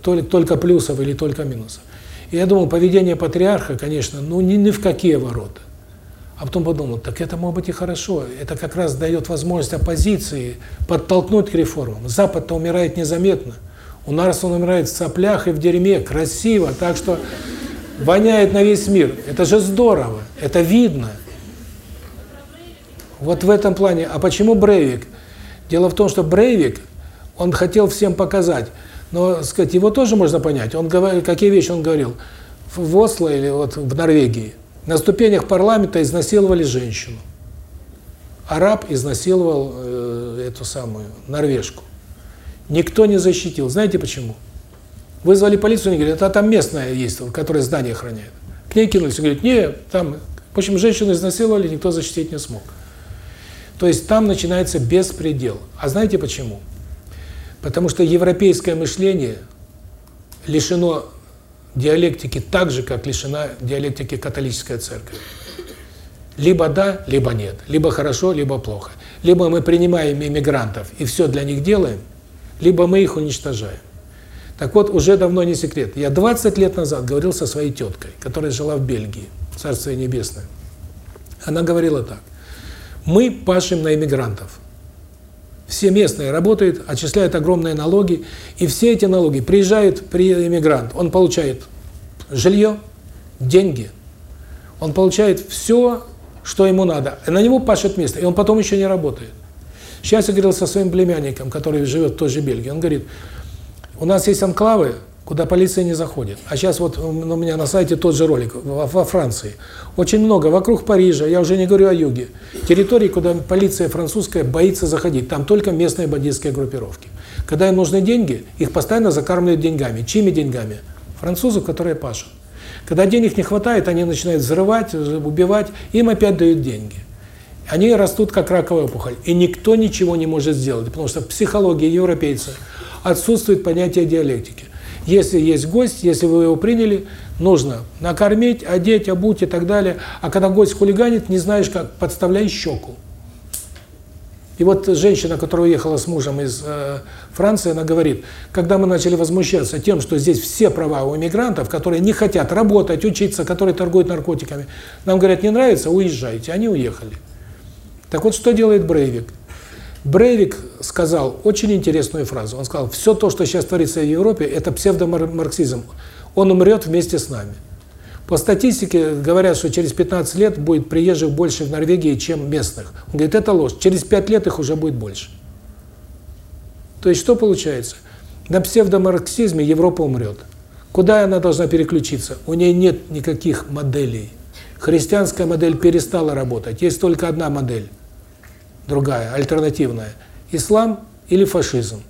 только плюсов или только минусов. И я думал, поведение патриарха, конечно, ну ни, ни в какие ворота. А потом подумал, так это может быть и хорошо. Это как раз дает возможность оппозиции подтолкнуть к реформам. Запад-то умирает незаметно. У нас он умирает в соплях и в дерьме, красиво. Так что воняет на весь мир. Это же здорово, это видно. Вот в этом плане. А почему Брейвик? Дело в том, что Брейвик, он хотел всем показать, но, сказать, его тоже можно понять. Он говорил, какие вещи он говорил? В Осло или вот в Норвегии на ступенях парламента изнасиловали женщину. Араб изнасиловал э, эту самую норвежку. Никто не защитил. Знаете почему? Вызвали полицию, они говорят, а там местная есть, которая здание охраняет. К ней кинулись, говорят, нет, там, в общем, женщину изнасиловали, никто защитить не смог. То есть там начинается беспредел. А знаете почему? Потому что европейское мышление лишено диалектики так же, как лишена диалектики католическая церковь. Либо да, либо нет. Либо хорошо, либо плохо. Либо мы принимаем иммигрантов и все для них делаем, либо мы их уничтожаем. Так вот, уже давно не секрет. Я 20 лет назад говорил со своей теткой, которая жила в Бельгии, Царствие Небесное. Она говорила так. Мы пашем на иммигрантов. Все местные работают, отчисляют огромные налоги, и все эти налоги приезжают при иммигрант. Он получает жилье, деньги, он получает все, что ему надо. И на него пашет место, и он потом еще не работает. Сейчас я говорил со своим племянником, который живет в той же Бельгии. Он говорит, у нас есть анклавы, куда полиция не заходит. А сейчас вот у меня на сайте тот же ролик во, Франции. Очень много вокруг Парижа, я уже не говорю о юге, территорий, куда полиция французская боится заходить. Там только местные бандитские группировки. Когда им нужны деньги, их постоянно закармливают деньгами. Чьими деньгами? Французов, которые пашут. Когда денег не хватает, они начинают взрывать, убивать, им опять дают деньги. Они растут как раковая опухоль. И никто ничего не может сделать, потому что в психологии европейцев отсутствует понятие диалектики. Если есть гость, если вы его приняли, нужно накормить, одеть, обуть и так далее. А когда гость хулиганит, не знаешь как, подставляй щеку. И вот женщина, которая уехала с мужем из э, Франции, она говорит, когда мы начали возмущаться тем, что здесь все права у иммигрантов, которые не хотят работать, учиться, которые торгуют наркотиками, нам говорят, не нравится, уезжайте. Они уехали. Так вот, что делает Брейвик? Брейвик сказал очень интересную фразу. Он сказал, все то, что сейчас творится в Европе, это псевдомарксизм. Он умрет вместе с нами. По статистике говорят, что через 15 лет будет приезжих больше в Норвегии, чем местных. Он говорит, это ложь. Через 5 лет их уже будет больше. То есть что получается? На псевдомарксизме Европа умрет. Куда она должна переключиться? У нее нет никаких моделей. Христианская модель перестала работать. Есть только одна модель другая, альтернативная. Ислам или фашизм.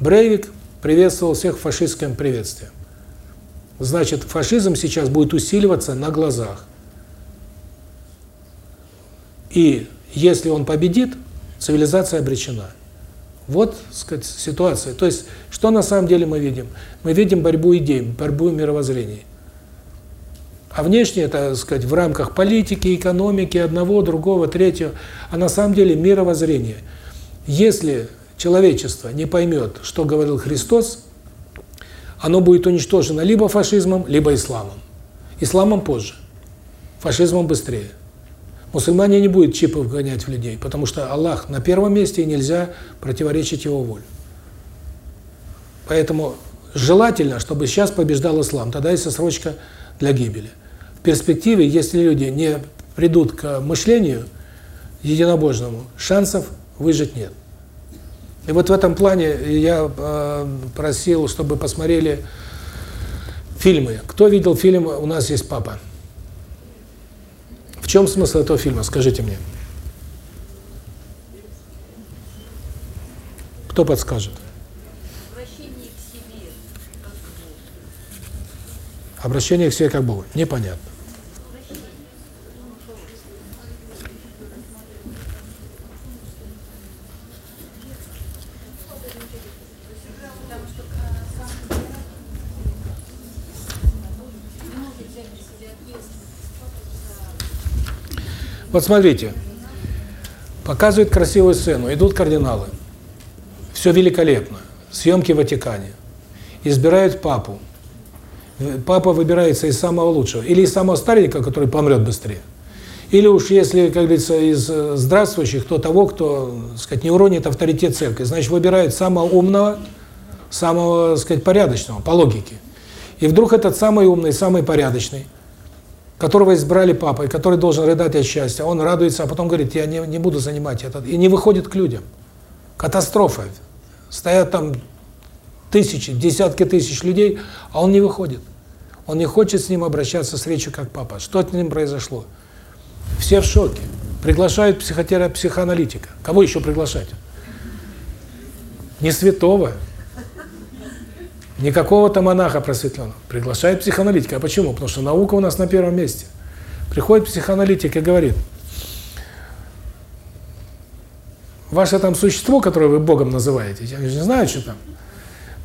Брейвик приветствовал всех фашистским приветствием. Значит, фашизм сейчас будет усиливаться на глазах. И если он победит, цивилизация обречена. Вот, сказать, ситуация. То есть, что на самом деле мы видим? Мы видим борьбу идей, борьбу мировоззрений. А внешне это, сказать, в рамках политики, экономики, одного, другого, третьего. А на самом деле мировоззрение. Если человечество не поймет, что говорил Христос, оно будет уничтожено либо фашизмом, либо исламом. Исламом позже, фашизмом быстрее. Мусульмане не будут чипы вгонять в людей, потому что Аллах на первом месте, и нельзя противоречить его воле. Поэтому желательно, чтобы сейчас побеждал ислам, тогда есть срочка для гибели перспективе, если люди не придут к мышлению единобожному, шансов выжить нет. И вот в этом плане я э, просил, чтобы посмотрели фильмы. Кто видел фильм «У нас есть папа»? В чем смысл этого фильма, скажите мне? Кто подскажет? Обращение к себе как к Богу. Обращение к себе как к Богу. Непонятно. Вот смотрите, показывают красивую сцену, идут кардиналы, все великолепно, съемки в Ватикане, избирают папу, папа выбирается из самого лучшего, или из самого старенького, который помрет быстрее, или уж если, как говорится, из э, здравствующих, то того, кто, так сказать, не уронит авторитет церкви, значит, выбирают самого умного, самого, так сказать, порядочного, по логике. И вдруг этот самый умный, самый порядочный – которого избрали папой, который должен рыдать от счастья, он радуется, а потом говорит, я не, не буду занимать это, и не выходит к людям. Катастрофа. Стоят там тысячи, десятки тысяч людей, а он не выходит. Он не хочет с ним обращаться с речью как папа. Что с ним произошло? Все в шоке. Приглашают психотерапевта, психоаналитика. Кого еще приглашать? Не святого, не какого-то монаха просветленного. Приглашает психоаналитика. А почему? Потому что наука у нас на первом месте. Приходит психоаналитик и говорит, ваше там существо, которое вы Богом называете, я не знаю, что там.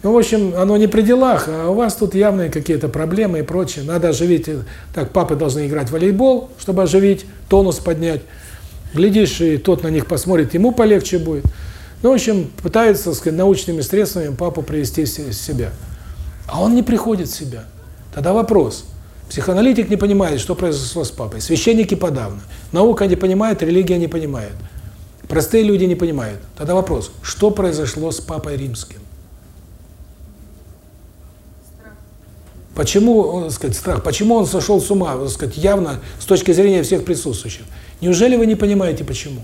Ну, в общем, оно не при делах, а у вас тут явные какие-то проблемы и прочее. Надо оживить. Так, папы должны играть в волейбол, чтобы оживить, тонус поднять. Глядишь, и тот на них посмотрит, ему полегче будет. Ну, в общем, пытаются, так сказать, научными средствами папу привести в себя. А он не приходит в себя. Тогда вопрос. Психоаналитик не понимает, что произошло с папой. Священники подавно. Наука не понимает, религия не понимает. Простые люди не понимают. Тогда вопрос. Что произошло с папой римским? Почему, так сказать, страх? Почему он сошел с ума, так сказать, явно с точки зрения всех присутствующих? Неужели вы не понимаете, почему?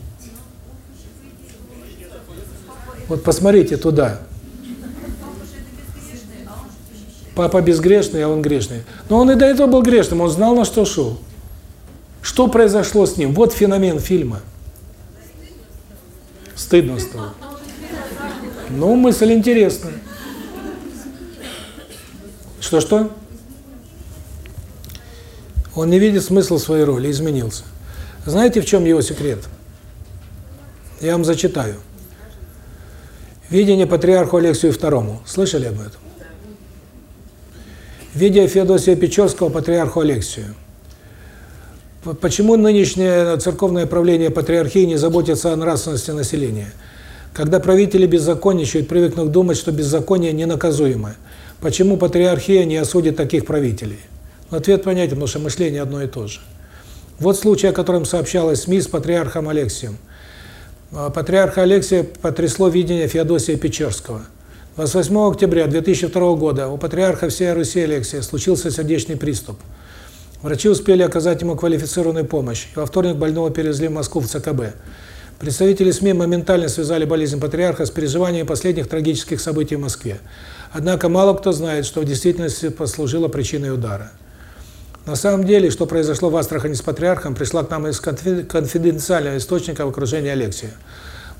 Вот посмотрите туда. Папа безгрешный, а он грешный. Но он и до этого был грешным, он знал, на что шел. Что произошло с ним? Вот феномен фильма. Стыдно стало. Ну, мысль интересная. Что-что? Он не видит смысла своей роли, изменился. Знаете, в чем его секрет? Я вам зачитаю. Видение патриарху Алексию II. Слышали об этом? Видение Феодосия Печорского патриарху Алексию. Почему нынешнее церковное правление патриархии не заботится о нравственности населения? Когда правители беззаконничают, привыкнув думать, что беззаконие ненаказуемо. Почему патриархия не осудит таких правителей? Ну, ответ понятен, потому что мышление одно и то же. Вот случай, о котором сообщалось СМИ с патриархом Алексием. А, патриарха Алексия потрясло видение Феодосия Печерского. 28 октября 2002 года у патриарха всей Руси Алексия случился сердечный приступ. Врачи успели оказать ему квалифицированную помощь. Во вторник больного перевезли в Москву в ЦКБ. Представители СМИ моментально связали болезнь патриарха с переживанием последних трагических событий в Москве. Однако мало кто знает, что в действительности послужило причиной удара. На самом деле, что произошло в Астрахани с патриархом, пришла к нам из конфиденциального источника в окружении Алексия.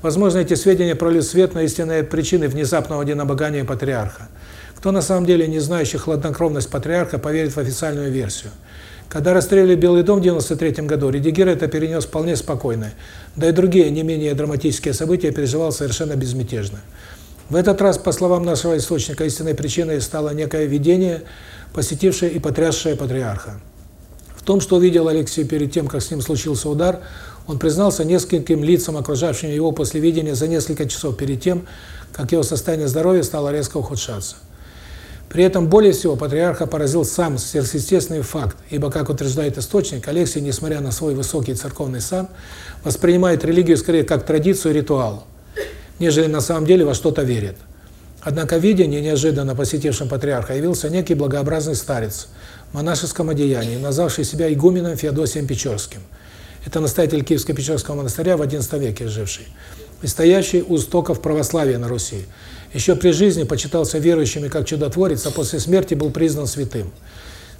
Возможно, эти сведения пролили свет на истинные причины внезапного одинобогания патриарха. Кто на самом деле, не знающий хладнокровность патриарха, поверит в официальную версию. Когда расстреляли Белый дом в 93 году, Редигер это перенес вполне спокойно. Да и другие, не менее драматические события переживал совершенно безмятежно. В этот раз, по словам нашего источника, истинной причиной стало некое видение, посетившее и потрясшее патриарха. В том, что увидел Алексей перед тем, как с ним случился удар, он признался нескольким лицам, окружавшим его после видения за несколько часов перед тем, как его состояние здоровья стало резко ухудшаться. При этом более всего патриарха поразил сам сверхъестественный факт, ибо, как утверждает источник, Алексий, несмотря на свой высокий церковный сан, воспринимает религию скорее как традицию и ритуал, нежели на самом деле во что-то верит. Однако в видении, неожиданно посетившем патриарха, явился некий благообразный старец в монашеском одеянии, назвавший себя игуменом Феодосием Печорским. Это настоятель Киевско-Печорского монастыря в XI веке живший, и стоящий у истоков православия на Руси. Еще при жизни почитался верующими как чудотворец, а после смерти был признан святым.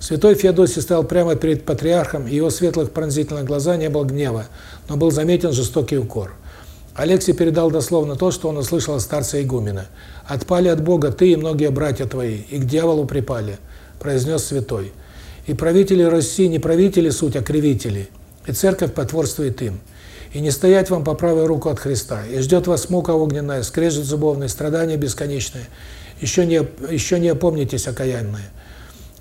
Святой Феодосий стоял прямо перед патриархом, и его светлых пронзительных глаза не было гнева, но был заметен жестокий укор. Алексий передал дословно то, что он услышал от старца игумена. «Отпали от Бога ты и многие братья твои, и к дьяволу припали», – произнес святой. «И правители России не правители суть, а кривители, и церковь потворствует им и не стоять вам по правой руку от Христа, и ждет вас мука огненная, скрежет зубовный, страдания бесконечные. Еще не, еще не опомнитесь, окаянные.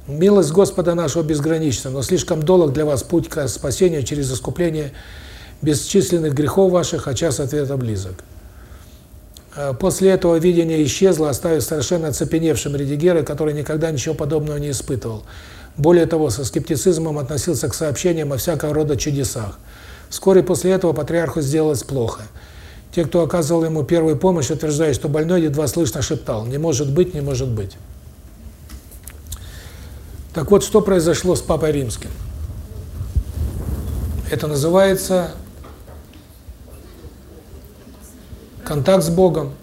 Милость Господа нашего безгранична, но слишком долг для вас путь к спасению через искупление бесчисленных грехов ваших, а час ответа близок. А после этого видение исчезло, оставив совершенно оцепеневшим Редигера, который никогда ничего подобного не испытывал. Более того, со скептицизмом относился к сообщениям о всякого рода чудесах. Вскоре после этого патриарху сделалось плохо. Те, кто оказывал ему первую помощь, утверждают, что больной едва слышно шептал «не может быть, не может быть». Так вот, что произошло с Папой Римским? Это называется контакт с Богом.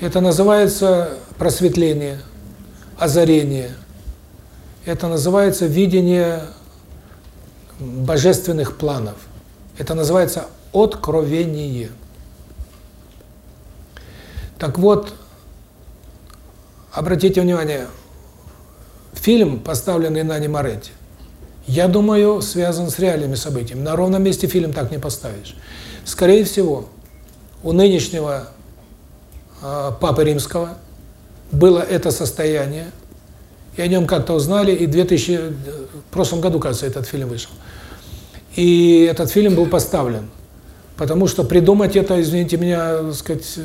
Это называется просветление, озарение. Это называется видение божественных планов. Это называется откровение. Так вот, обратите внимание, фильм, поставленный на Моретти, я думаю, связан с реальными событиями. На ровном месте фильм так не поставишь. Скорее всего, у нынешнего э, Папы Римского было это состояние, и о нем как-то узнали, и 2000, в прошлом году, кажется, этот фильм вышел. И этот фильм был поставлен. Потому что придумать это, извините меня, сказать,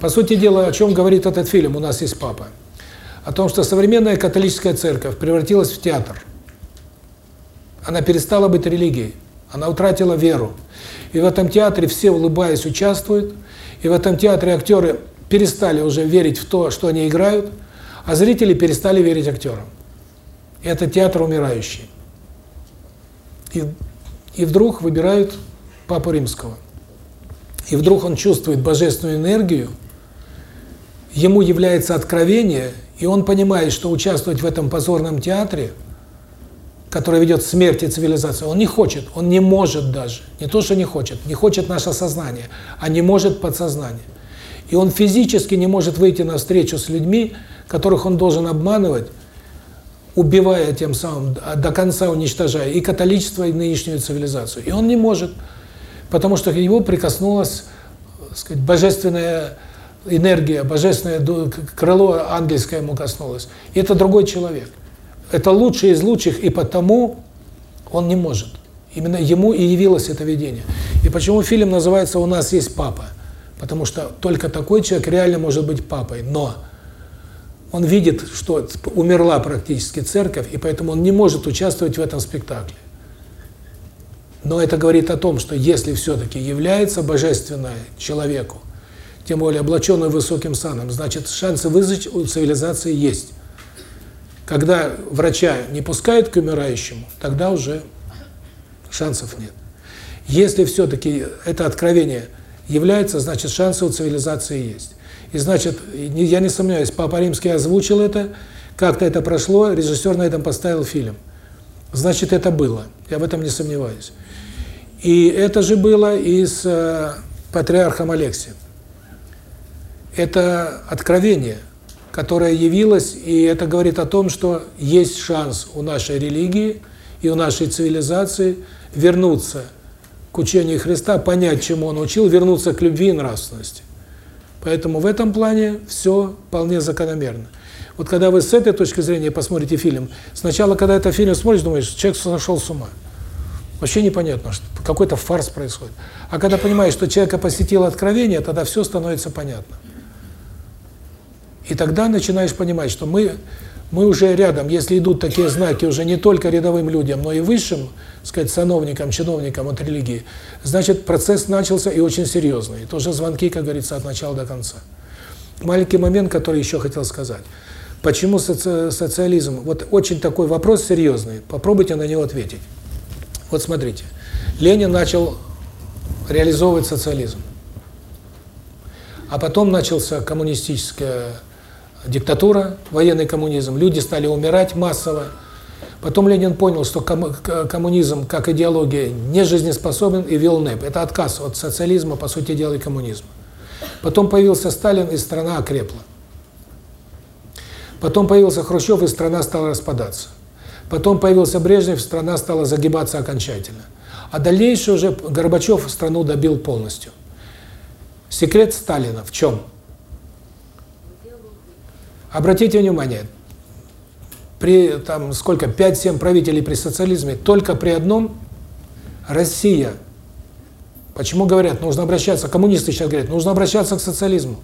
по сути дела, о чем говорит этот фильм «У нас есть папа». О том, что современная католическая церковь превратилась в театр. Она перестала быть религией. Она утратила веру. И в этом театре все, улыбаясь, участвуют. И в этом театре актеры перестали уже верить в то, что они играют, а зрители перестали верить актерам. Это театр умирающий. И, и вдруг выбирают Папу Римского. И вдруг он чувствует божественную энергию, ему является откровение, и он понимает, что участвовать в этом позорном театре, который ведет к смерти цивилизации, он не хочет, он не может даже. Не то, что не хочет, не хочет наше сознание, а не может подсознание. И он физически не может выйти на встречу с людьми, которых он должен обманывать, убивая тем самым, до конца уничтожая и католичество, и нынешнюю цивилизацию. И он не может, потому что к нему прикоснулась сказать, божественная энергия, божественное крыло ангельское ему коснулось. И это другой человек. Это лучший из лучших, и потому он не может. Именно ему и явилось это видение. И почему фильм называется «У нас есть папа»? Потому что только такой человек реально может быть папой. Но он видит, что умерла практически церковь, и поэтому он не может участвовать в этом спектакле. Но это говорит о том, что если все-таки является божественное человеку, тем более облаченный высоким саном, значит, шансы выжить у цивилизации есть. Когда врача не пускают к умирающему, тогда уже шансов нет. Если все-таки это откровение является, значит, шансы у цивилизации есть. И значит, я не сомневаюсь, Папа Римский озвучил это, как-то это прошло, режиссер на этом поставил фильм. Значит, это было. Я в этом не сомневаюсь. И это же было и с э, патриархом Алексием. Это откровение, которое явилось, и это говорит о том, что есть шанс у нашей религии и у нашей цивилизации вернуться к учению Христа, понять, чему Он учил, вернуться к любви и нравственности. Поэтому в этом плане все вполне закономерно. Вот когда вы с этой точки зрения посмотрите фильм, сначала, когда этот фильм смотришь, думаешь, человек сошел с ума. Вообще непонятно, что какой-то фарс происходит. А когда понимаешь, что человека посетило откровение, тогда все становится понятно. И тогда начинаешь понимать, что мы мы уже рядом, если идут такие знаки уже не только рядовым людям, но и высшим, сказать, сановникам, чиновникам от религии, значит, процесс начался и очень серьезный. Тоже звонки, как говорится, от начала до конца. Маленький момент, который еще хотел сказать. Почему соци социализм? Вот очень такой вопрос серьезный. Попробуйте на него ответить. Вот смотрите. Ленин начал реализовывать социализм. А потом начался коммунистическая диктатура, военный коммунизм. Люди стали умирать массово. Потом Ленин понял, что коммунизм как идеология не жизнеспособен и вел НЭП. Это отказ от социализма, по сути дела, и коммунизма. Потом появился Сталин, и страна окрепла. Потом появился Хрущев, и страна стала распадаться. Потом появился Брежнев, страна стала загибаться окончательно. А дальнейшее уже Горбачев страну добил полностью. Секрет Сталина в чем? Обратите внимание, при там сколько 5-7 правителей при социализме, только при одном Россия. Почему говорят, нужно обращаться, коммунисты сейчас говорят, нужно обращаться к социализму.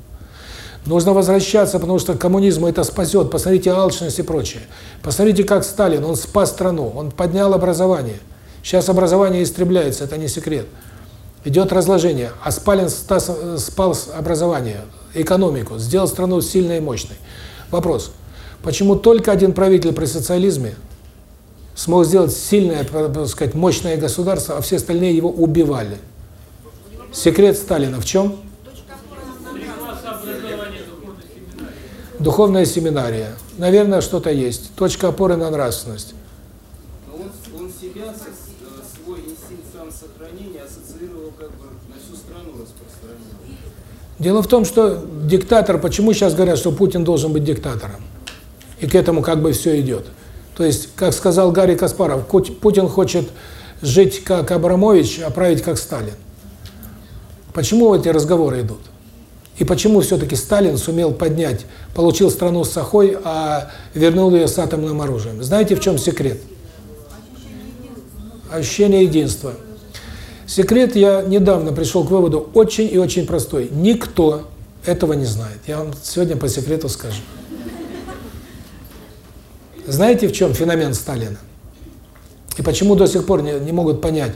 Нужно возвращаться, потому что коммунизм это спасет. Посмотрите алчность и прочее. Посмотрите, как Сталин, он спас страну, он поднял образование. Сейчас образование истребляется, это не секрет. Идет разложение. А Спалин спал образование, экономику, сделал страну сильной и мощной. Вопрос. Почему только один правитель при социализме смог сделать сильное, так сказать, мощное государство, а все остальные его убивали? Секрет Сталина в чем? Духовная семинария. Наверное, что-то есть. Точка опоры на нравственность. Но он, он себя, свой инстинкт самосохранения ассоциировал как бы на всю страну распространил. Дело в том, что диктатор, почему сейчас говорят, что Путин должен быть диктатором? И к этому как бы все идет. То есть, как сказал Гарри Каспаров, Путин хочет жить как Абрамович, а править как Сталин. Почему эти разговоры идут? И почему все-таки Сталин сумел поднять, получил страну с Сахой, а вернул ее с атомным оружием? Знаете, в чем секрет? Ощущение единства. Секрет, я недавно пришел к выводу, очень и очень простой. Никто этого не знает. Я вам сегодня по секрету скажу. Знаете, в чем феномен Сталина? И почему до сих пор не, не могут понять,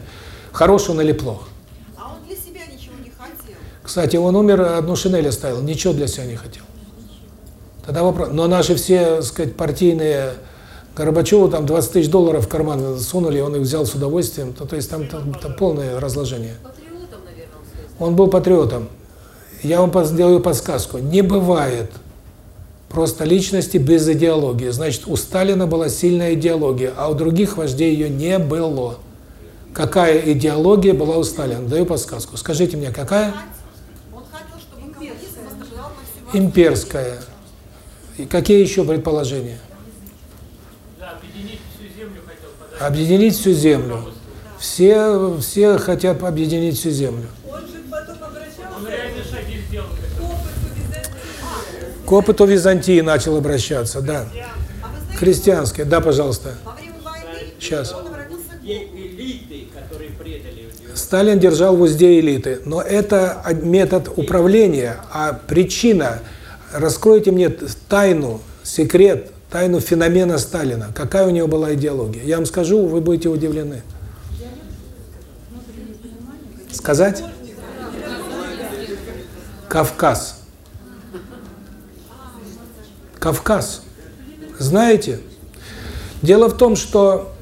хорош он или плох? А он для себя ничего не хотел. Кстати, он умер, одну шинель оставил, ничего для себя не хотел. Тогда вопрос. Но наши все, так сказать, партийные Горбачеву там 20 тысяч долларов в карман сунули, он их взял с удовольствием. То, то есть там, там, там полное разложение. Патриотом, наверное, он сказал. Он был патриотом. я вам сделаю подсказку. Не бывает просто личности без идеологии. Значит, у Сталина была сильная идеология, а у других вождей ее не было. Какая идеология была у Сталина? Даю подсказку. Скажите мне, какая? Он хотел, чтобы коммунизм восторжествовал на всю Имперская. И какие еще предположения? Да, объединить всю землю хотел подать. Объединить всю землю. Все, все хотят объединить всю землю. К опыту Византии. Начал обращаться, да. Христианские, да, пожалуйста. Сейчас. Сталин держал в узде элиты, но это од- метод управления, а причина, раскройте мне тайну, секрет, тайну феномена Сталина, какая у него была идеология. Я вам скажу, вы будете удивлены. Сказать? Кавказ. Кавказ. Знаете? Дело в том, что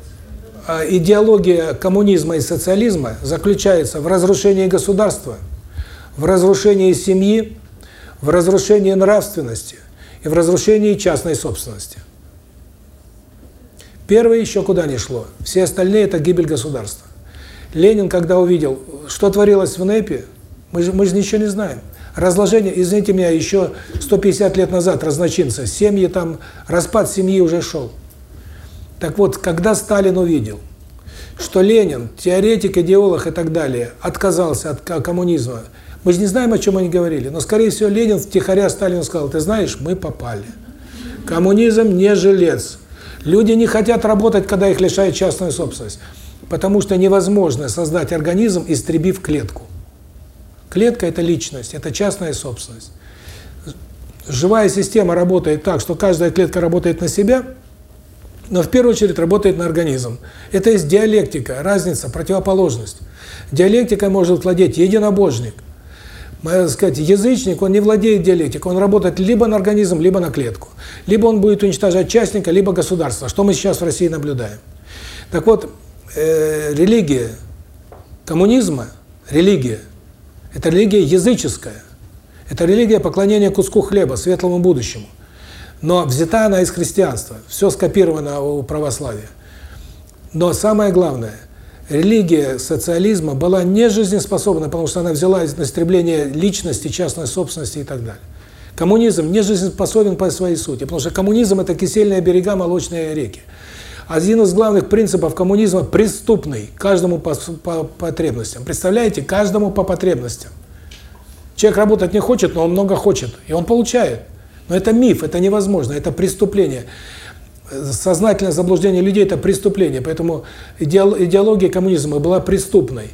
а, идеология коммунизма и социализма заключается в разрушении государства, в разрушении семьи, в разрушении нравственности и в разрушении частной собственности. Первое еще куда ни шло. Все остальные – это гибель государства. Ленин, когда увидел, что творилось в НЭПе, мы же, мы же ничего не знаем. Разложение, извините меня, еще 150 лет назад разночинцы, семьи там, распад семьи уже шел. Так вот, когда Сталин увидел, что Ленин, теоретик, идеолог и так далее, отказался от ко- коммунизма, мы же не знаем, о чем они говорили, но, скорее всего, Ленин втихаря Сталину сказал, ты знаешь, мы попали. Коммунизм не жилец. Люди не хотят работать, когда их лишают частную собственность, потому что невозможно создать организм, истребив клетку. Клетка – это личность, это частная собственность. Живая система работает так, что каждая клетка работает на себя, но в первую очередь работает на организм. Это есть диалектика, разница, противоположность. Диалектикой может владеть единобожник. Можно сказать, язычник, он не владеет диалектикой, он работает либо на организм, либо на клетку. Либо он будет уничтожать частника, либо государство, что мы сейчас в России наблюдаем. Так вот, э, религия коммунизма, религия, это религия языческая. Это религия поклонения куску хлеба, светлому будущему. Но взята она из христианства. Все скопировано у православия. Но самое главное, религия социализма была не жизнеспособна, потому что она взяла на истребление личности, частной собственности и так далее. Коммунизм не жизнеспособен по своей сути, потому что коммунизм – это кисельные берега, молочные реки. Один из главных принципов коммунизма – преступный, каждому по, по потребностям. Представляете, каждому по потребностям. Человек работать не хочет, но он много хочет, и он получает. Но это миф, это невозможно, это преступление. Сознательное заблуждение людей – это преступление. Поэтому идеология коммунизма была преступной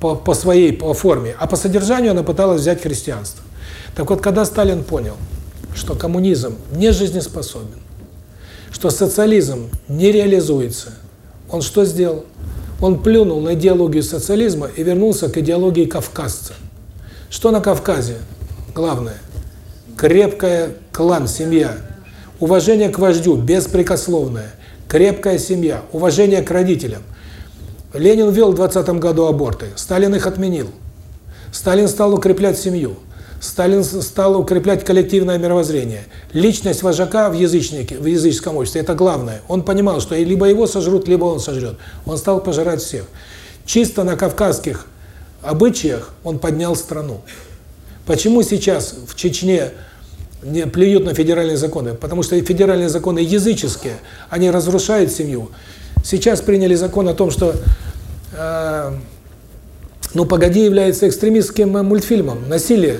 по, по своей по форме, а по содержанию она пыталась взять христианство. Так вот, когда Сталин понял, что коммунизм не жизнеспособен, что социализм не реализуется, он что сделал? Он плюнул на идеологию социализма и вернулся к идеологии кавказца. Что на Кавказе? Главное – крепкая клан, семья, уважение к вождю, беспрекословное, крепкая семья, уважение к родителям. Ленин ввел в 20 году аборты, Сталин их отменил. Сталин стал укреплять семью. Сталин стал укреплять коллективное мировоззрение. Личность вожака в язычнике, в языческом обществе – это главное. Он понимал, что либо его сожрут, либо он сожрет. Он стал пожирать всех. Чисто на кавказских обычаях он поднял страну. Почему сейчас в Чечне не плюют на федеральные законы? Потому что федеральные законы языческие, они разрушают семью. Сейчас приняли закон о том, что э, «Ну, погоди» является экстремистским мультфильмом, насилие.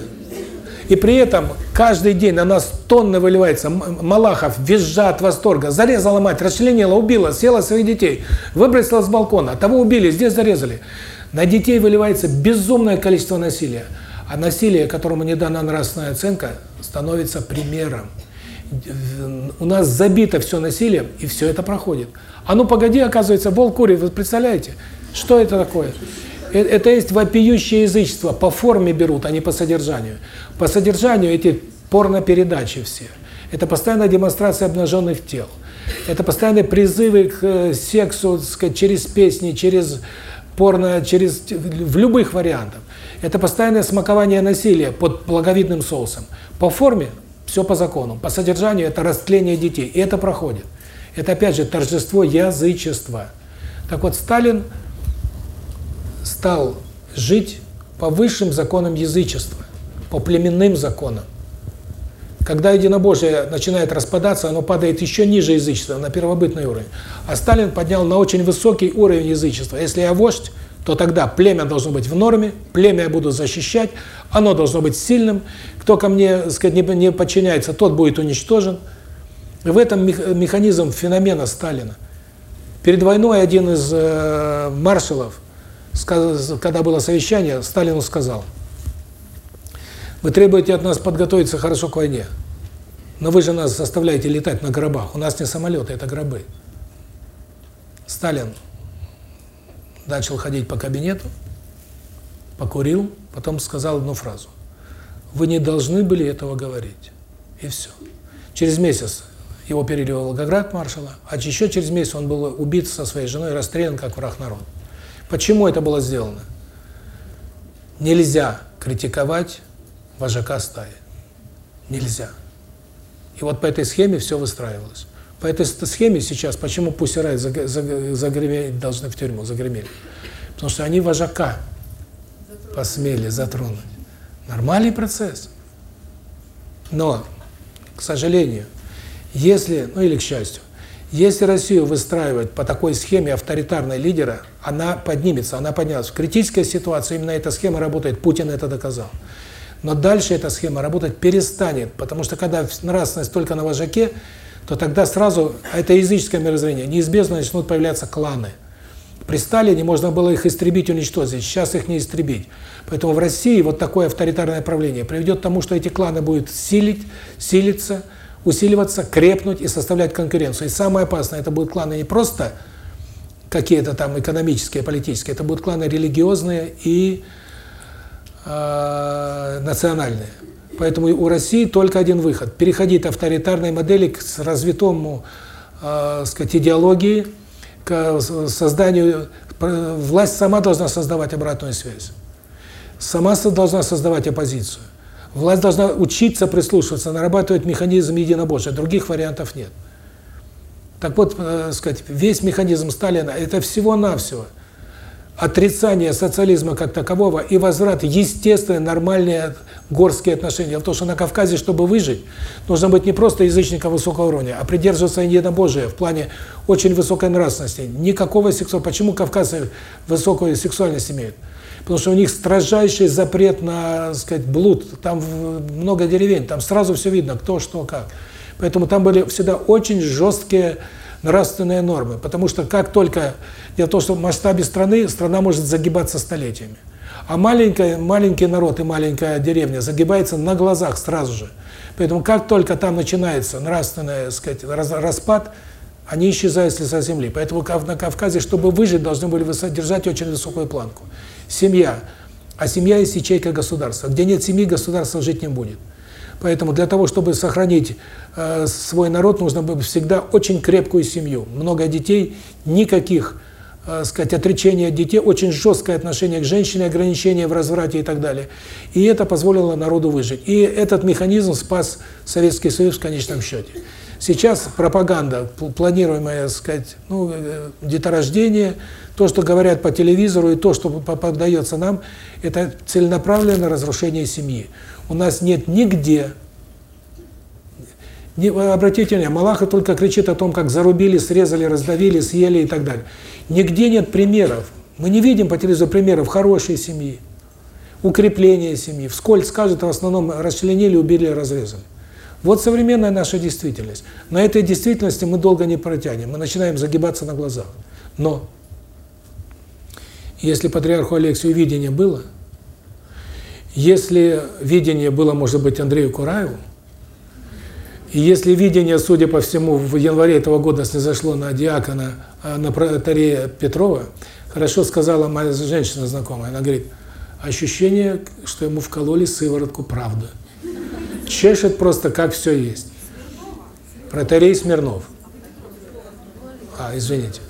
И при этом каждый день на нас тонны выливается. Малахов визжа от восторга. Зарезала мать, расчленила, убила, съела своих детей, выбросила с балкона. Того убили, здесь зарезали. На детей выливается безумное количество насилия. А насилие, которому не дана нравственная оценка, становится примером. У нас забито все насилием, и все это проходит. А ну погоди, оказывается, волк курит. Вы представляете, что это такое? Это есть вопиющее язычество. По форме берут, а не по содержанию. По содержанию эти порнопередачи все. Это постоянная демонстрация обнаженных тел. Это постоянные призывы к сексу, сказать, через песни, через порно, через в любых вариантах. Это постоянное смакование насилия под благовидным соусом. По форме все по закону, по содержанию это растление детей, и это проходит. Это опять же торжество язычества. Так вот, Сталин стал жить по высшим законам язычества, по племенным законам. Когда единобожие начинает распадаться, оно падает еще ниже язычества, на первобытный уровень. А Сталин поднял на очень высокий уровень язычества. Если я вождь, то тогда племя должно быть в норме, племя я буду защищать, оно должно быть сильным. Кто ко мне, сказать, не, подчиняется, тот будет уничтожен. В этом механизм феномена Сталина. Перед войной один из э, маршалов, когда было совещание, Сталину сказал, вы требуете от нас подготовиться хорошо к войне, но вы же нас заставляете летать на гробах. У нас не самолеты, это гробы. Сталин начал ходить по кабинету, покурил, потом сказал одну фразу. Вы не должны были этого говорить. И все. Через месяц его перевели в Волгоград маршала, а еще через месяц он был убит со своей женой, расстрелян как враг народа. Почему это было сделано? Нельзя критиковать вожака стаи. Нельзя. И вот по этой схеме все выстраивалось. По этой схеме сейчас, почему пусть рай загреметь должны в тюрьму, загремели? Потому что они вожака посмели затронуть. Нормальный процесс. Но, к сожалению, если, ну или к счастью, если Россию выстраивать по такой схеме авторитарной лидера, она поднимется, она поднялась. В критической ситуации именно эта схема работает, Путин это доказал. Но дальше эта схема работать перестанет, потому что когда нравственность только на вожаке, то тогда сразу, а это языческое мировоззрение, неизбежно начнут появляться кланы. При Сталине можно было их истребить, уничтожить, сейчас их не истребить. Поэтому в России вот такое авторитарное правление приведет к тому, что эти кланы будут силить, силиться, усиливаться, крепнуть и составлять конкуренцию. И самое опасное, это будут кланы не просто какие-то там экономические, политические, это будут кланы религиозные и э, национальные. Поэтому у России только один выход – переходить авторитарной модели к развитому, э, сказать, идеологии, к созданию… Власть сама должна создавать обратную связь. Сама должна создавать оппозицию. Власть должна учиться прислушиваться, нарабатывать механизм единобожия. Других вариантов нет. Так вот, э, сказать, весь механизм Сталина – это всего-навсего отрицание социализма как такового и возврат естественные, нормальные горские отношения. Том, что на Кавказе, чтобы выжить, нужно быть не просто язычником высокого уровня, а придерживаться единобожия в плане очень высокой нравственности. Никакого сексуального. Почему кавказцы высокую сексуальность имеют? Потому что у них строжайший запрет на, сказать, блуд. Там много деревень, там сразу все видно, кто, что, как. Поэтому там были всегда очень жесткие нравственные нормы. Потому что как только... Дело в том, что в масштабе страны, страна может загибаться столетиями. А маленькая, маленький народ и маленькая деревня загибается на глазах сразу же. Поэтому как только там начинается нравственный, сказать, распад, они исчезают с лица земли. Поэтому на Кавказе, чтобы выжить, должны были держать очень высокую планку. Семья. А семья есть ячейка государства. Где нет семьи, государство жить не будет. Поэтому для того, чтобы сохранить э, свой народ, нужно было всегда очень крепкую семью. Много детей, никаких, э, сказать, отречения от детей, очень жесткое отношение к женщине, ограничения в разврате и так далее. И это позволило народу выжить. И этот механизм спас Советский Союз в конечном счете. Сейчас пропаганда, планируемое, сказать, ну, э, деторождение, то, что говорят по телевизору, и то, что поддается нам, это целенаправленное разрушение семьи. У нас нет нигде, не, обратите внимание, Малаха только кричит о том, как зарубили, срезали, раздавили, съели и так далее. Нигде нет примеров. Мы не видим по телевизору примеров хорошей семьи, укрепления семьи. Вскользь скажут, в основном расчленили, убили, разрезали. Вот современная наша действительность. На этой действительности мы долго не протянем, мы начинаем загибаться на глазах. Но если патриарху Алексию видение было, если видение было, может быть, Андрею Кураеву, и если видение, судя по всему, в январе этого года снизошло на диакона, а, на протарея Петрова, хорошо сказала моя женщина знакомая, она говорит, ощущение, что ему вкололи сыворотку правды чешет просто, как все есть. Протарей Смирнов. А, извините.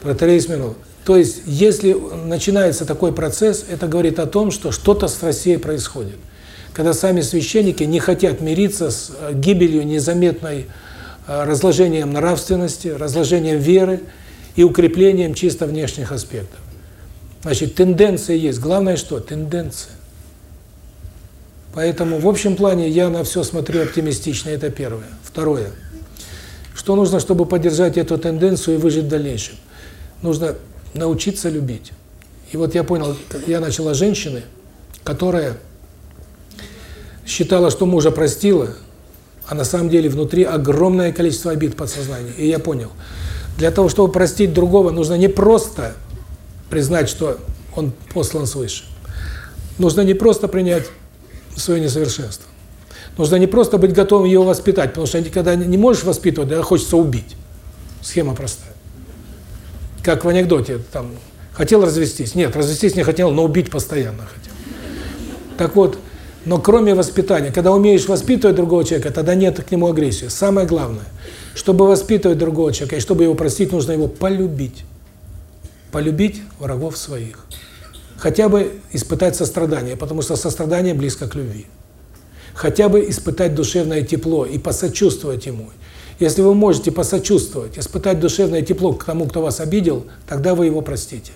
Протарей Смирнов. То есть, если начинается такой процесс, это говорит о том, что что-то с Россией происходит. Когда сами священники не хотят мириться с э, гибелью незаметной, э, разложением нравственности, разложением веры и укреплением чисто внешних аспектов. Значит, тенденция есть. Главное что? Тенденция. Поэтому в общем плане я на все смотрю оптимистично, это первое. Второе. Что нужно, чтобы поддержать эту тенденцию и выжить в дальнейшем? Нужно научиться любить. И вот я понял, я начала женщины, которая считала, что мужа простила, а на самом деле внутри огромное количество обид подсознания. И я понял, для того, чтобы простить другого, нужно не просто признать, что он послан свыше. Нужно не просто принять свое несовершенство. Нужно не просто быть готовым его воспитать, потому что когда не можешь воспитывать, да, хочется убить. Схема простая. Как в анекдоте, там, хотел развестись. Нет, развестись не хотел, но убить постоянно хотел. Так вот, но кроме воспитания, когда умеешь воспитывать другого человека, тогда нет к нему агрессии. Самое главное, чтобы воспитывать другого человека и чтобы его простить, нужно его полюбить. Полюбить врагов своих. Хотя бы испытать сострадание, потому что сострадание близко к любви. Хотя бы испытать душевное тепло и посочувствовать ему. Если вы можете посочувствовать, испытать душевное тепло к тому, кто вас обидел, тогда вы его простите.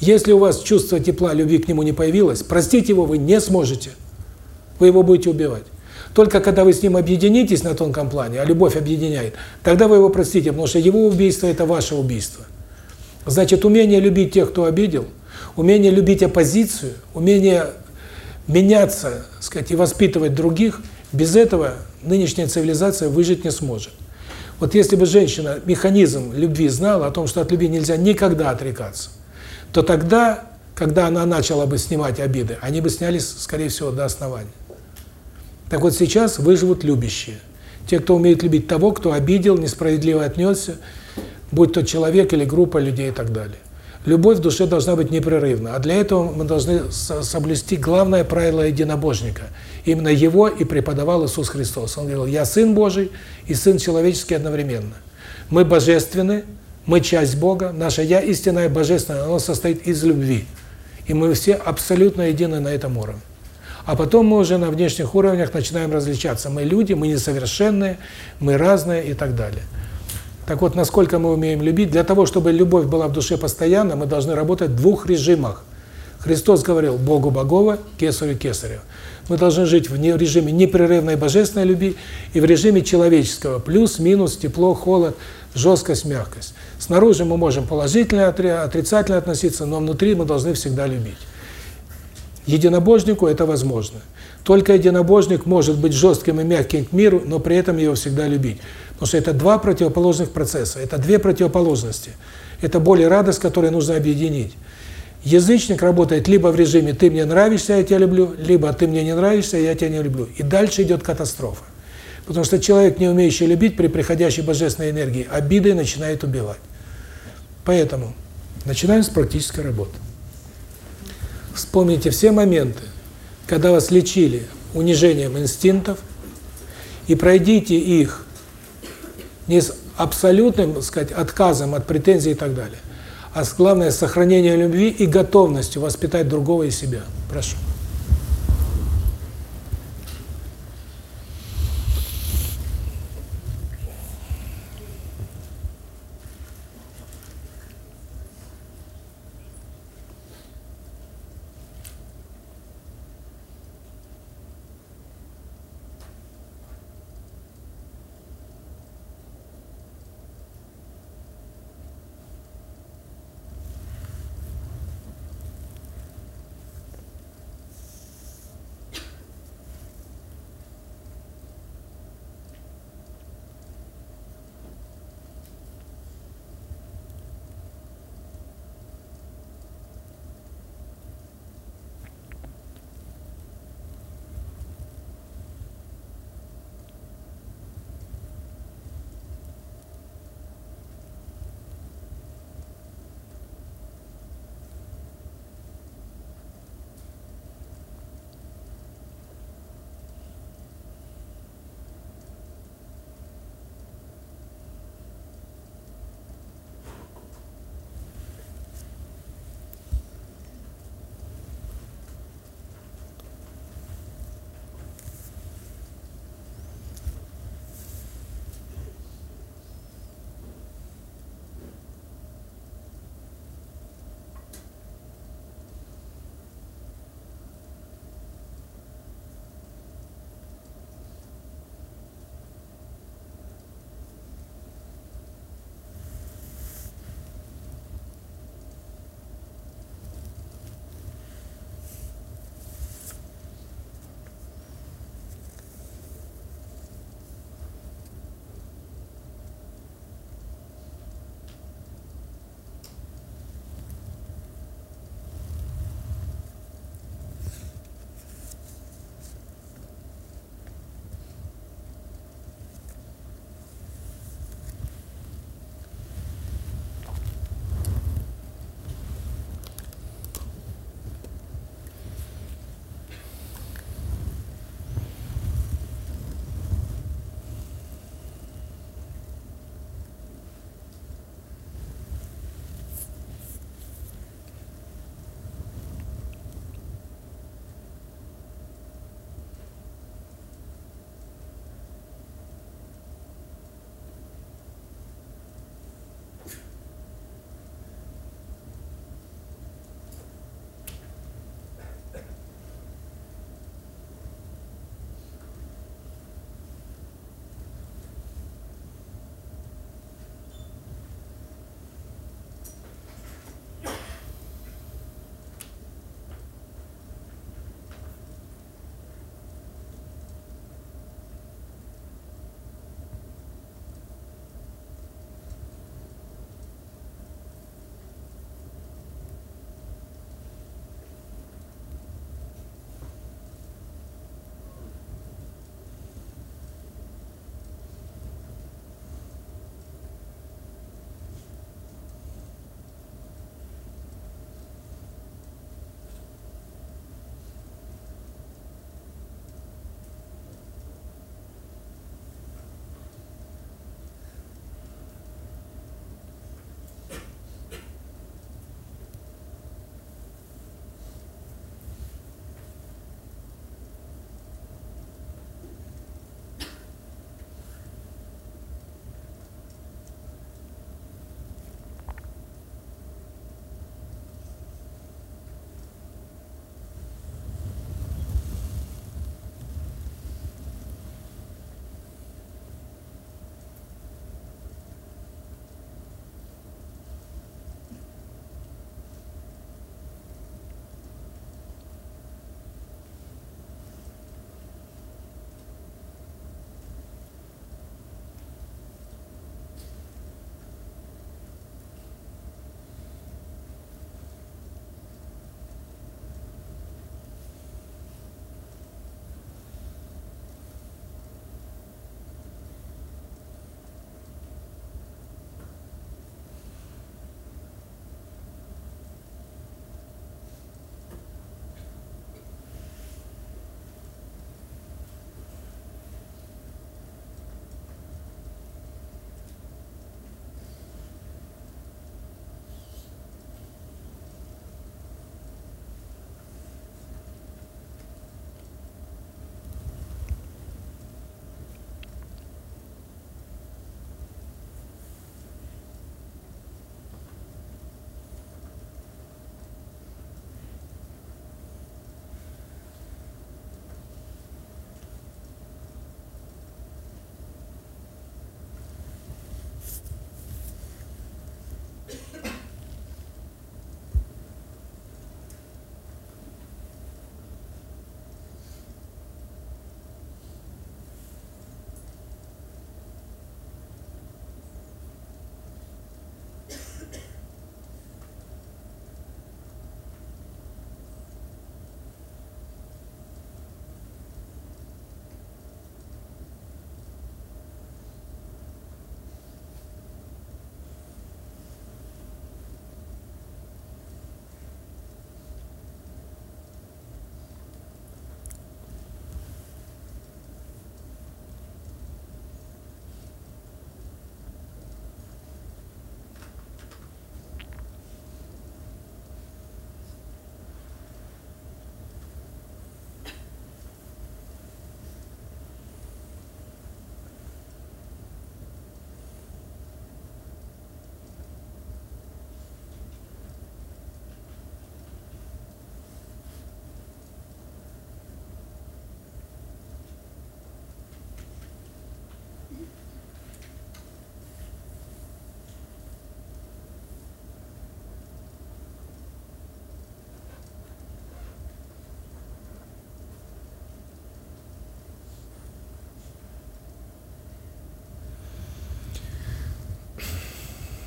Если у вас чувство тепла, любви к нему не появилось, простить его вы не сможете. Вы его будете убивать. Только когда вы с ним объединитесь на тонком плане, а любовь объединяет, тогда вы его простите, потому что его убийство – это ваше убийство. Значит, умение любить тех, кто обидел – умение любить оппозицию, умение меняться, сказать, и воспитывать других, без этого нынешняя цивилизация выжить не сможет. Вот если бы женщина механизм любви знала, о том, что от любви нельзя никогда отрекаться, то тогда, когда она начала бы снимать обиды, они бы снялись, скорее всего, до основания. Так вот сейчас выживут любящие. Те, кто умеет любить того, кто обидел, несправедливо отнесся, будь то человек или группа людей и так далее. Любовь в душе должна быть непрерывна. А для этого мы должны соблюсти главное правило единобожника. Именно его и преподавал Иисус Христос. Он говорил, я Сын Божий и Сын человеческий одновременно. Мы божественны, мы часть Бога, наше «я» истинное божественное, оно состоит из любви. И мы все абсолютно едины на этом уровне. А потом мы уже на внешних уровнях начинаем различаться. Мы люди, мы несовершенные, мы разные и так далее. Так вот, насколько мы умеем любить, для того, чтобы любовь была в душе постоянно, мы должны работать в двух режимах. Христос говорил «Богу Богова, Кесарю Кесарю». Мы должны жить в режиме непрерывной божественной любви и в режиме человеческого. Плюс, минус, тепло, холод, жесткость, мягкость. Снаружи мы можем положительно, отрицательно относиться, но внутри мы должны всегда любить. Единобожнику это возможно. Только единобожник может быть жестким и мягким к миру, но при этом его всегда любить. Потому что это два противоположных процесса, это две противоположности. Это боль и радость, которые нужно объединить. Язычник работает либо в режиме «ты мне нравишься, я тебя люблю», либо «ты мне не нравишься, я тебя не люблю». И дальше идет катастрофа. Потому что человек, не умеющий любить при приходящей божественной энергии, обидой начинает убивать. Поэтому начинаем с практической работы. Вспомните все моменты, когда вас лечили унижением инстинктов, и пройдите их не с абсолютным, так сказать, отказом от претензий и так далее, а главное с сохранением любви и готовностью воспитать другого и себя. Прошу.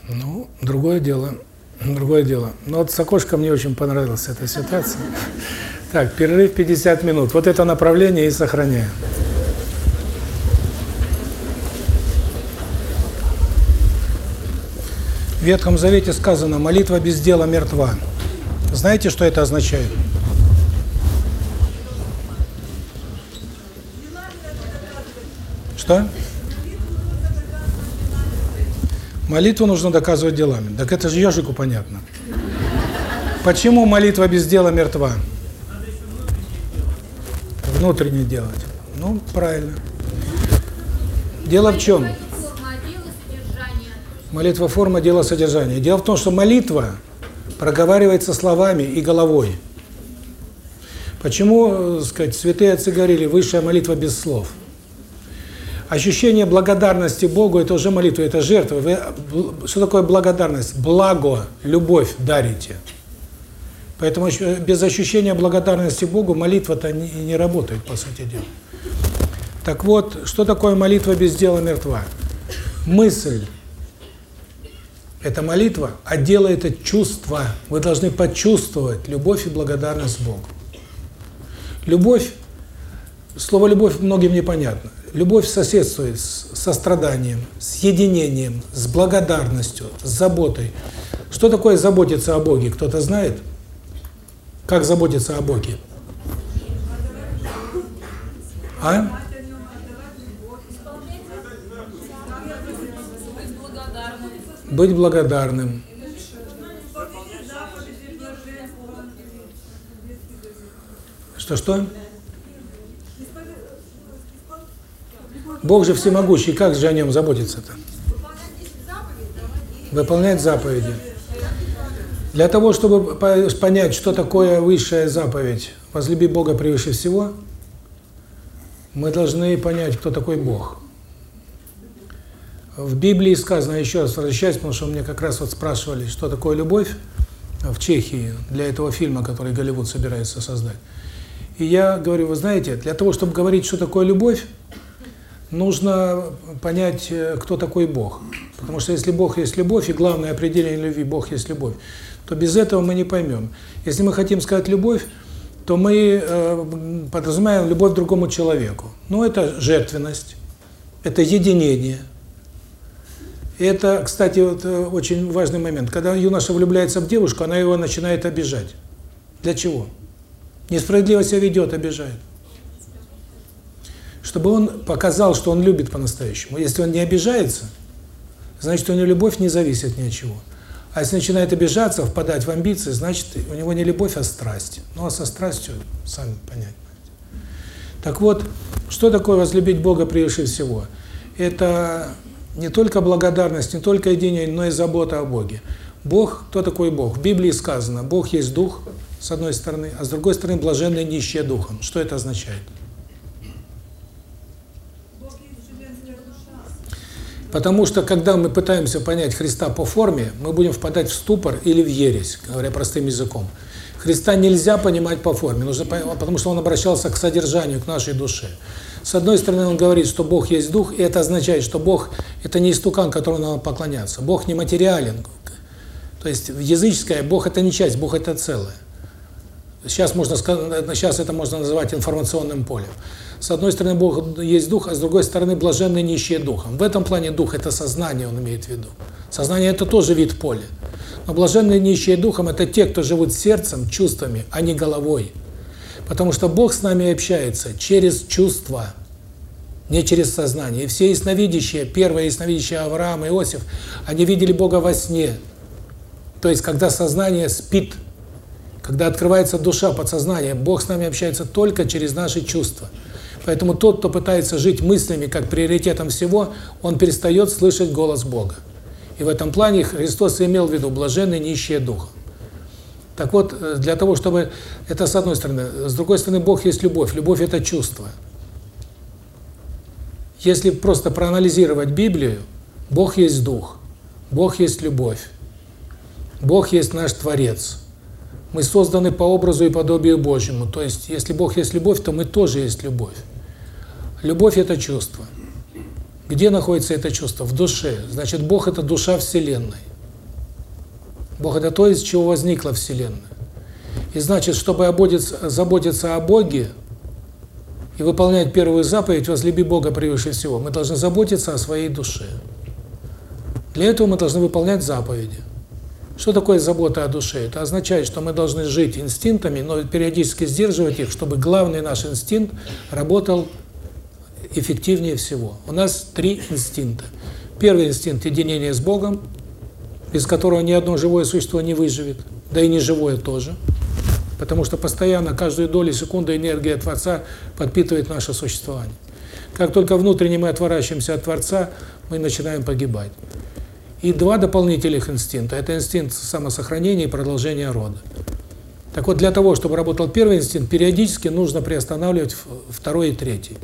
Ну, другое дело. Другое дело. Но вот с окошком мне очень понравилась эта ситуация. Так, перерыв 50 минут. Вот это направление и сохраняем. В Ветхом Завете сказано «молитва без дела мертва». Знаете, что это означает? Что? Молитву нужно доказывать делами. Так это же ежику понятно. Почему молитва без дела мертва? Внутренне делать. Ну, правильно. Дело в чем? Молитва форма, дело содержание. Дело в том, что молитва проговаривается словами и головой. Почему, э, сказать, святые отцы говорили, высшая молитва без слов? Ощущение благодарности Богу – это уже молитва, это жертва. Вы, что такое благодарность? Благо, любовь дарите. Поэтому без ощущения благодарности Богу молитва-то не, не работает, по сути дела. Так вот, что такое молитва без дела мертва? Мысль – это молитва, а дело – это чувство. Вы должны почувствовать любовь и благодарность Богу. Любовь, слово «любовь» многим непонятно. Любовь соседствует с состраданием, с единением, с благодарностью, с заботой. Что такое заботиться о Боге, кто-то знает? Как заботиться о Боге? А? Быть благодарным. Что-что? Бог же всемогущий, как же о нем заботиться-то? Выполнять заповеди. Для того, чтобы понять, что такое высшая заповедь, возлюби Бога превыше всего, мы должны понять, кто такой Бог. В Библии сказано, еще раз возвращаюсь, потому что мне как раз вот спрашивали, что такое любовь в Чехии для этого фильма, который Голливуд собирается создать. И я говорю, вы знаете, для того, чтобы говорить, что такое любовь, нужно понять, э, кто такой Бог. Потому что если Бог есть любовь, и главное определение любви – Бог есть любовь, то без этого мы не поймем. Если мы хотим сказать любовь, то мы э, подразумеваем любовь к другому человеку. Ну, это жертвенность, это единение. это, кстати, вот э, очень важный момент. Когда юноша влюбляется в девушку, она его начинает обижать. Для чего? Несправедливо себя ведет, обижает чтобы он показал, что он любит по-настоящему. Если он не обижается, значит, у него любовь не зависит ни от чего. А если начинает обижаться, впадать в амбиции, значит, у него не любовь, а страсть. Ну, а со страстью, сами понять. Так вот, что такое возлюбить Бога превыше всего? Это не только благодарность, не только единение, но и забота о Боге. Бог, кто такой Бог? В Библии сказано, Бог есть Дух, с одной стороны, а с другой стороны, блаженные нищие Духом. Что это означает? Потому что, когда мы пытаемся понять Христа по форме, мы будем впадать в ступор или в ересь, говоря простым языком. Христа нельзя понимать по форме, нужно потому что Он обращался к содержанию, к нашей душе. С одной стороны, Он говорит, что Бог есть Дух, и это означает, что Бог – это не истукан, которому надо поклоняться. Бог не материален. То есть языческое Бог – это не часть, Бог – это целое. Сейчас можно сейчас это можно называть информационным полем. С одной стороны, Бог есть Дух, а с другой стороны, блаженные нищие Духом. В этом плане Дух – это сознание, он имеет в виду. Сознание – это тоже вид поля. Но блаженные нищие Духом – это те, кто живут сердцем, чувствами, а не головой. Потому что Бог с нами общается через чувства, не через сознание. И все ясновидящие, первые ясновидящие Авраам и Иосиф, они видели Бога во сне. То есть, когда сознание спит, когда открывается душа, подсознание, Бог с нами общается только через наши чувства. Поэтому тот, кто пытается жить мыслями как приоритетом всего, он перестает слышать голос Бога. И в этом плане Христос имел в виду блаженные нищие духа. Так вот, э, для того, чтобы... Это с одной стороны. С другой стороны, Бог есть любовь. Любовь – это чувство. Если просто проанализировать Библию, Бог есть Дух, Бог есть любовь, Бог есть наш Творец. Мы созданы по образу и подобию Божьему. То есть, если Бог есть любовь, то мы тоже есть любовь. Любовь – это чувство. Где находится это чувство? В душе. Значит, Бог – это душа Вселенной. Бог – это то, из чего возникла Вселенная. И значит, чтобы ободиться, заботиться о Боге и выполнять первую заповедь «возлюби Бога превыше всего», мы должны заботиться о своей душе. Для этого мы должны выполнять заповеди. Что такое забота о душе? Это означает, что мы должны жить инстинктами, но периодически сдерживать их, чтобы главный наш инстинкт работал эффективнее всего. У нас три инстинкта. Первый инстинкт – единение с Богом, без которого ни одно живое существо не выживет, да и не живое тоже. Потому что постоянно, каждую долю секунды энергия Творца подпитывает наше существование. Как только внутренне мы отворачиваемся от Творца, мы начинаем погибать. И два дополнительных инстинкта – это инстинкт самосохранения и продолжения рода. Так вот, для того, чтобы работал первый инстинкт, периодически нужно приостанавливать второй и третий.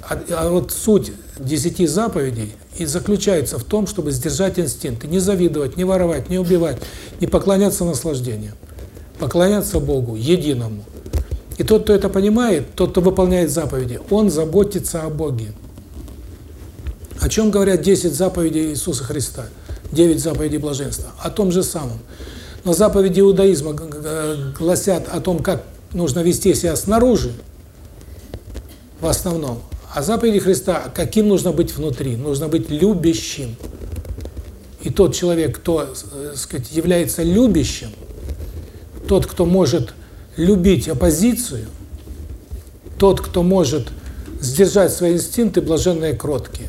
А, а вот суть десяти заповедей и заключается в том, чтобы сдержать инстинкты, не завидовать, не воровать, не убивать, не поклоняться наслаждению, поклоняться Богу, единому. И тот, кто это понимает, тот, кто выполняет заповеди, он заботится о Боге. О чем говорят 10 заповедей Иисуса Христа, 9 заповедей блаженства? О том же самом. Но заповеди иудаизма гласят о том, как нужно вести себя снаружи, в основном. А заповеди Христа, каким нужно быть внутри? Нужно быть любящим. И тот человек, кто, э, сказать, является любящим, тот, кто может любить оппозицию, тот, кто может сдержать свои инстинкты, блаженные кроткие.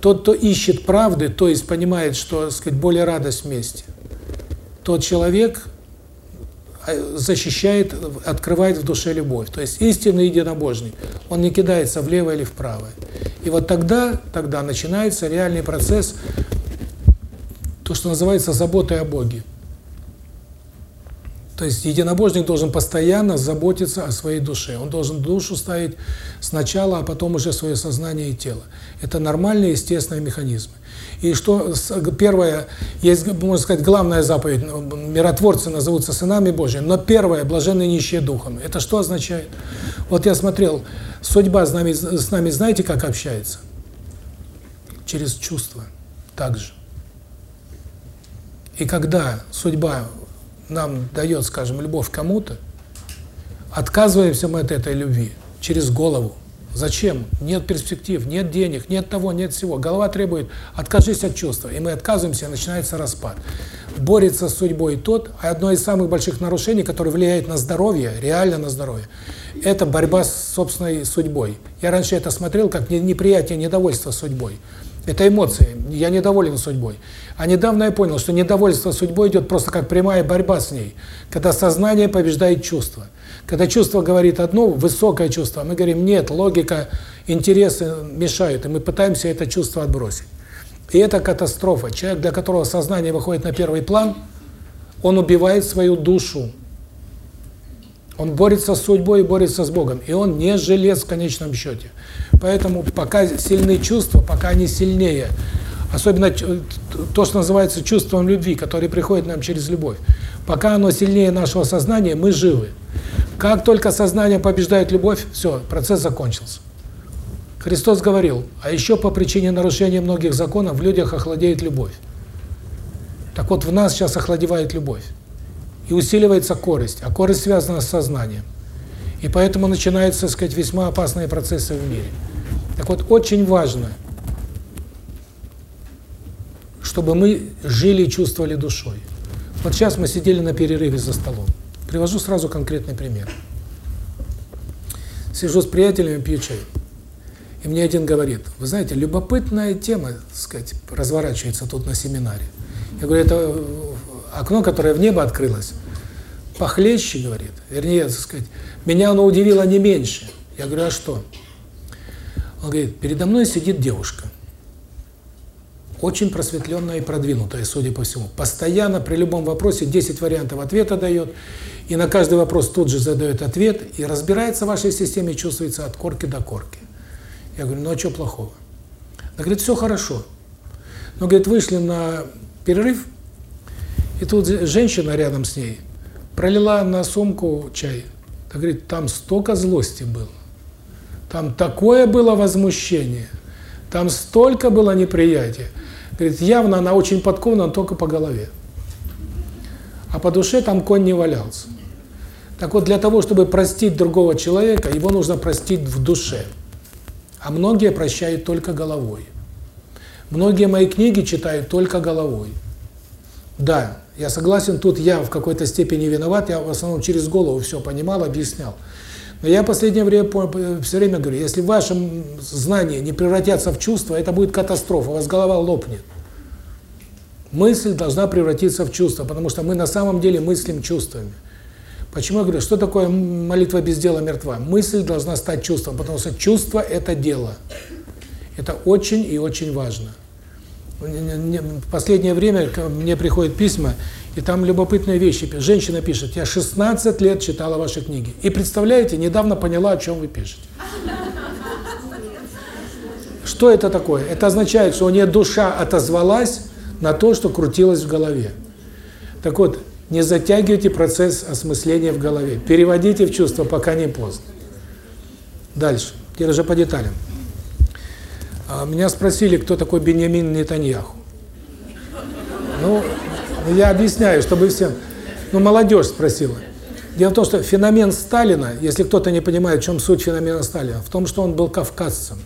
Тот, кто ищет правды, то есть понимает, что, так сказать, более радость вместе, тот человек а, защищает, открывает в душе любовь. То есть истинный единобожник, он не кидается влево или вправо. И вот тогда, тогда начинается реальный процесс, то, что называется заботой о Боге. То есть единобожник должен постоянно заботиться о своей душе. Он должен душу ставить сначала, а потом уже свое сознание и тело. Это нормальные, естественные механизмы. И что первое, есть, можно сказать, главная заповедь, ну, миротворцы назовутся сынами Божьими, но первое, блаженные нищие духом. Это что означает? Вот я смотрел, судьба с нами, с нами знаете, как общается? Через чувства. Так же. И когда судьба нам дает, скажем, любовь кому-то, отказываемся мы от этой любви через голову. Зачем? Нет перспектив, нет денег, нет того, нет всего. Голова требует «откажись от чувства», и мы отказываемся, и начинается распад. Борется с судьбой тот, а одно из самых больших нарушений, которое влияет на здоровье, реально на здоровье, это борьба с собственной судьбой. Я раньше это смотрел как неприятие, недовольство судьбой. Это эмоции. Я недоволен судьбой. А недавно я понял, что недовольство судьбой идет просто как прямая борьба с ней. Когда сознание побеждает чувство. Когда чувство говорит одно, высокое чувство, мы говорим, нет, логика, интересы мешают, и мы пытаемся это чувство отбросить. И это катастрофа. Человек, для которого сознание выходит на первый план, он убивает свою душу. Он борется с судьбой и борется с Богом. И он не желез в конечном счете. Поэтому пока сильны чувства, пока они сильнее, особенно то, что называется чувством любви, которое приходит нам через любовь, пока оно сильнее нашего сознания, мы живы. Как только сознание побеждает любовь, все, процесс закончился. Христос говорил, а еще по причине нарушения многих законов в людях охладеет любовь. Так вот, в нас сейчас охладевает любовь. И усиливается корость, а корость связана с сознанием. И поэтому начинаются, так сказать, весьма опасные процессы в мире. Так вот, очень важно, чтобы мы жили и чувствовали душой. Вот сейчас мы сидели на перерыве за столом. Привожу сразу конкретный пример. Сижу с приятелями, пью чай. И мне один говорит, вы знаете, любопытная тема, так сказать, разворачивается тут на семинаре. Я говорю, это окно, которое в небо открылось, похлеще, говорит. Вернее, так сказать, меня оно удивило не меньше. Я говорю, а что? Он говорит, передо мной сидит девушка. Очень просветленная и продвинутая, судя по всему. Постоянно при любом вопросе 10 вариантов ответа дает. И на каждый вопрос тут же задает ответ. И разбирается в вашей системе, чувствуется от корки до корки. Я говорю, ну а что плохого? Она говорит, все хорошо. Но, говорит, вышли на перерыв, и тут женщина рядом с ней пролила на сумку чай. Так говорит, там столько злости было. Там такое было возмущение, там столько было неприятия. Говорит, явно она очень подкована только по голове. а по душе там конь не валялся. Так вот, для того, чтобы простить другого человека, его нужно простить в душе. А многие прощают только головой. Многие мои книги читают только головой. Да, я согласен, тут я в какой-то степени виноват, я в основном через голову все понимал, объяснял. Но я в последнее время все время говорю, если ваши знания не превратятся в чувства, это будет катастрофа, у вас голова лопнет. Мысль должна превратиться в чувство, потому что мы на самом деле мыслим чувствами. Почему я говорю, что такое молитва без дела мертва? Мысль должна стать чувством, потому что чувство – это дело. Это очень и очень важно. В последнее время ко мне приходят письма, и там любопытные вещи. Женщина пишет, я 16 лет читала ваши книги. И представляете, недавно поняла, о чем вы пишете. Что это такое? Это означает, что у нее душа отозвалась на то, что крутилось в голове. Так вот, не затягивайте процесс осмысления в голове. Переводите в чувство, пока не поздно. Дальше. Теперь уже по деталям. А, меня спросили, кто такой Беньямин Нетаньяху. Ну, я объясняю, чтобы всем... Ну, молодежь спросила. Дело в том, что феномен Сталина, если кто-то не понимает, в чем суть феномена Сталина, в том, что он был кавказцем.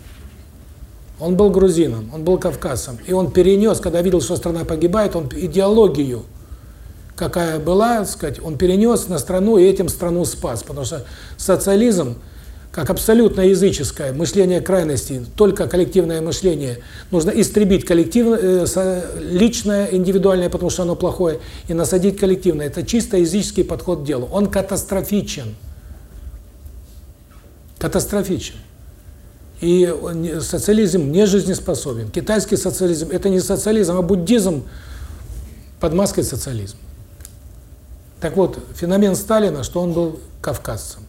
Он был грузином, он был кавказцем. И он перенес, когда видел, что страна погибает, он идеологию какая была, сказать, он перенес на страну и этим страну спас. Потому что социализм, как абсолютно языческое мышление крайностей, только коллективное мышление, нужно истребить коллективное, э, личное, индивидуальное, потому что оно плохое, и насадить коллективное. Это чисто языческий подход к делу. Он катастрофичен. Катастрофичен. И социализм не жизнеспособен. Китайский социализм – это не социализм, а буддизм под маской социализма. Так вот, феномен Сталина, что он был кавказцем.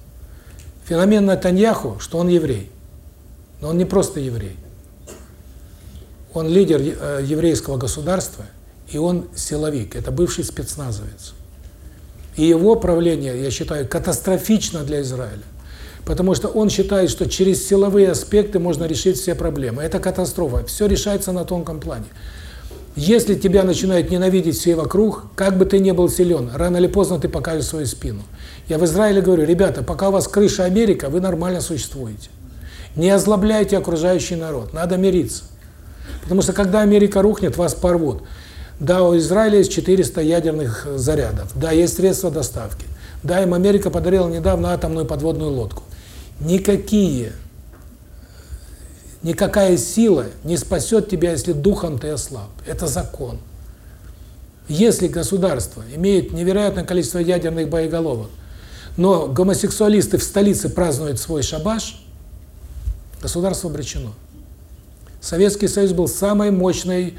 Феномен Натаньяху, что он еврей. Но он не просто еврей. Он лидер э, еврейского государства, и он силовик, это бывший спецназовец. И его правление, я считаю, катастрофично для Израиля. Потому что он считает, что через силовые аспекты можно решить все проблемы. Это катастрофа. Все решается на тонком плане. Если тебя начинают ненавидеть все вокруг, как бы ты ни был силен, рано или поздно ты покажешь свою спину. Я в Израиле говорю, ребята, пока у вас крыша Америка, вы нормально существуете. Не озлобляйте окружающий народ, надо мириться. Потому что когда Америка рухнет, вас порвут. Да, у Израиля есть 400 ядерных зарядов, да, есть средства доставки. Да, им Америка подарила недавно атомную подводную лодку. Никакие Никакая сила не спасет тебя, если духом ты ослаб. Это закон. Если государство имеет невероятное количество ядерных боеголовок, но гомосексуалисты в столице празднуют свой шабаш, государство обречено. Советский Союз был самой мощной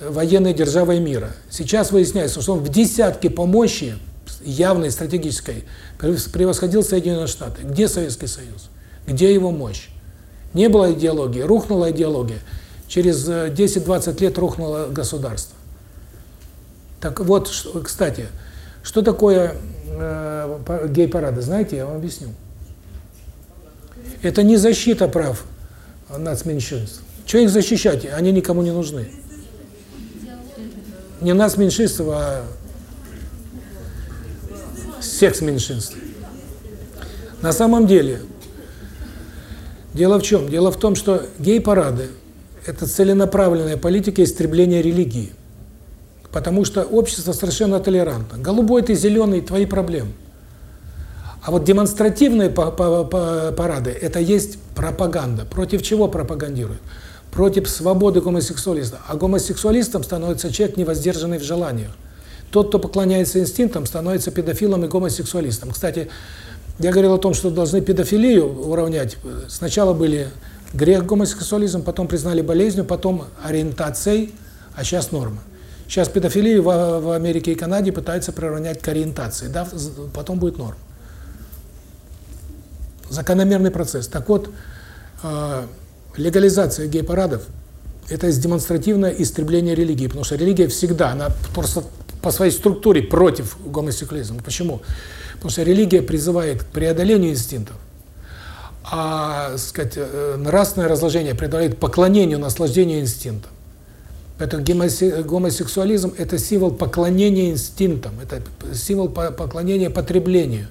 э, военной державой мира. Сейчас выясняется, что он в десятки по мощи, явной, стратегической, превосходил Соединенные Штаты. Где Советский Союз? Где его мощь? Не было идеологии, рухнула идеология. Через 10-20 э, лет рухнуло государство. Так вот, кстати, что такое э, гей-парады, знаете, я вам объясню. Это не защита прав нацменьшинств. Что их защищать? Они никому не нужны. Не нацменьшинств, а секс-меньшинств. На самом деле, Дело в чем? Дело в том, что гей-парады – это целенаправленная политика истребления религии. Потому что общество совершенно толерантно. Голубой ты, зеленый – твои проблемы. А вот демонстративные парады – это есть пропаганда. Против чего пропагандируют? Против свободы гомосексуалиста. А гомосексуалистом становится человек, невоздержанный в желаниях. Тот, кто поклоняется инстинктам, становится педофилом и гомосексуалистом. Кстати, я говорил о том, что должны педофилию уравнять. Сначала были грех гомосексуализм, потом признали болезнью, потом ориентацией, а сейчас норма. Сейчас педофилию в, в Америке и Канаде пытаются приравнять к ориентации, да, потом будет норм. Закономерный процесс. Так вот, э, легализация гей-парадов – это демонстративное истребление религии, потому что религия всегда, она просто по своей структуре против гомосексуализма. Почему? Почему? Потому что религия призывает к преодолению инстинктов, а, сказать, э, нравственное разложение преодолевает поклонению, наслаждению инстинктам. Поэтому гомосе- гомосексуализм – это символ поклонения инстинктам, это символ по- поклонения потреблению.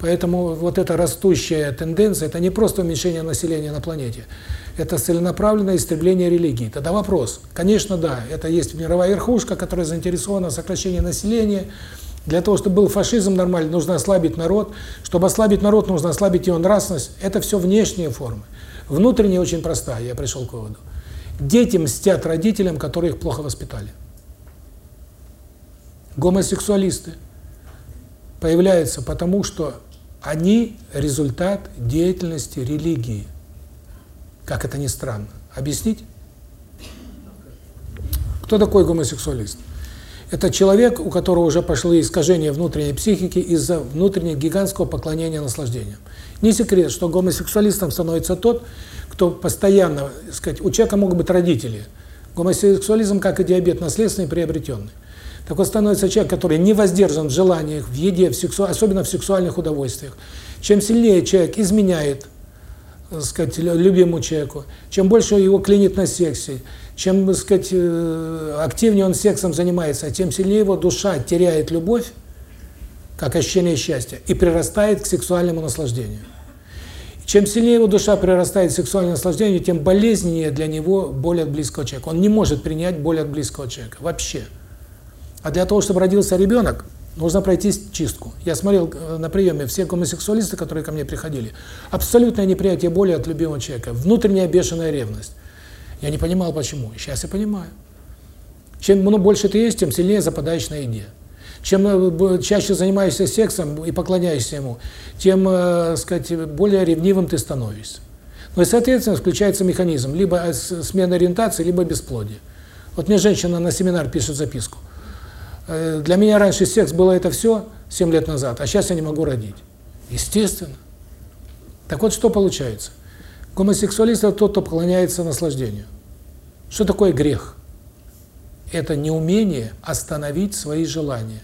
Поэтому вот эта растущая тенденция – это не просто уменьшение населения на планете, это целенаправленное истребление религии. Тогда вопрос. Конечно, да, это есть мировая верхушка, которая заинтересована в сокращении населения. Для того, чтобы был фашизм нормальный, нужно ослабить народ. Чтобы ослабить народ, нужно ослабить его нравственность. Это все внешние формы. Внутренняя очень простая, я пришел к выводу. Дети мстят родителям, которые их плохо воспитали. Гомосексуалисты появляются потому, что они результат деятельности религии. Как это ни странно. Объяснить? Кто такой гомосексуалист? Это человек, у которого уже пошли искажения внутренней психики из-за внутреннего гигантского поклонения наслаждениям. Не секрет, что гомосексуалистом становится тот, кто постоянно, сказать, у человека могут быть родители. Гомосексуализм, как и диабет, наследственный, приобретенный. Так вот становится человек, который не воздержан в желаниях, в еде, в сексу... особенно в сексуальных удовольствиях. Чем сильнее человек изменяет, сказать, любимому человеку, чем больше его клинит на сексе, чем, так сказать, э, активнее он сексом занимается, тем сильнее его душа теряет любовь, как ощущение счастья, и прирастает к сексуальному наслаждению. Чем сильнее его душа прирастает к сексуальному наслаждению, тем болезненнее для него боль от близкого человека. Он не может принять боль от близкого человека. Вообще. А для того, чтобы родился ребенок, нужно пройти чистку. Я смотрел э, на приеме все гомосексуалисты, которые ко мне приходили, абсолютное неприятие боли от любимого человека, внутренняя бешеная ревность. Я не понимал, почему. Сейчас я понимаю. Чем ну, больше ты есть, тем сильнее западаешь на еде. Чем э, чаще занимаешься сексом и поклоняешься ему, тем, э, сказать, более ревнивым ты становишься. Ну и, соответственно, включается механизм либо э, смена ориентации, либо бесплодие. Вот мне женщина на семинар пишет записку. Э, Для меня раньше секс было это все 7 лет назад, а сейчас я не могу родить. Естественно. Так вот, что получается? Гомосексуалист – это тот, кто поклоняется наслаждению. Что такое грех? Это неумение остановить свои желания.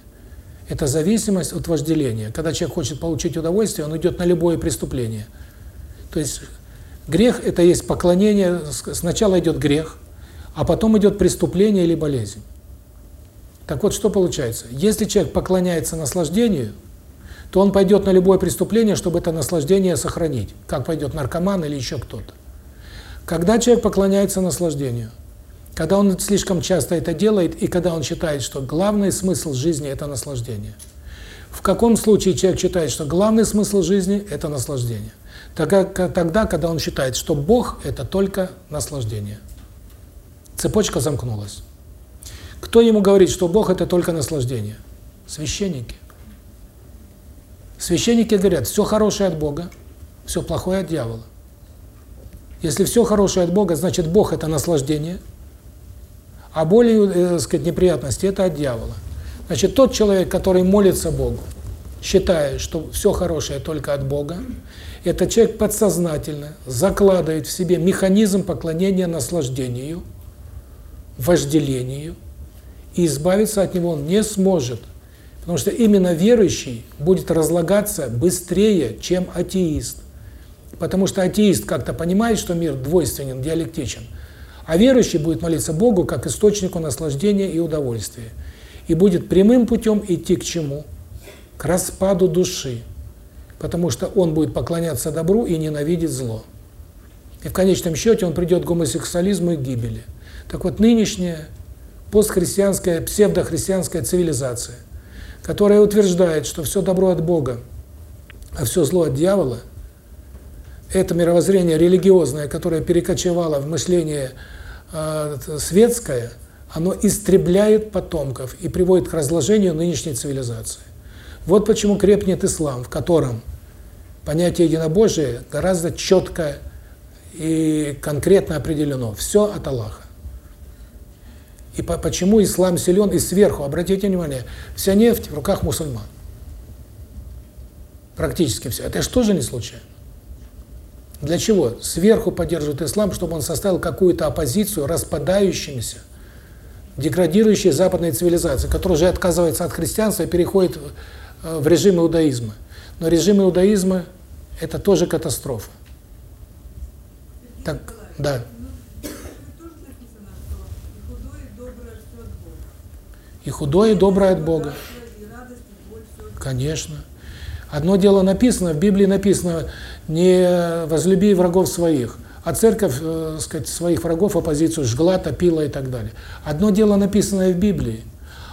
Это зависимость от вожделения. Когда человек хочет получить удовольствие, он идет на любое преступление. То есть грех – это есть поклонение, сначала идет грех, а потом идет преступление или болезнь. Так вот, что получается? Если человек поклоняется наслаждению, то он пойдет на любое преступление, чтобы это наслаждение сохранить, как пойдет наркоман или еще кто-то. Когда человек поклоняется наслаждению, когда он слишком часто это делает, и когда он считает, что главный смысл жизни – это наслаждение. В каком случае человек считает, что главный смысл жизни – это наслаждение? Тогда, тогда, когда он считает, что Бог – это только наслаждение. Цепочка замкнулась. Кто ему говорит, что Бог – это только наслаждение? Священники. Священники говорят, все хорошее от Бога, все плохое от дьявола. Если все хорошее от Бога, значит Бог – это наслаждение, а боли, э, сказать, неприятности – это от дьявола. Значит, тот человек, который молится Богу, считая, что все хорошее только от Бога, этот человек подсознательно закладывает в себе механизм поклонения наслаждению, вожделению, и избавиться от него он не сможет. Потому что именно верующий будет разлагаться быстрее, чем атеист. Потому что атеист как-то понимает, что мир двойственен, диалектичен. А верующий будет молиться Богу как источнику наслаждения и удовольствия. И будет прямым путем идти к чему? К распаду души. Потому что он будет поклоняться добру и ненавидеть зло. И в конечном счете он придет к гомосексуализму и гибели. Так вот, нынешняя постхристианская, псевдохристианская цивилизация, которая утверждает, что все добро от Бога, а все зло от дьявола, это мировоззрение религиозное, которое перекочевало в мышление э, светское, оно истребляет потомков и приводит к разложению нынешней цивилизации. Вот почему крепнет ислам, в котором понятие единобожия гораздо четко и конкретно определено. Все от Аллаха. И по почему ислам силен и сверху, обратите внимание, вся нефть в руках мусульман. Практически все. Это же не случайно? Для чего? Сверху поддерживает ислам, чтобы он составил какую-то оппозицию распадающимся, деградирующей западной цивилизации, которая уже отказывается от христианства и переходит в режим иудаизма. Но режим иудаизма – это тоже катастрофа. Так, да. Тут тоже написано, что и худое, И худое, и доброе от Бога. Конечно. Одно дело написано, в Библии написано, не возлюби врагов своих, а церковь, э, сказать, своих врагов, оппозицию жгла, топила и так далее. Одно дело написанное в Библии,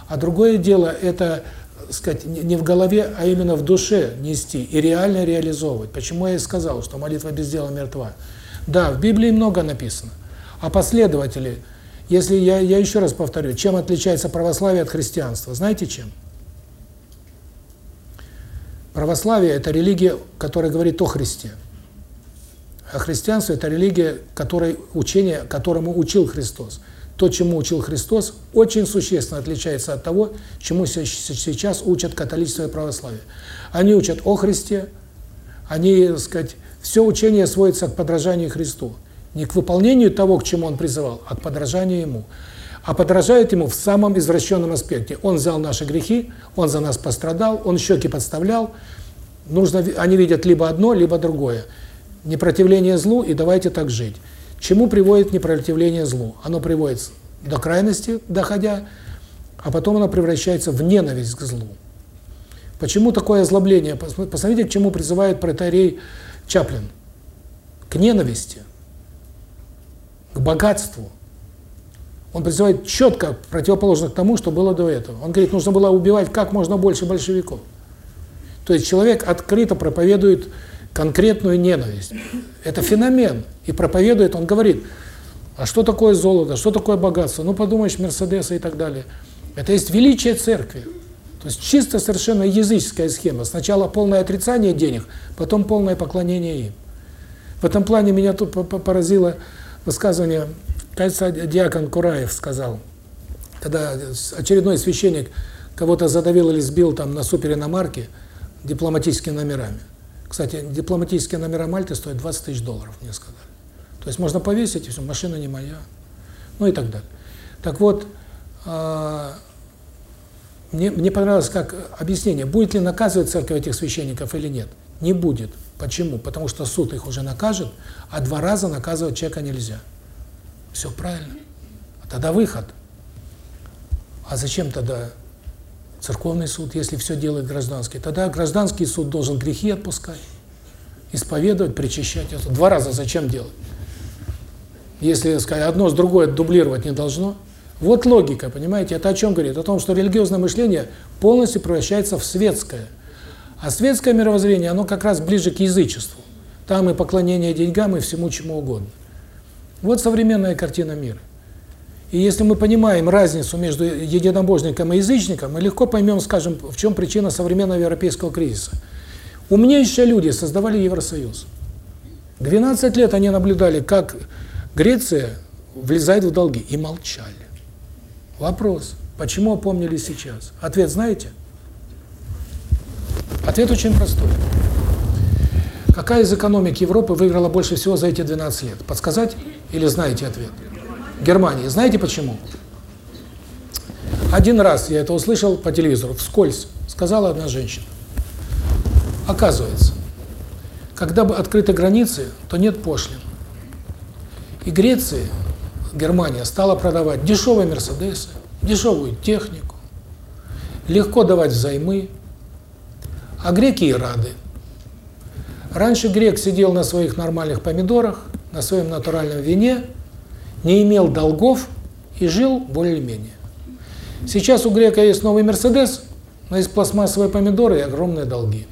а другое дело это, сказать, не в голове, а именно в душе нести и реально реализовывать. Почему я и сказал, что молитва без дела мертва. Да, в Библии много написано, а последователи, если я, я еще раз повторю, чем отличается православие от христианства? Знаете чем? Православие – это религия, которая говорит о Христе. А христианство – это религия, которой, учение, которому учил Христос. То, чему учил Христос, очень существенно отличается от того, чему сейчас учат католичество и православие. Они учат о Христе, они, так сказать, все учение сводится к подражанию Христу. Не к выполнению того, к чему Он призывал, а к подражанию Ему. А подражают Ему в самом извращенном аспекте. Он взял наши грехи, Он за нас пострадал, Он щеки подставлял. Нужно, они видят либо одно, либо другое. Непротивление злу, и давайте так жить. Чему приводит непротивление злу? Оно приводит до крайности, доходя, а потом оно превращается в ненависть к злу. Почему такое озлобление? Посмотрите, к чему призывает протарей Чаплин. К ненависти, к богатству. Он призывает четко противоположно тому, что было до этого. Он говорит, нужно было убивать как можно больше большевиков. То есть человек открыто проповедует конкретную ненависть. Это феномен. И проповедует, он говорит, а что такое золото, что такое богатство? Ну, подумаешь, Мерседесы и так далее. Это есть величие церкви. То есть чисто совершенно языческая схема. Сначала полное отрицание денег, потом полное поклонение им. В этом плане меня тут поразило высказывание, кажется, диакон Кураев сказал, когда очередной священник кого-то задавил или сбил там на супериномарке дипломатическими номерами. Кстати, дипломатические номера Мальты стоят 20 тысяч долларов, мне сказали. То есть можно повесить, и все, машина не моя. Ну и так далее. Так вот, э, мне, мне понравилось как объяснение, будет ли наказывать церковь этих священников или нет. Не будет. Почему? Потому что суд их уже накажет, а два раза наказывать человека нельзя. Все правильно. А тогда выход. А зачем тогда церковный суд, если все делает гражданский. Тогда гражданский суд должен грехи отпускать, исповедовать, причащать. Два раза зачем делать? Если, сказать, одно с другое дублировать не должно. Вот логика, понимаете? Это о чем говорит? О том, что религиозное мышление полностью превращается в светское. А светское мировоззрение, оно как раз ближе к язычеству. Там и поклонение деньгам, и всему чему угодно. Вот современная картина мира. И если мы понимаем разницу между единобожником и язычником, мы легко поймем, скажем, в чем причина современного европейского кризиса. Умнейшие люди создавали Евросоюз. 12 лет они наблюдали, как Греция влезает в долги, и молчали. Вопрос, почему опомнили сейчас? Ответ знаете? Ответ очень простой. Какая из экономик Европы выиграла больше всего за эти 12 лет? Подсказать или знаете ответ? Германии. Знаете почему? Один раз я это услышал по телевизору, вскользь, сказала одна женщина. Оказывается, когда бы открыты границы, то нет пошлин. И Греция, Германия стала продавать дешевые Мерседесы, дешевую технику, легко давать взаймы, а греки и рады. Раньше грек сидел на своих нормальных помидорах, на своем натуральном вине, не имел долгов и жил более-менее. Сейчас у грека есть новый Мерседес, но есть пластмассовые помидоры и огромные долги.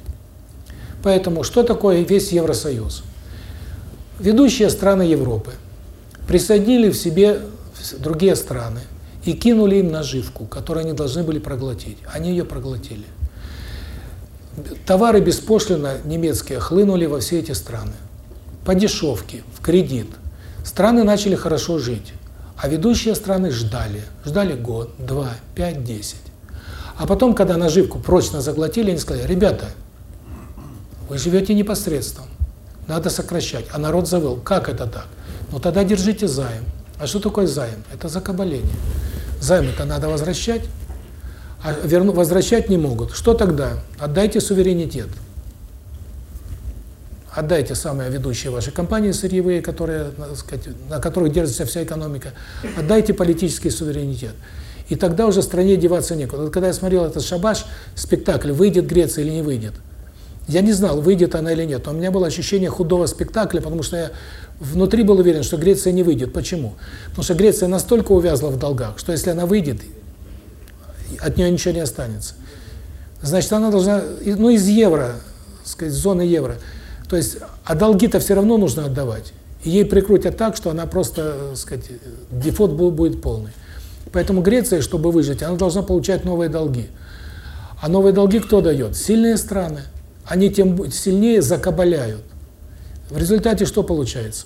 Поэтому что такое весь Евросоюз? Ведущие страны Европы присоединили в себе другие страны и кинули им наживку, которую они должны были проглотить. Они ее проглотили. Товары беспошлино немецкие хлынули во все эти страны. По дешевке, в кредит – Страны начали хорошо жить, а ведущие страны ждали. Ждали год, два, пять, десять. А потом, когда наживку прочно заглотили, они сказали, ребята, вы живете непосредством, надо сокращать. А народ завыл, как это так? Ну тогда держите займ. А что такое займ? Это закабаление. Займ это надо возвращать, а верну, возвращать не могут. Что тогда? Отдайте суверенитет. Отдайте самые ведущие ваши компании сырьевые, которые, сказать, на которых держится вся экономика. Отдайте политический суверенитет. И тогда уже стране деваться некуда. Вот когда я смотрел этот шабаш, спектакль, выйдет Греция или не выйдет, я не знал, выйдет она или нет. Но у меня было ощущение худого спектакля, потому что я внутри был уверен, что Греция не выйдет. Почему? Потому что Греция настолько увязла в долгах, что если она выйдет, от нее ничего не останется. Значит, она должна, ну, из евро, сказать, зоны евро. То есть, а долги-то все равно нужно отдавать. И ей прикрутят так, что она просто, сказать, дефолт будет полный. Поэтому Греция, чтобы выжить, она должна получать новые долги. А новые долги кто дает? Сильные страны они тем сильнее закабаляют. В результате что получается?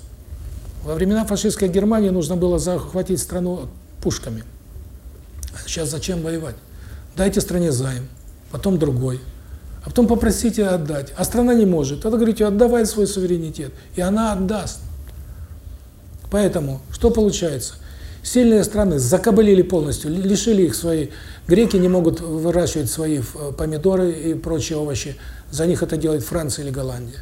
Во времена фашистской Германии нужно было захватить страну пушками. Сейчас зачем воевать? Дайте стране займ, потом другой, а потом попросите отдать. А страна не может. Тогда говорите, отдавай свой суверенитет. И она отдаст. Поэтому, что получается? Сильные страны закабалили полностью, лишили их своей... Греки не могут выращивать свои э, помидоры и прочие овощи. За них это делает Франция или Голландия.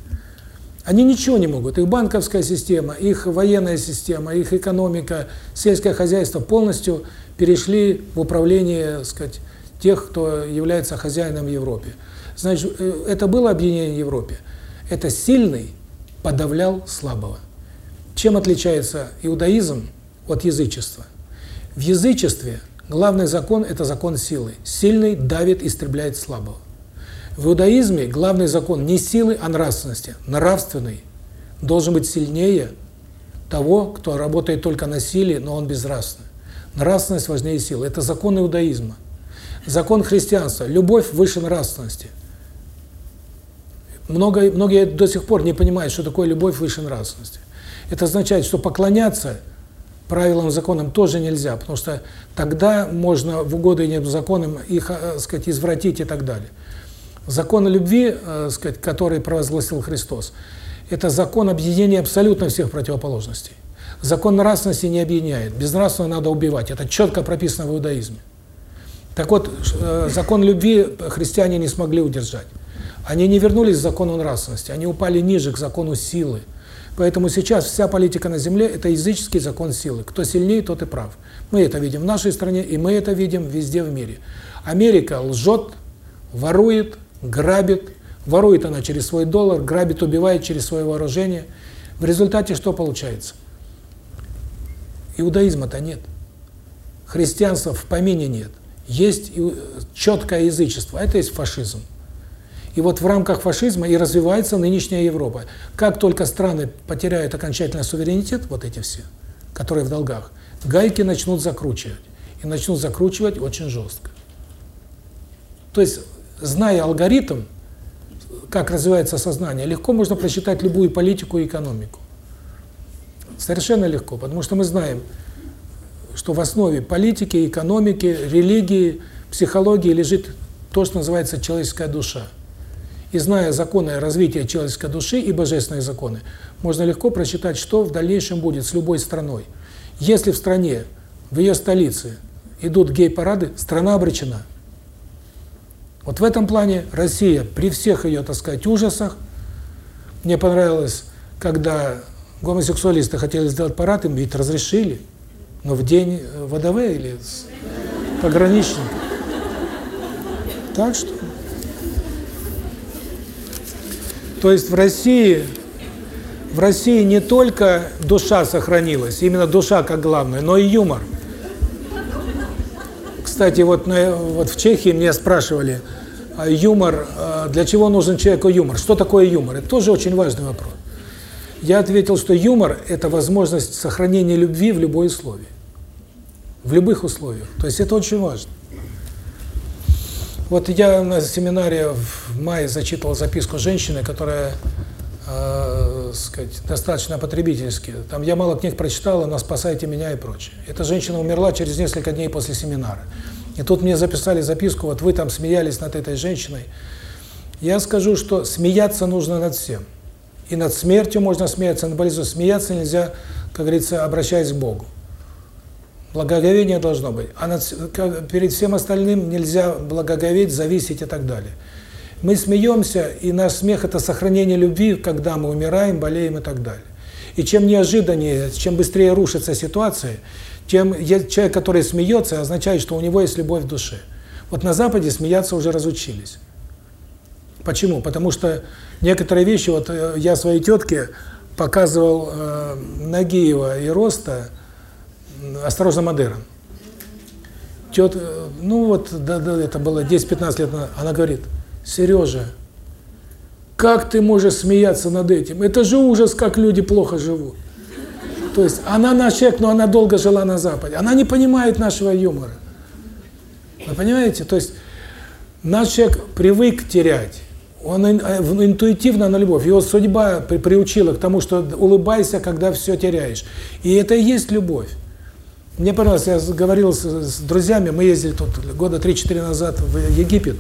Они ничего не могут. Их банковская система, их военная система, их экономика, сельское хозяйство полностью перешли в управление, сказать, тех, кто является хозяином Европе. Значит, э, это было объединение Европе. Это сильный подавлял слабого. Чем отличается иудаизм от язычества? В язычестве главный закон – это закон силы. Сильный давит, истребляет слабого. В иудаизме главный закон не силы, а нравственности. Нравственный должен быть сильнее того, кто работает только на силе, но он безнравственный. Нравственность важнее силы. Это закон иудаизма. Закон христианства. Любовь выше нравственности. Много, многие до сих пор не понимают, что такое любовь выше нравственности. Это означает, что поклоняться правилам, законам тоже нельзя, потому что тогда можно в угоду этим законам их, так э, сказать, извратить и так далее. Закон любви, э, сказать, который провозгласил Христос, это закон объединения абсолютно всех противоположностей. Закон нравственности не объединяет. Безнравственно надо убивать. Это четко прописано в иудаизме. Так вот, э, закон любви христиане не смогли удержать. Они не вернулись к закону нравственности, они упали ниже, к закону силы. Поэтому сейчас вся политика на земле – это языческий закон силы. Кто сильнее, тот и прав. Мы это видим в нашей стране, и мы это видим везде в мире. Америка лжет, ворует, грабит, ворует она через свой доллар, грабит, убивает через свое вооружение. В результате что получается? Иудаизма-то нет. Христианства в помине нет. Есть четкое язычество, а это есть фашизм. И вот в рамках фашизма и развивается нынешняя Европа. Как только страны потеряют окончательно суверенитет, вот эти все, которые в долгах, гайки начнут закручивать. И начнут закручивать очень жестко. То есть зная алгоритм, как развивается сознание, легко можно просчитать любую политику и экономику. Совершенно легко, потому что мы знаем, что в основе политики, экономики, религии, психологии лежит то, что называется человеческая душа. И зная законы развития человеческой души и божественные законы, можно легко просчитать, что в дальнейшем будет с любой страной. Если в стране, в ее столице идут гей-парады, страна обречена. Вот в этом плане Россия при всех ее, так сказать, ужасах, мне понравилось, когда гомосексуалисты хотели сделать парад, им ведь разрешили, но в день ВДВ или пограничник. Так что... То есть в России в России не только душа сохранилась, именно душа как главное, но и юмор. Кстати, вот, на, вот в Чехии меня спрашивали, а юмор, а, для чего нужен человеку юмор? Что такое юмор? Это тоже очень важный вопрос. Я ответил, что юмор – это возможность сохранения любви в любой условии. В любых условиях. То есть это очень важно. Вот я на семинаре в мае зачитывал записку женщины, которая, э, сказать, достаточно потребительски. Там я мало книг прочитала, но спасайте меня и прочее. Эта женщина умерла через несколько дней после семинара. И тут мне записали записку, вот вы там смеялись над этой женщиной. Я скажу, что смеяться нужно над всем. И над смертью можно смеяться, над болезнью. Смеяться нельзя, как говорится, обращаясь к Богу. Благоговение должно быть. А над, перед всем остальным нельзя благоговеть, зависеть и так далее. Мы смеемся, и наш смех – это сохранение любви, когда мы умираем, болеем и так далее. И чем неожиданнее, чем быстрее рушится ситуация, тем человек, который смеется, означает, что у него есть любовь в душе. Вот на Западе смеяться уже разучились. Почему? Потому что некоторые вещи, вот э, я своей тетке показывал э, Нагиева и Роста «Осторожно, Модерн». Тет, э, ну вот, да, да, это было 10-15 лет назад, она говорит, Сережа, как ты можешь смеяться над этим? Это же ужас, как люди плохо живут. То есть она наш человек, но она долго жила на Западе. Она не понимает нашего юмора. Вы понимаете? То есть наш человек привык терять. Он э, интуитивно на любовь. Его судьба приучила к тому, что улыбайся, когда все теряешь. И это и есть любовь. Мне понравилось, я говорил с, с друзьями, мы ездили тут года 3-4 назад в Египет.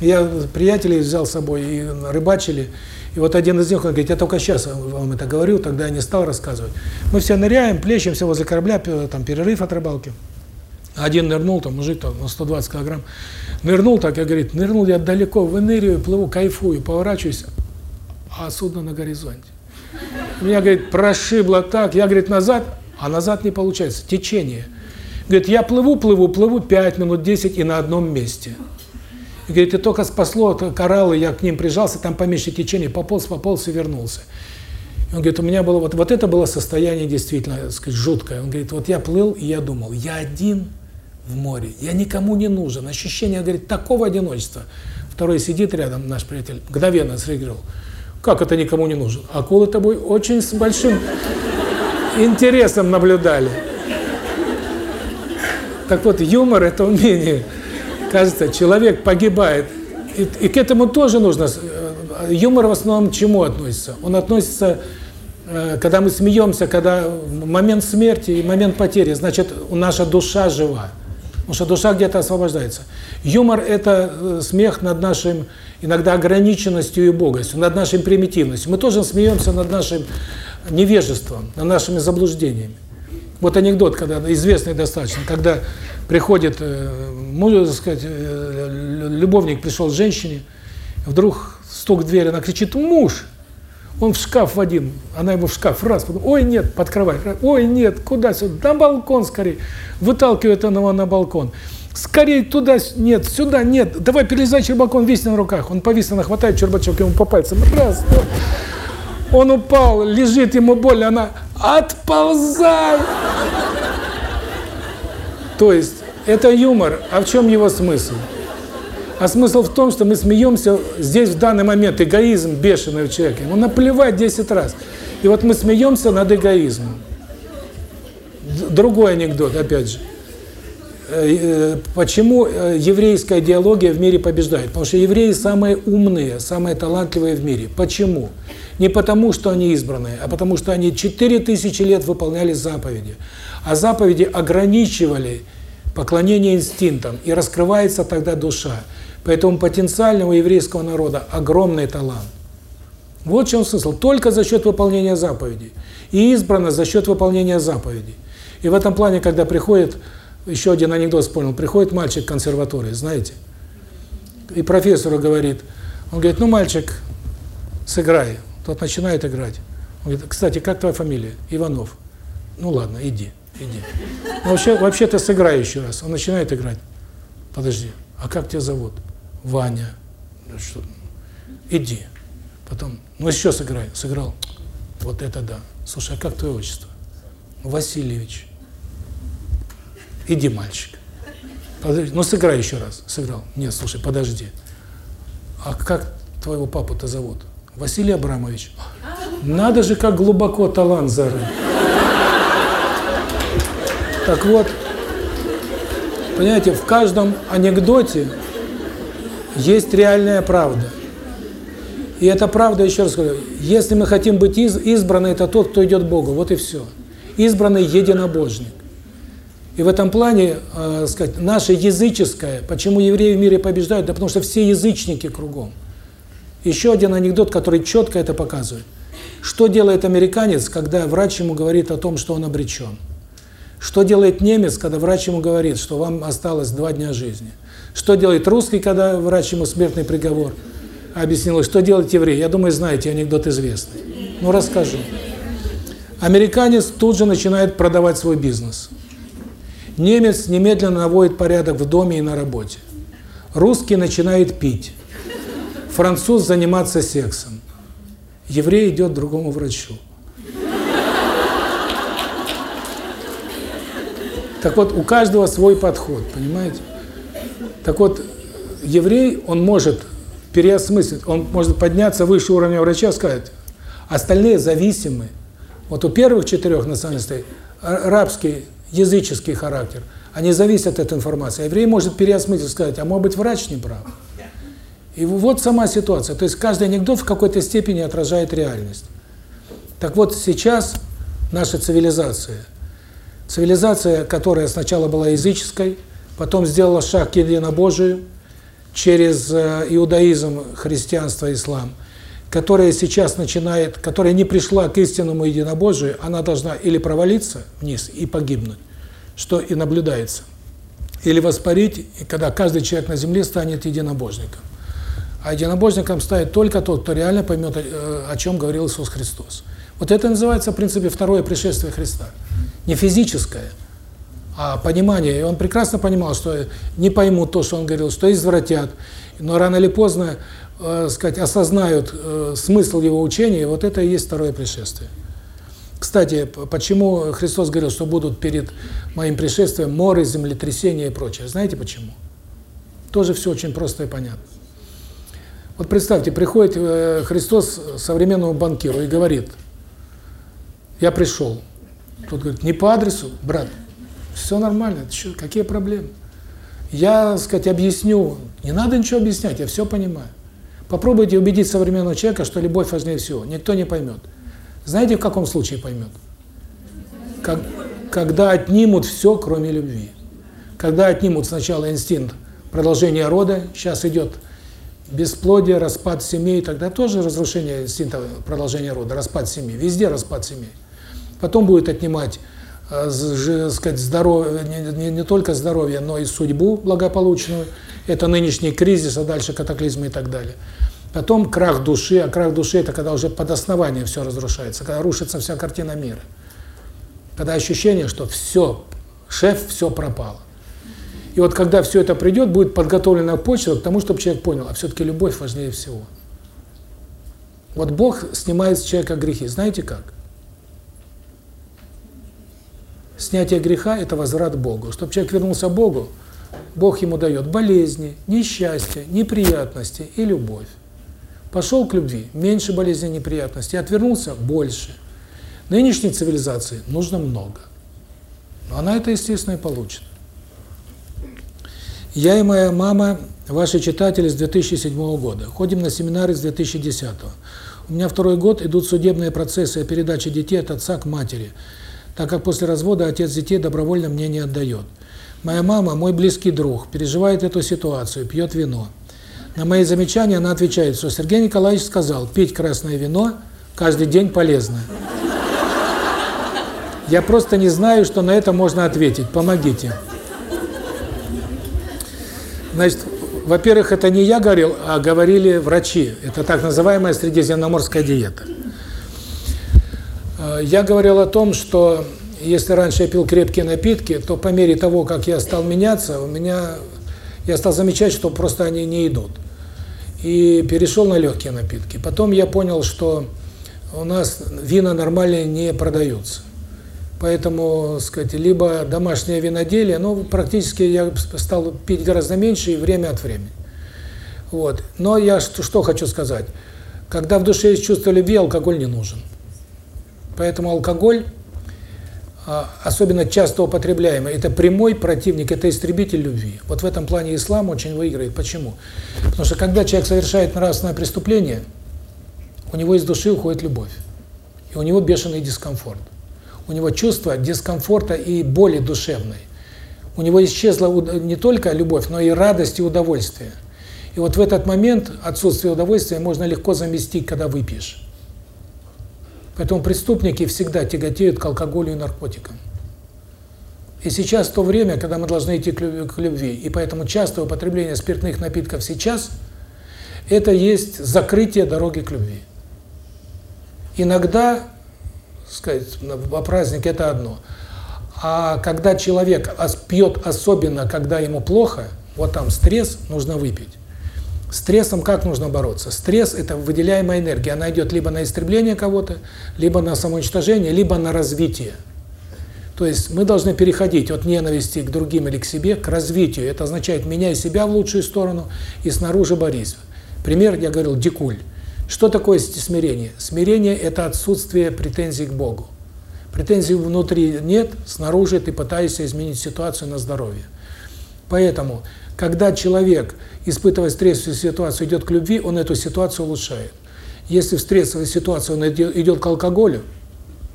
Я приятелей взял с собой и рыбачили. И вот один из них, он говорит, я только сейчас вам это говорю, тогда я не стал рассказывать. Мы все ныряем, плещемся возле корабля, там перерыв от рыбалки. Один нырнул, там мужик там, на 120 килограмм, нырнул так, я говорит, нырнул я далеко, выныриваю, плыву, кайфую, поворачиваюсь, а судно на горизонте. Меня, говорит, прошибло так, я, говорит, назад, а назад не получается, течение. Говорит, я плыву, плыву, плыву 5 минут, 10 и на одном месте. Говорит, и только спасло кораллы, я к ним прижался, там поменьше течение, пополз, пополз и вернулся. Он говорит, у меня было вот, вот это было состояние действительно, так сказать, жуткое. Он говорит, вот я плыл, и я думал, я один в море, я никому не нужен. Ощущение, говорит, такого одиночества. Второй сидит рядом, наш приятель, мгновенно среагировал. Как это никому не нужен? Акулы тобой очень с большим интересом наблюдали. Так вот, юмор – это умение кажется, человек погибает. И, и к этому тоже нужно... Э, юмор в основном к чему относится? Он относится, э, когда мы смеемся, когда момент смерти и момент потери, значит, наша душа жива. Потому что душа где-то освобождается. Юмор – это э, смех над нашим, иногда, ограниченностью и богостью, над нашей примитивностью. Мы тоже смеемся над нашим невежеством, над нашими заблуждениями. Вот анекдот, когда известный достаточно, когда приходит, можно сказать, э, любовник пришел к женщине, вдруг стук в дверь, она кричит «Муж!» Он в шкаф в один, она ему в шкаф, раз, потом, ой, нет, под кровать, ой, нет, куда сюда, на балкон скорее, выталкивает она его на балкон, скорее туда, нет, сюда, нет, давай перелезай через балкон, весь на руках, он повис, она хватает чербачок ему по пальцам, раз, два. он упал, лежит, ему больно, она, отползай! То есть, это юмор. А в чем его смысл? А смысл в том, что мы смеемся здесь в данный момент. Эгоизм бешеный у человека. Ему наплевать 10 раз. И вот мы смеемся над эгоизмом. Другой анекдот, опять же. Э, э, почему э, еврейская идеология в мире побеждает? Потому что евреи самые умные, самые талантливые в мире. Почему? Не потому, что они избранные, а потому, что они 4000 лет выполняли заповеди. А заповеди ограничивали поклонение инстинктам, и раскрывается тогда душа. Поэтому потенциального еврейского народа огромный талант. Вот в чем смысл. Только за счет выполнения заповедей. И избрано за счет выполнения заповедей. И в этом плане, когда приходит, еще один анекдот вспомнил, приходит мальчик в консерватории, знаете, и профессору говорит, он говорит, ну, мальчик, сыграй. Тот начинает играть. Он говорит, кстати, как твоя фамилия? Иванов. Ну, ладно, иди. Иди. Ну, вообще, вообще-то сыграй еще раз. Он начинает играть. Подожди, а как тебя зовут? Ваня. Ну, что? Иди. Потом, ну еще сыграй. Сыграл. Вот это да. Слушай, а как твое отчество? Васильевич. Иди, мальчик. Подожди, ну сыграй еще раз. Сыграл. Нет, слушай, подожди. А как твоего папу-то зовут? Василий Абрамович. Надо же, как глубоко талант зарыт. Так вот, понимаете, в каждом анекдоте есть реальная правда. И эта правда, еще раз говорю, если мы хотим быть из, избраны, это тот, кто идет к Богу, вот и все. Избранный единобожник. И в этом плане, э, сказать, наше языческое, почему евреи в мире побеждают, да потому что все язычники кругом. Еще один анекдот, который четко это показывает. Что делает американец, когда врач ему говорит о том, что он обречен? Что делает немец, когда врач ему говорит, что вам осталось два дня жизни? Что делает русский, когда врач ему смертный приговор объяснил? Что делает еврей? Я думаю, знаете, анекдот известный. Ну, расскажу. Американец тут же начинает продавать свой бизнес. Немец немедленно наводит порядок в доме и на работе. Русский начинает пить. Француз заниматься сексом. Еврей идет к другому врачу. Так вот, у каждого свой подход, понимаете? Так вот, еврей, он может переосмыслить, он может подняться выше уровня врача и сказать, остальные зависимы. Вот у первых четырех национальностей рабский, языческий характер, они зависят от информации. А еврей может переосмыслить, сказать, а может быть врач не прав. И вот сама ситуация. То есть каждый анекдот в какой-то степени отражает реальность. Так вот сейчас наша цивилизация, цивилизация, которая сначала была языческой, потом сделала шаг к единобожию, через э, иудаизм, христианство, ислам, которая сейчас начинает, которая не пришла к истинному единобожию, она должна или провалиться вниз и погибнуть, что и наблюдается, или воспарить, когда каждый человек на земле станет единобожником. А единобожником станет только тот, кто реально поймет, э, о чем говорил Иисус Христос. Вот это называется, в принципе, второе пришествие Христа. Не физическое, а понимание. И он прекрасно понимал, что не поймут то, что он говорил, что извратят, но рано или поздно, э, сказать, осознают э, смысл его учения, и вот это и есть второе пришествие. Кстати, почему Христос говорил, что будут перед моим пришествием моры, землетрясения и прочее? Знаете почему? Тоже все очень просто и понятно. Вот представьте, приходит э, Христос современному банкиру и говорит, я пришел. Тут говорит, не по адресу, брат, все нормально, что, какие проблемы? Я, так сказать, объясню. Не надо ничего объяснять, я все понимаю. Попробуйте убедить современного человека, что любовь важнее всего. Никто не поймет. Знаете, в каком случае поймет? Как, когда отнимут все, кроме любви. Когда отнимут сначала инстинкт продолжения рода, сейчас идет бесплодие, распад семей, тогда тоже разрушение инстинкта продолжения рода, распад семьи. Везде распад семей. Потом будет отнимать Э, сказать, здоровье, не, не, не только здоровье, но и судьбу благополучную. Это нынешний кризис, а дальше катаклизмы и так далее. Потом крах души, а крах души – это когда уже под основанием все разрушается, когда рушится вся картина мира. Когда ощущение, что все, шеф, все пропало. И вот когда все это придет, будет подготовлена почва к тому, чтобы человек понял, а все-таки любовь важнее всего. Вот Бог снимает с человека грехи. Знаете как? Снятие греха – это возврат Богу. Чтобы человек вернулся Богу, Бог ему дает болезни, несчастья, неприятности и любовь. Пошел к любви – меньше болезней, неприятностей, отвернулся – больше. Нынешней цивилизации нужно много. Но она это, естественно, и получит. Я и моя мама, ваши читатели с 2007 года, ходим на семинары с 2010. У меня второй год идут судебные процессы о передаче детей от отца к матери – так как после развода отец детей добровольно мне не отдает. Моя мама, мой близкий друг, переживает эту ситуацию, пьет вино. На мои замечания она отвечает, что Сергей Николаевич сказал, пить красное вино каждый день полезно. Я просто не знаю, что на это можно ответить. Помогите. Значит, во-первых, это не я говорил, а говорили врачи. Это так называемая средиземноморская диета. Я говорил о том, что если раньше я пил крепкие напитки, то по мере того, как я стал меняться, у меня я стал замечать, что просто они не идут. И перешел на легкие напитки. Потом я понял, что у нас вина нормальные не продаются. Поэтому, сказать, либо домашнее виноделие, ну, практически я стал пить гораздо меньше и время от времени. Вот. Но я что, что хочу сказать. Когда в душе есть чувство любви, алкоголь не нужен. Поэтому алкоголь, а, особенно часто употребляемый, это прямой противник, это истребитель любви. Вот в этом плане ислам очень выигрывает. Почему? Потому что когда человек совершает нравственное преступление, у него из души уходит любовь. И у него бешеный дискомфорт. У него чувство дискомфорта и боли душевной. У него исчезла не только любовь, но и радость и удовольствие. И вот в этот момент отсутствие удовольствия можно легко заместить, когда выпьешь. Поэтому преступники всегда тяготеют к алкоголю и наркотикам. И сейчас то время, когда мы должны идти к любви, и поэтому частое употребление спиртных напитков сейчас – это есть закрытие дороги к любви. Иногда, сказать, во праздник это одно. А когда человек пьет особенно, когда ему плохо, вот там стресс, нужно выпить. Стрессом как нужно бороться? Стресс – это выделяемая энергия. Она идет либо на истребление кого-то, либо на самоуничтожение, либо на развитие. То есть мы должны переходить от ненависти к другим или к себе к развитию. Это означает, меняй себя в лучшую сторону и снаружи борись. Пример, я говорил, дикуль. Что такое смирение? Смирение – это отсутствие претензий к Богу. Претензий внутри нет, снаружи ты пытаешься изменить ситуацию на здоровье. Поэтому, когда человек, испытывая стрессовую ситуацию, идет к любви, он эту ситуацию улучшает. Если в стрессовой ситуации он идет к алкоголю,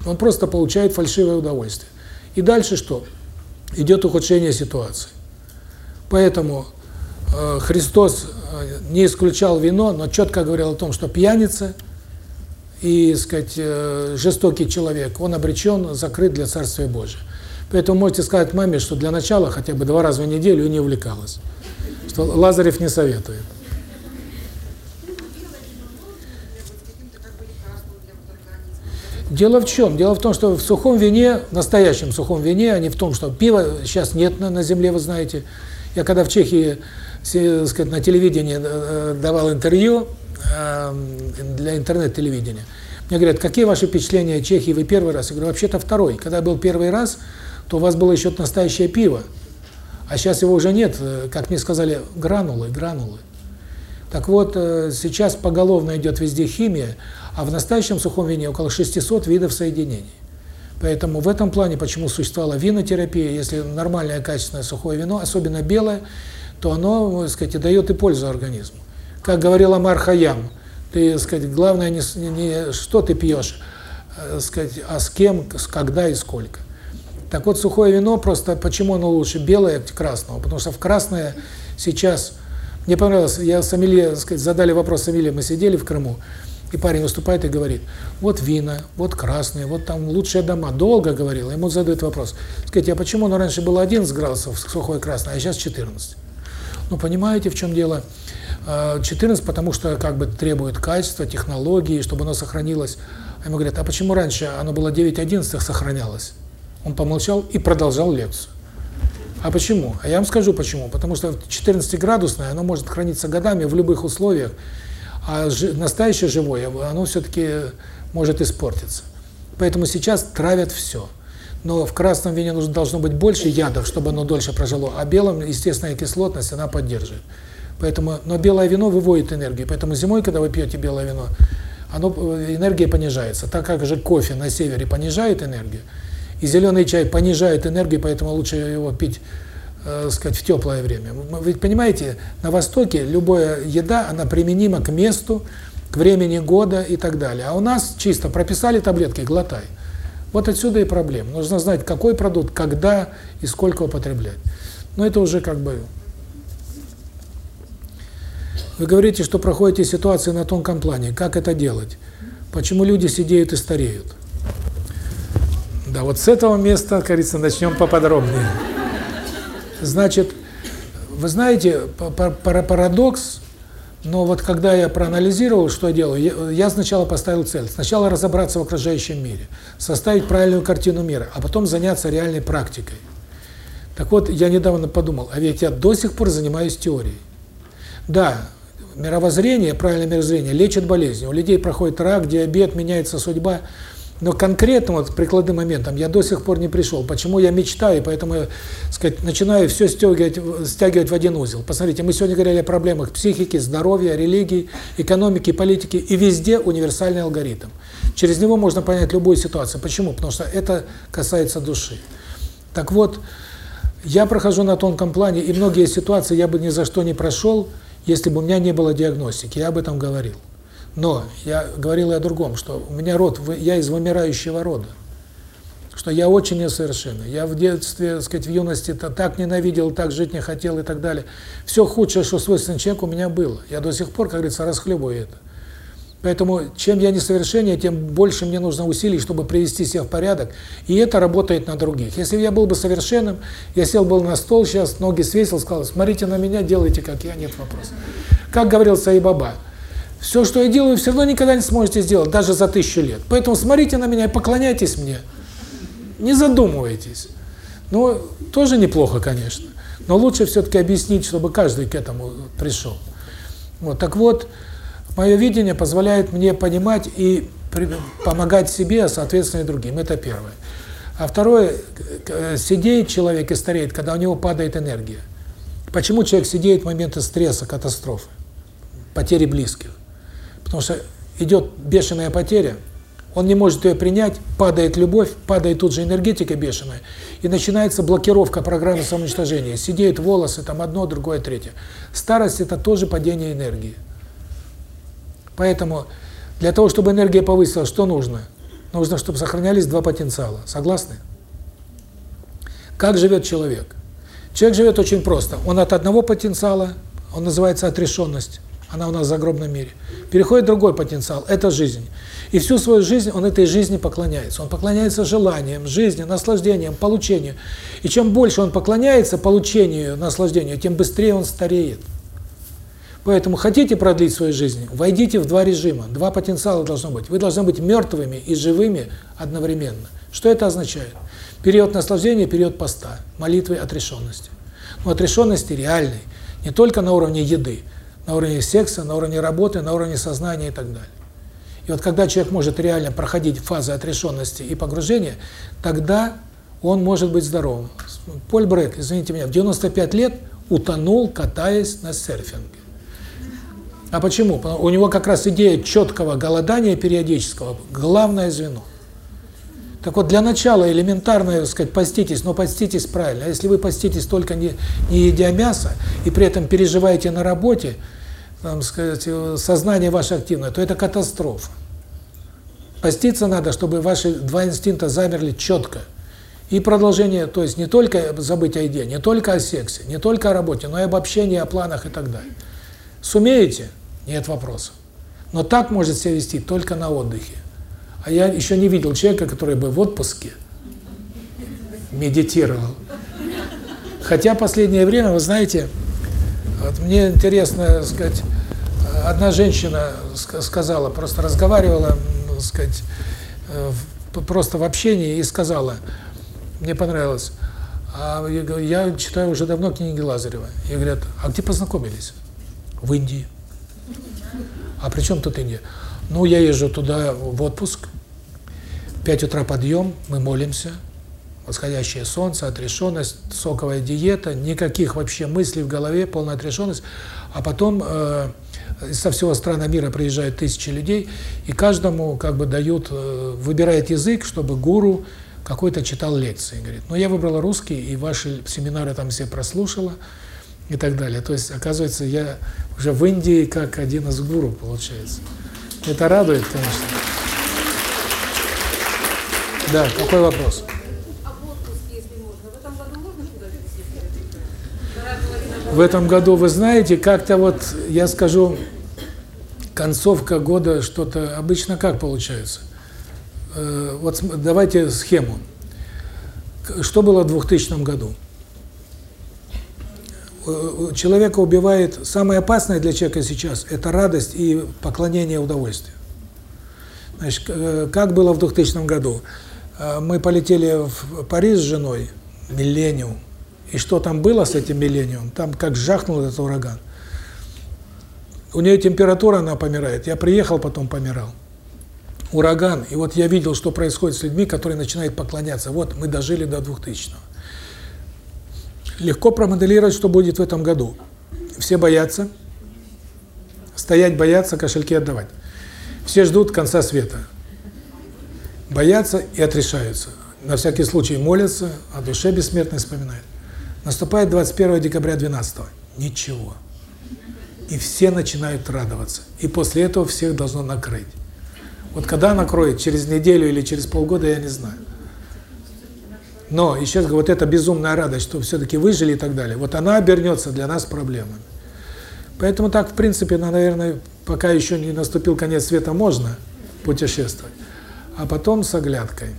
он просто получает фальшивое удовольствие. И дальше что? Идет ухудшение ситуации. Поэтому э, Христос э, не исключал вино, но четко говорил о том, что пьяница и, сказать, э, жестокий человек, он обречен, закрыт для Царствия Божия. Поэтому можете сказать маме, что для начала хотя бы два раза в неделю не увлекалась. Что Лазарев не советует. Дело в чем? Дело в том, что в сухом вине, в настоящем сухом вине, а не в том, что пива сейчас нет на, на земле, вы знаете. Я когда в Чехии сказать, на телевидении э, давал интервью э, для интернет-телевидения, мне говорят, какие ваши впечатления о Чехии, вы первый раз? Я говорю, вообще-то второй. Когда был первый раз, то у вас было еще настоящее пиво, а сейчас его уже нет, э, как мне сказали, гранулы, гранулы. Так вот, сейчас поголовно идет везде химия, а в настоящем сухом вине около 600 видов соединений. Поэтому в этом плане, почему существовала винотерапия, если нормальное качественное сухое вино, особенно белое, то оно, так сказать, дает и пользу организму. Как говорил Амар Хаям, ты, так сказать, главное не, не что ты пьешь, так сказать, а с кем, когда и сколько. Так вот, сухое вино, просто почему оно лучше белое от красного? Потому что в красное сейчас... Мне понравилось, я с Амелией, сказать, задали вопрос Амелии, мы сидели в Крыму, и парень выступает и говорит, вот вина, вот красные, вот там лучшие дома. Долго говорил, ему задают вопрос. Сказать, а почему оно раньше было 11 градусов сухое красное, а сейчас 14? Ну, понимаете, в чем дело? 14, а, потому что как бы требует качества, технологии, чтобы оно сохранилось. А ему говорят, а почему раньше оно было 9 сохранялось? Он помолчал и продолжал лекцию. А почему? А я вам скажу почему. Потому что 14-градусное, оно может храниться годами в любых условиях, а настоящее живое, оно все-таки может испортиться. Поэтому сейчас травят все. Но в красном вине должно быть больше ядов, чтобы оно дольше прожило, а белом естественная кислотность она поддерживает. Поэтому, но белое вино выводит энергию. Поэтому зимой, когда вы пьете белое вино, оно энергия понижается. Так как же кофе на севере понижает энергию, и зеленый чай понижает энергию, поэтому лучше его пить э, сказать, в теплое время. Вы понимаете, на Востоке любая еда, она применима к месту, к времени года и так далее. А у нас чисто прописали таблетки, глотай. Вот отсюда и проблема. Нужно знать, какой продукт, когда и сколько употреблять. Но это уже как бы... Вы говорите, что проходите ситуации на тонком плане. Как это делать? Почему люди сидеют и стареют? Да, вот с этого места, говорится, начнем поподробнее. Значит, вы знаете, парадокс, но вот когда я проанализировал, что я делаю, я сначала поставил цель. Сначала разобраться в окружающем мире, составить правильную картину мира, а потом заняться реальной практикой. Так вот, я недавно подумал, а ведь я до сих пор занимаюсь теорией. Да, мировоззрение, правильное мировоззрение лечит болезни. У людей проходит рак, диабет, меняется судьба – но конкретно вот прикладным моментом я до сих пор не пришел. Почему я мечтаю, поэтому я, сказать, начинаю все стягивать, стягивать в один узел. Посмотрите, мы сегодня говорили о проблемах психики, здоровья, религии, экономики, политики, и везде универсальный алгоритм. Через него можно понять любую ситуацию. Почему? Потому что это касается души. Так вот, я прохожу на тонком плане, и многие ситуации я бы ни за что не прошел, если бы у меня не было диагностики. Я об этом говорил. Но я говорил и о другом, что у меня род, я из вымирающего рода, что я очень несовершенный. Я в детстве, так сказать, в юности -то так ненавидел, так жить не хотел и так далее. Все худшее, что свойственно человеку, у меня было. Я до сих пор, как говорится, расхлебываю это. Поэтому чем я несовершеннее, тем больше мне нужно усилий, чтобы привести себя в порядок. И это работает на других. Если я был бы совершенным, я сел бы на стол сейчас, ноги свесил, сказал, смотрите на меня, делайте как я, нет вопросов. Как говорил Саибаба, Все, что я делаю, все равно никогда не сможете сделать, даже за тысячу лет. Поэтому смотрите на меня и поклоняйтесь мне. Не задумывайтесь. Ну, тоже неплохо, конечно. Но лучше все-таки объяснить, чтобы каждый к этому пришел. Вот, так вот, мое видение позволяет мне понимать и помогать себе, а соответственно и другим. Это первое. А второе, сидеет человек и стареет, когда у него падает энергия. Почему человек сидеет в моменты стресса, катастрофы, потери близких? Потому что идет бешеная потеря, он не может ее принять, падает любовь, падает тут же энергетика бешеная, и начинается блокировка программы самоуничтожения. Сидеют волосы, там одно, другое, третье. Старость – это тоже падение энергии. Поэтому для того, чтобы энергия повысилась, что нужно? Нужно, чтобы сохранялись два потенциала. Согласны? Как живет человек? Человек живет очень просто. Он от одного потенциала, он называется отрешенность, она у нас в загробном мире. Переходит другой потенциал, это жизнь. И всю свою жизнь он этой жизни поклоняется. Он поклоняется желаниям, жизни, наслаждениям, получению. И чем больше он поклоняется получению, наслаждению, тем быстрее он стареет. Поэтому хотите продлить свою жизнь, войдите в два режима, два потенциала должно быть. Вы должны быть мертвыми и живыми одновременно. Что это означает? Период наслаждения, период поста, молитвы отрешенности. Но отрешенности реальной, не только на уровне еды, на уровне секса, на уровне работы, на уровне сознания и так далее. И вот когда человек может реально проходить фазы отрешенности и погружения, тогда он может быть здоровым. Поль Брек, извините меня, в 95 лет утонул, катаясь на серфинге. А почему? У него как раз идея четкого голодания периодического – главное звено. Так вот, для начала элементарно, сказать, поститесь, но поститесь правильно. А если вы поститесь только не, не едя мясо, и при этом переживаете на работе, там, сказать, сознание ваше активное, то это катастрофа. Поститься надо, чтобы ваши два инстинкта замерли четко. И продолжение, то есть не только забыть о еде, не только о сексе, не только о работе, но и об общении, о планах и так далее. Сумеете? Нет вопросов. Но так может себя вести только на отдыхе. А я еще не видел человека, который бы в отпуске медитировал. Хотя последнее время, вы знаете, вот мне интересно, сказать, одна женщина сказала, просто разговаривала, сказать, просто в общении и сказала, мне понравилось, а я читаю уже давно книги Лазарева. И говорят, а где познакомились? В Индии. А при чем тут Индия? Ну, я езжу туда в отпуск, 5 утра подъем, мы молимся, восходящее солнце, отрешенность, соковая диета, никаких вообще мыслей в голове, полная отрешенность. А потом э, со всего страны мира приезжают тысячи людей, и каждому как бы дают, э, выбирает язык, чтобы гуру какой-то читал лекции. Говорит, ну я выбрала русский, и ваши семинары там все прослушала, и так далее. То есть, оказывается, я уже в Индии как один из гуру, получается. Это радует, конечно. Да, какой вопрос? В этом году, вы знаете, как-то вот, я скажу, концовка года что-то, обычно как получается? Э, вот давайте схему. Что было в 2000 году? Человека убивает, самое опасное для человека сейчас – это радость и поклонение удовольствию. Значит, э, как было в 2000 году? Э, мы полетели в Париж с женой, миллениум, и что там было с этим миллениум? Там как жахнул этот ураган. У нее температура, она помирает. Я приехал, потом помирал. Ураган. И вот я видел, что происходит с людьми, которые начинают поклоняться. Вот мы дожили до 2000-го. Легко промоделировать, что будет в этом году. Все боятся. Стоять боятся, кошельки отдавать. Все ждут конца света. Боятся и отрешаются. На всякий случай молятся, о душе бессмертной вспоминают. Наступает 21 декабря 12 -го. Ничего. И все начинают радоваться. И после этого всех должно накрыть. Вот когда накроет, через неделю или через полгода, я не знаю. Но, еще раз говорю, вот эта безумная радость, что все-таки выжили и так далее, вот она обернется для нас проблемами. Поэтому так, в принципе, наверное, пока еще не наступил конец света, можно путешествовать. А потом с оглядкой.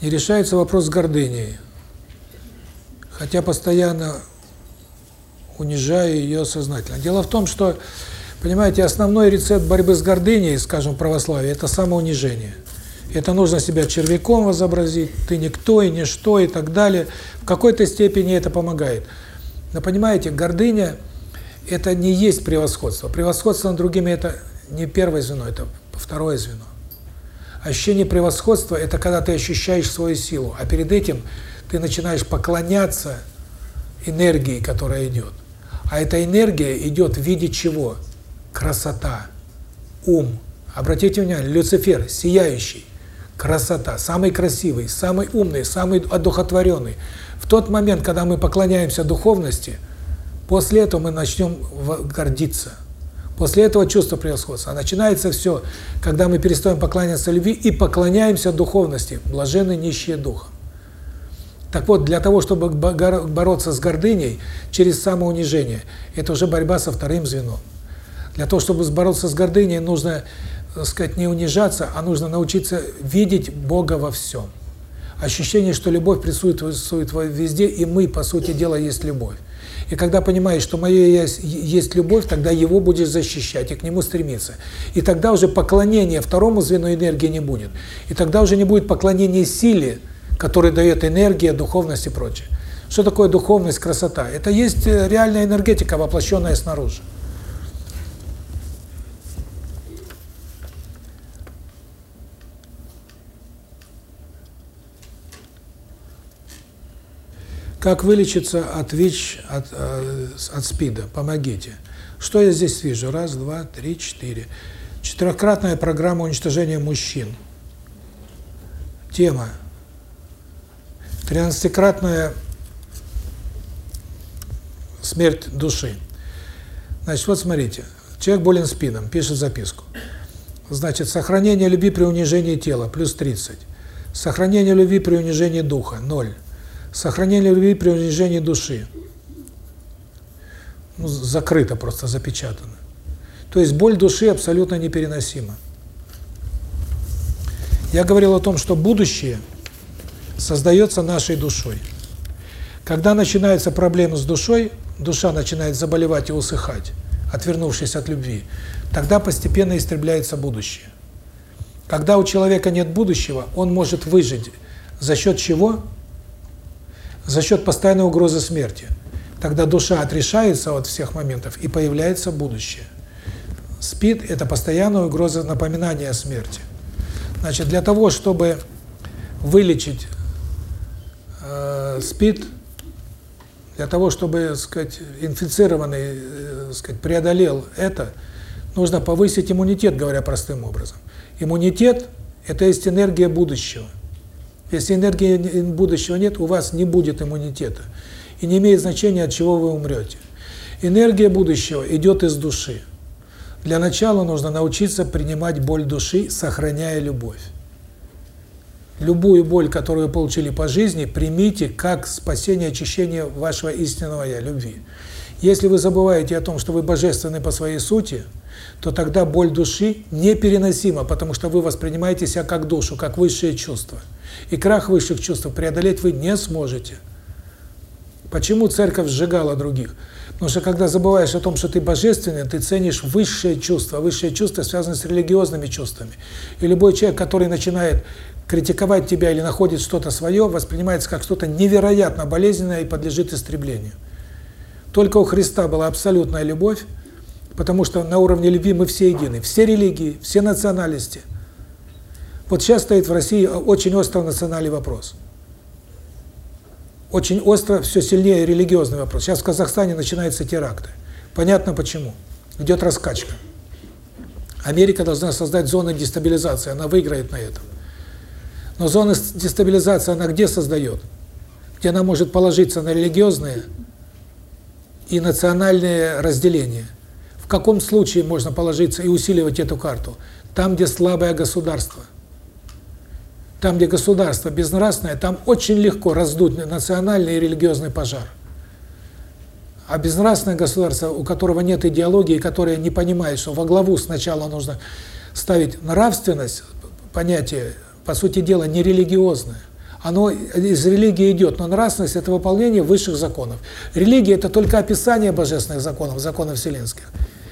Не решается вопрос с гордыней. хотя постоянно унижаю ее сознательно. Дело в том, что, понимаете, основной рецепт борьбы с гордыней, скажем, в православии, это самоунижение. Это нужно себя червяком возобразить, ты никто и ничто и так далее. В какой-то степени это помогает. Но понимаете, гордыня – это не есть превосходство. Превосходство над другими – это не первое звено, это второе звено. Ощущение превосходства – это когда ты ощущаешь свою силу, а перед этим ты начинаешь поклоняться энергии, которая идет. А эта энергия идет в виде чего? Красота, ум. Обратите внимание, Люцифер, сияющий, красота, самый красивый, самый умный, самый одухотворенный. В тот момент, когда мы поклоняемся духовности, после этого мы начнем гордиться. После этого чувство превосходства. А начинается все, когда мы перестаем поклоняться любви и поклоняемся духовности, блаженны нищие духом. Так вот, для того, чтобы бороться с гордыней через самоунижение, это уже борьба со вторым звеном. Для того, чтобы бороться с гордыней, нужно, так сказать, не унижаться, а нужно научиться видеть Бога во всем. Ощущение, что любовь присутствует везде, и мы, по сути дела, есть любовь. И когда понимаешь, что мое есть, есть любовь, тогда его будешь защищать и к нему стремиться. И тогда уже поклонения второму звену энергии не будет. И тогда уже не будет поклонения силе, который дает энергия, духовность и прочее. Что такое духовность, красота? Это есть э, реальная энергетика, воплощенная снаружи. Как вылечиться от ВИЧ, от, э, от СПИДа? Помогите. Что я здесь вижу? Раз, два, три, четыре. Четырехкратная программа уничтожения мужчин. Тема. Тринадцатикратная смерть души. Значит, вот смотрите. Человек болен спином, пишет записку. Значит, сохранение любви при унижении тела, плюс 30. Сохранение любви при унижении духа, 0. Сохранение любви при унижении души. Ну, закрыто просто, запечатано. То есть боль души абсолютно непереносима. Я говорил о том, что будущее создается нашей душой. Когда начинается проблема с душой, душа начинает заболевать и усыхать, отвернувшись от любви, тогда постепенно истребляется будущее. Когда у человека нет будущего, он может выжить за счет чего? За счет постоянной угрозы смерти. Тогда душа отрешается от всех моментов и появляется будущее. СПИД – это постоянная угроза напоминания о смерти. Значит, для того, чтобы вылечить э, СПИД, для того, чтобы, сказать, инфицированный, э, сказать, преодолел это, нужно повысить иммунитет, говоря простым образом. Иммунитет – это есть энергия будущего. Если энергии будущего нет, у вас не будет иммунитета. И не имеет значения, от чего вы умрете. Энергия будущего идет из души. Для начала нужно научиться принимать боль души, сохраняя любовь. Любую боль, которую вы получили по жизни, примите как спасение, очищение вашего истинного Я, любви. Если вы забываете о том, что вы божественны по своей сути, то тогда боль души непереносима, потому что вы воспринимаете себя как душу, как высшее чувство. И крах высших чувств преодолеть вы не сможете. Почему церковь сжигала других? Потому что когда забываешь о том, что ты божественный, ты ценишь высшее чувство. Высшее чувство связано с религиозными чувствами. И любой человек, который начинает критиковать тебя или находит что-то свое, воспринимается как что-то невероятно болезненное и подлежит истреблению. Только у Христа была абсолютная любовь, потому что на уровне любви мы все едины. Все религии, все национальности – вот сейчас стоит в России очень острый национальный вопрос. Очень остро, все сильнее религиозный вопрос. Сейчас в Казахстане начинаются теракты. Понятно почему. Идет раскачка. Америка должна создать зоны дестабилизации, она выиграет на этом. Но зоны дестабилизации она где создает? Где она может положиться на религиозные и национальные разделения. В каком случае можно положиться и усиливать эту карту? Там, где слабое государство – там, где государство безнравственное, там очень легко раздуть национальный и религиозный пожар. А безнравственное государство, у которого нет идеологии, которое не понимает, что во главу сначала нужно ставить нравственность, понятие, по сути дела, не религиозное, Оно из религии идет, но нравственность – это выполнение высших законов. Религия – это только описание божественных законов, законов вселенских.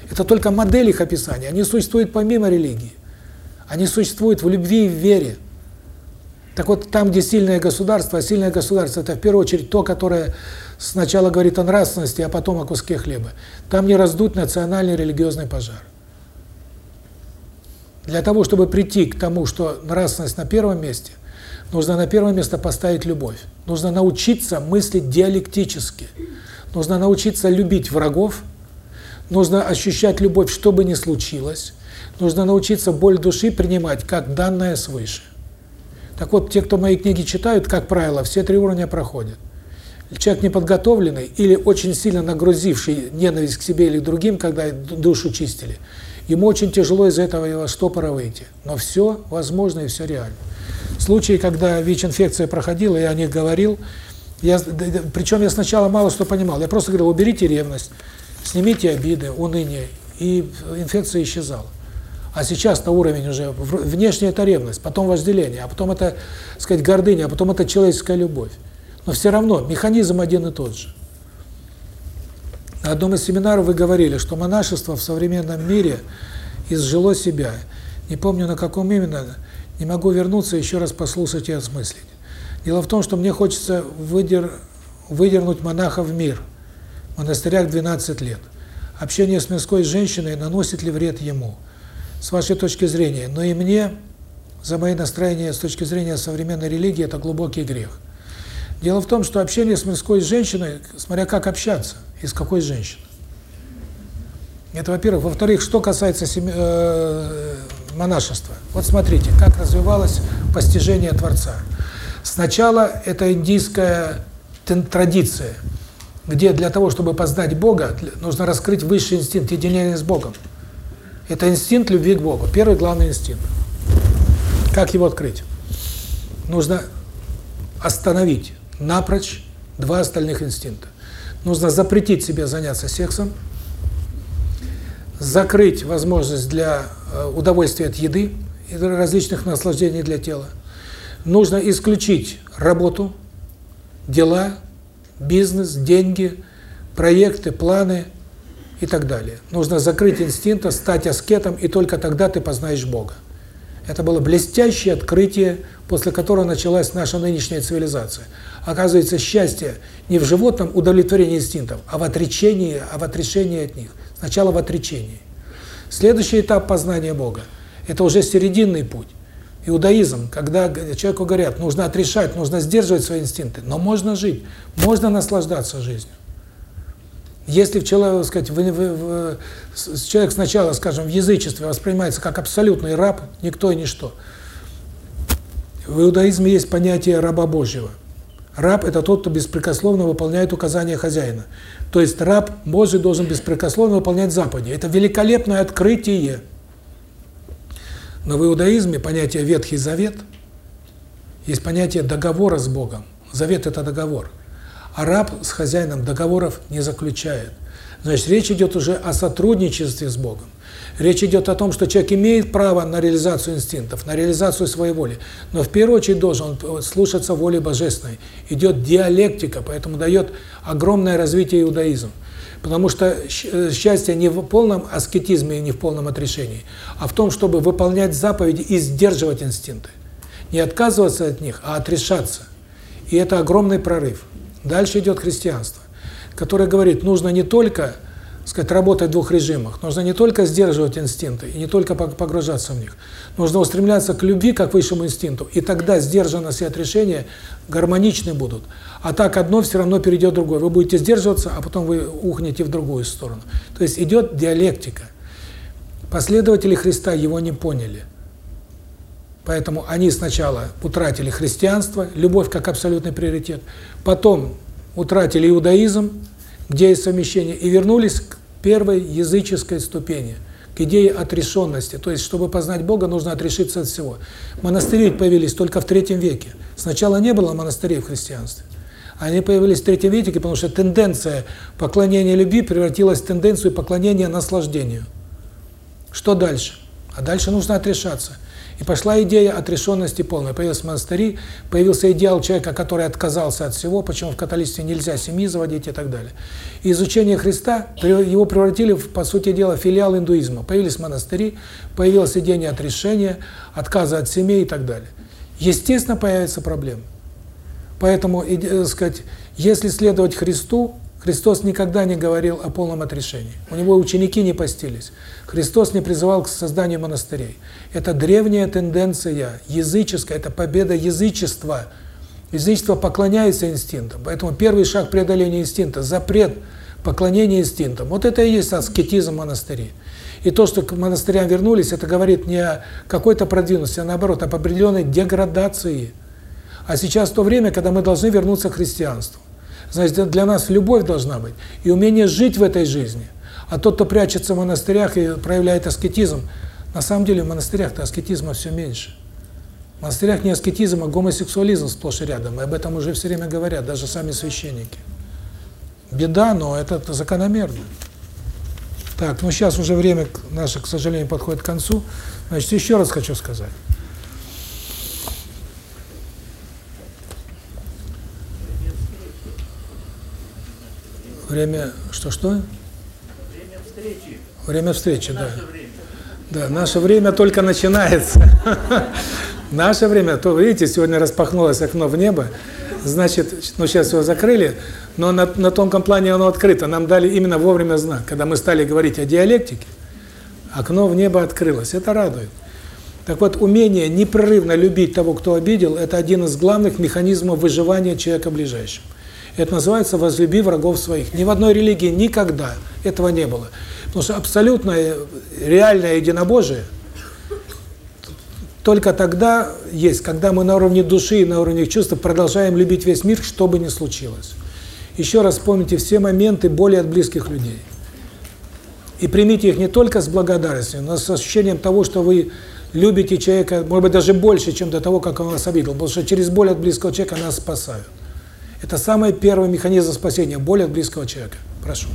Это только модель их описания. Они существуют помимо религии. Они существуют в любви и в вере. Так вот, там, где сильное государство, а сильное государство – это в первую очередь то, которое сначала говорит о нравственности, а потом о куске хлеба. Там не раздуть национальный религиозный пожар. Для того, чтобы прийти к тому, что нравственность на первом месте, нужно на первое место поставить любовь. Нужно научиться мыслить диалектически. Нужно научиться любить врагов, нужно ощущать любовь, что бы ни случилось. Нужно научиться боль души принимать как данное свыше. Так вот, те, кто мои книги читают, как правило, все три уровня проходят. Человек неподготовленный или очень сильно нагрузивший ненависть к себе или к другим, когда душу чистили, ему очень тяжело из этого стопора выйти. Но все возможно и все реально. Случаи, когда ВИЧ-инфекция проходила, я о них говорил, я, причем я сначала мало что понимал. Я просто говорил, уберите ревность, снимите обиды, уныние, и инфекция исчезала. А сейчас на уровень уже внешне это ревность, потом вожделение, а потом это, так сказать, гордыня, а потом это человеческая любовь. Но все равно механизм один и тот же. На одном из семинаров вы говорили, что монашество в современном мире изжило себя. Не помню, на каком именно, не могу вернуться еще раз послушать и осмыслить. Дело в том, что мне хочется выдер... выдернуть монаха в мир. В монастырях 12 лет. Общение с мирской женщиной наносит ли вред ему? С вашей точки зрения. Но и мне, за мои настроения с точки зрения современной религии, это глубокий грех. Дело в том, что общение с мирской женщиной, смотря как общаться и с какой женщиной. Это, во-первых. Во-вторых, что касается семи, э, монашества. Вот смотрите, как развивалось постижение Творца. Сначала это индийская традиция, где для того, чтобы познать Бога, нужно раскрыть высший инстинкт единения с Богом. Это инстинкт любви к Богу, первый главный инстинкт. Как его открыть? Нужно остановить напрочь два остальных инстинкта. Нужно запретить себе заняться сексом, закрыть возможность для э, удовольствия от еды и различных наслаждений для тела. Нужно исключить работу, дела, бизнес, деньги, проекты, планы и так далее. Нужно закрыть инстинкты, стать аскетом, и только тогда ты познаешь Бога. Это было блестящее открытие, после которого началась наша нынешняя цивилизация. Оказывается, счастье не в животном удовлетворении инстинктов, а в отречении, а в отрешении от них. Сначала в отречении. Следующий этап познания Бога – это уже серединный путь. Иудаизм, когда человеку говорят, нужно отрешать, нужно сдерживать свои инстинкты, но можно жить, можно наслаждаться жизнью. Если человек, сказать, в, в, в, человек сначала, скажем, в язычестве воспринимается как абсолютный раб, никто и ничто. В иудаизме есть понятие раба Божьего. Раб – это тот, кто беспрекословно выполняет указания хозяина. То есть раб Божий должен беспрекословно выполнять заповеди. Это великолепное открытие. Но в иудаизме понятие Ветхий Завет, есть понятие договора с Богом. Завет – это договор. А раб с хозяином договоров не заключает. Значит, речь идет уже о сотрудничестве с Богом. Речь идет о том, что человек имеет право на реализацию инстинктов, на реализацию своей воли, но в первую очередь должен слушаться воли Божественной. Идет диалектика, поэтому дает огромное развитие иудаизм. Потому что э, счастье не в полном аскетизме и не в полном отрешении, а в том, чтобы выполнять заповеди и сдерживать инстинкты. Не отказываться от них, а отрешаться. И это огромный прорыв. Дальше идет христианство, которое говорит, нужно не только сказать, работать в двух режимах, нужно не только сдерживать инстинкты и не только погружаться в них, нужно устремляться к любви как высшему инстинкту, и тогда сдержанность и отрешение гармоничны будут. А так одно все равно перейдет в другое. Вы будете сдерживаться, а потом вы ухнете в другую сторону. То есть идет диалектика. Последователи Христа его не поняли. Поэтому они сначала утратили христианство, любовь как абсолютный приоритет, потом утратили иудаизм, где есть совмещение, и вернулись к первой языческой ступени, к идее отрешенности. То есть, чтобы познать Бога, нужно отрешиться от всего. Монастыри появились только в третьем веке. Сначала не было монастырей в христианстве. Они появились в третьем веке, потому что тенденция поклонения любви превратилась в тенденцию поклонения наслаждению. Что дальше? А дальше нужно отрешаться. И пошла идея отрешенности полной. Появились монастыри, появился идеал человека, который отказался от всего, почему в католичестве нельзя семьи заводить и так далее. И изучение Христа, его превратили, в, по сути дела, филиал индуизма. Появились монастыри, появилась идея отрешения, отказа от семей и так далее. Естественно, появятся проблемы. Поэтому, э, сказать, если следовать Христу, Христос никогда не говорил о полном отрешении. У него ученики не постились. Христос не призывал к созданию монастырей. Это древняя тенденция, языческая, это победа язычества. Язычество поклоняется инстинктам. Поэтому первый шаг преодоления инстинкта – запрет поклонения инстинктам. Вот это и есть аскетизм монастырей. И то, что к монастырям вернулись, это говорит не о какой-то продвинутости, а наоборот, об определенной деградации. А сейчас то время, когда мы должны вернуться к христианству. Значит, для нас любовь должна быть и умение жить в этой жизни. А тот, кто прячется в монастырях и проявляет аскетизм, на самом деле в монастырях-то аскетизма все меньше. В монастырях не аскетизм, а гомосексуализм сплошь и рядом. И об этом уже все время говорят, даже сами священники. Беда, но это закономерно. Так, ну сейчас уже время наше, к сожалению, подходит к концу. Значит, еще раз хочу сказать. Время что-что? Время встречи. Время встречи, да. Время. Да, наше время только начинается. Наше время, то, видите, сегодня распахнулось окно в небо, значит, ну сейчас его закрыли, но на, на тонком плане оно открыто. Нам дали именно вовремя знак. Когда мы стали говорить о диалектике, окно в небо открылось. Это радует. Так вот, умение непрерывно любить того, кто обидел, это один из главных механизмов выживания человека ближайшего. Это называется «возлюби врагов своих». Ни в одной религии никогда этого не было. Потому что абсолютное реальное единобожие только тогда есть, когда мы на уровне души и на уровне чувств продолжаем любить весь мир, что бы ни случилось. Еще раз вспомните все моменты боли от близких людей. И примите их не только с благодарностью, но с ощущением того, что вы любите человека, может быть, даже больше, чем до того, как он вас обидел. Потому что через боль от близкого человека нас спасают. Это самый первый механизм спасения – боль от близкого человека. Прошу.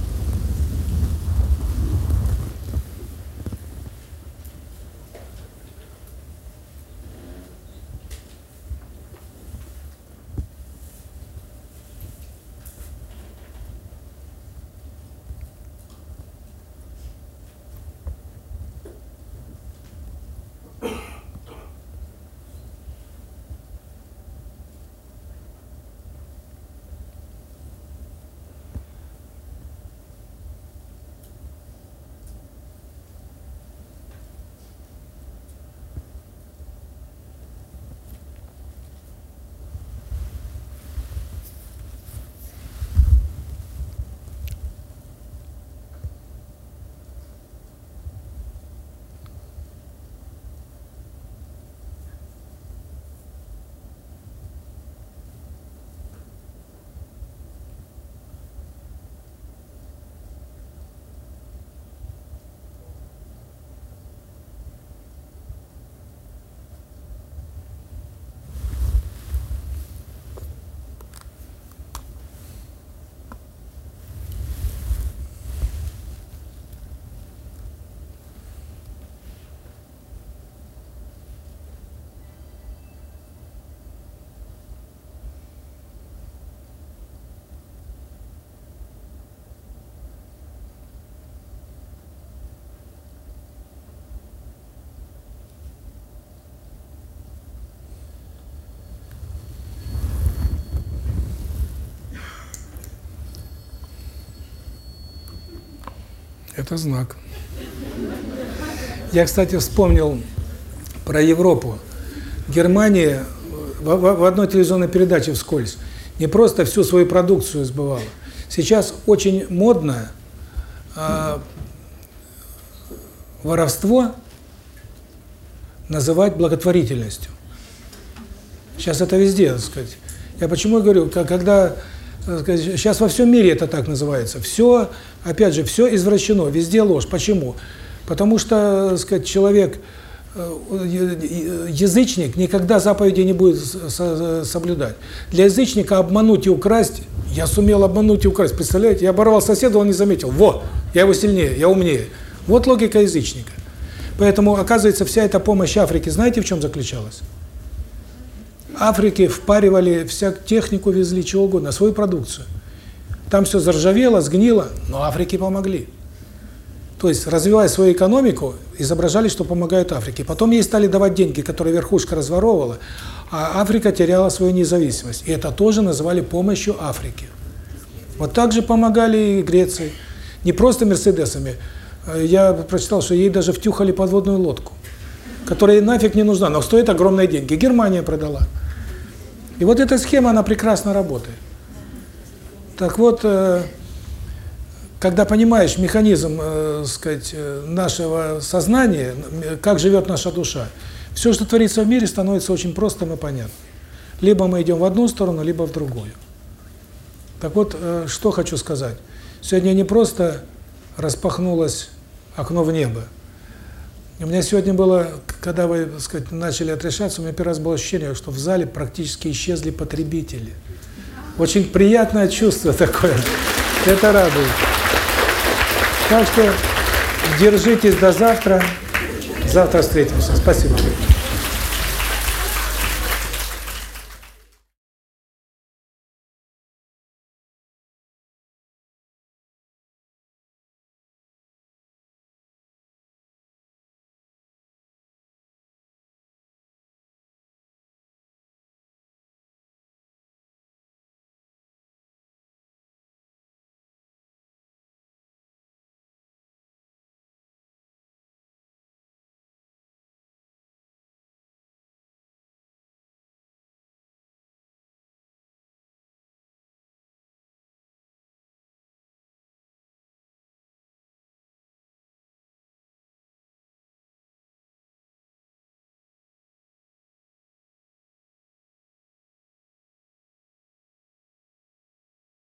Это знак. Я, кстати, вспомнил про Европу. Германия в, в, в одной телевизионной передаче вскользь не просто всю свою продукцию сбывала. Сейчас очень модно э, воровство называть благотворительностью. Сейчас это везде, так сказать. Я почему говорю, когда сейчас во всем мире это так называется. Все, опять же, все извращено, везде ложь. Почему? Потому что, сказать, человек э, язычник никогда заповеди не будет соблюдать. Для язычника обмануть и украсть, я сумел обмануть и украсть, представляете? Я оборвал соседа, он не заметил. Во, я его сильнее, я умнее. Вот логика язычника. Поэтому, оказывается, вся эта помощь Африке, знаете, в чем заключалась? Африке впаривали вся технику, везли чего угодно, свою продукцию. Там все заржавело, сгнило, но Африке помогли. То есть, развивая свою экономику, изображали, что помогают Африке. Потом ей стали давать деньги, которые верхушка разворовывала, а Африка теряла свою независимость. И это тоже называли помощью Африке. Вот так же помогали и Греции. Не просто Мерседесами. Я прочитал, что ей даже втюхали подводную лодку, которая нафиг не нужна, но стоит огромные деньги. Германия продала. И вот эта схема, она прекрасно работает. Так вот, э, когда понимаешь механизм, э, сказать, э, нашего сознания, как живет наша душа, все, что творится в мире, становится очень простым и понятным. Либо мы идем в одну сторону, либо в другую. Так вот, что хочу сказать. Сегодня не просто распахнулось окно в небо. У меня сегодня было, когда вы, так сказать, начали отрешаться, у меня первый раз было ощущение, что в зале практически исчезли потребители. Очень приятное чувство такое. Это радует. Так что держитесь до завтра. Завтра встретимся. Спасибо.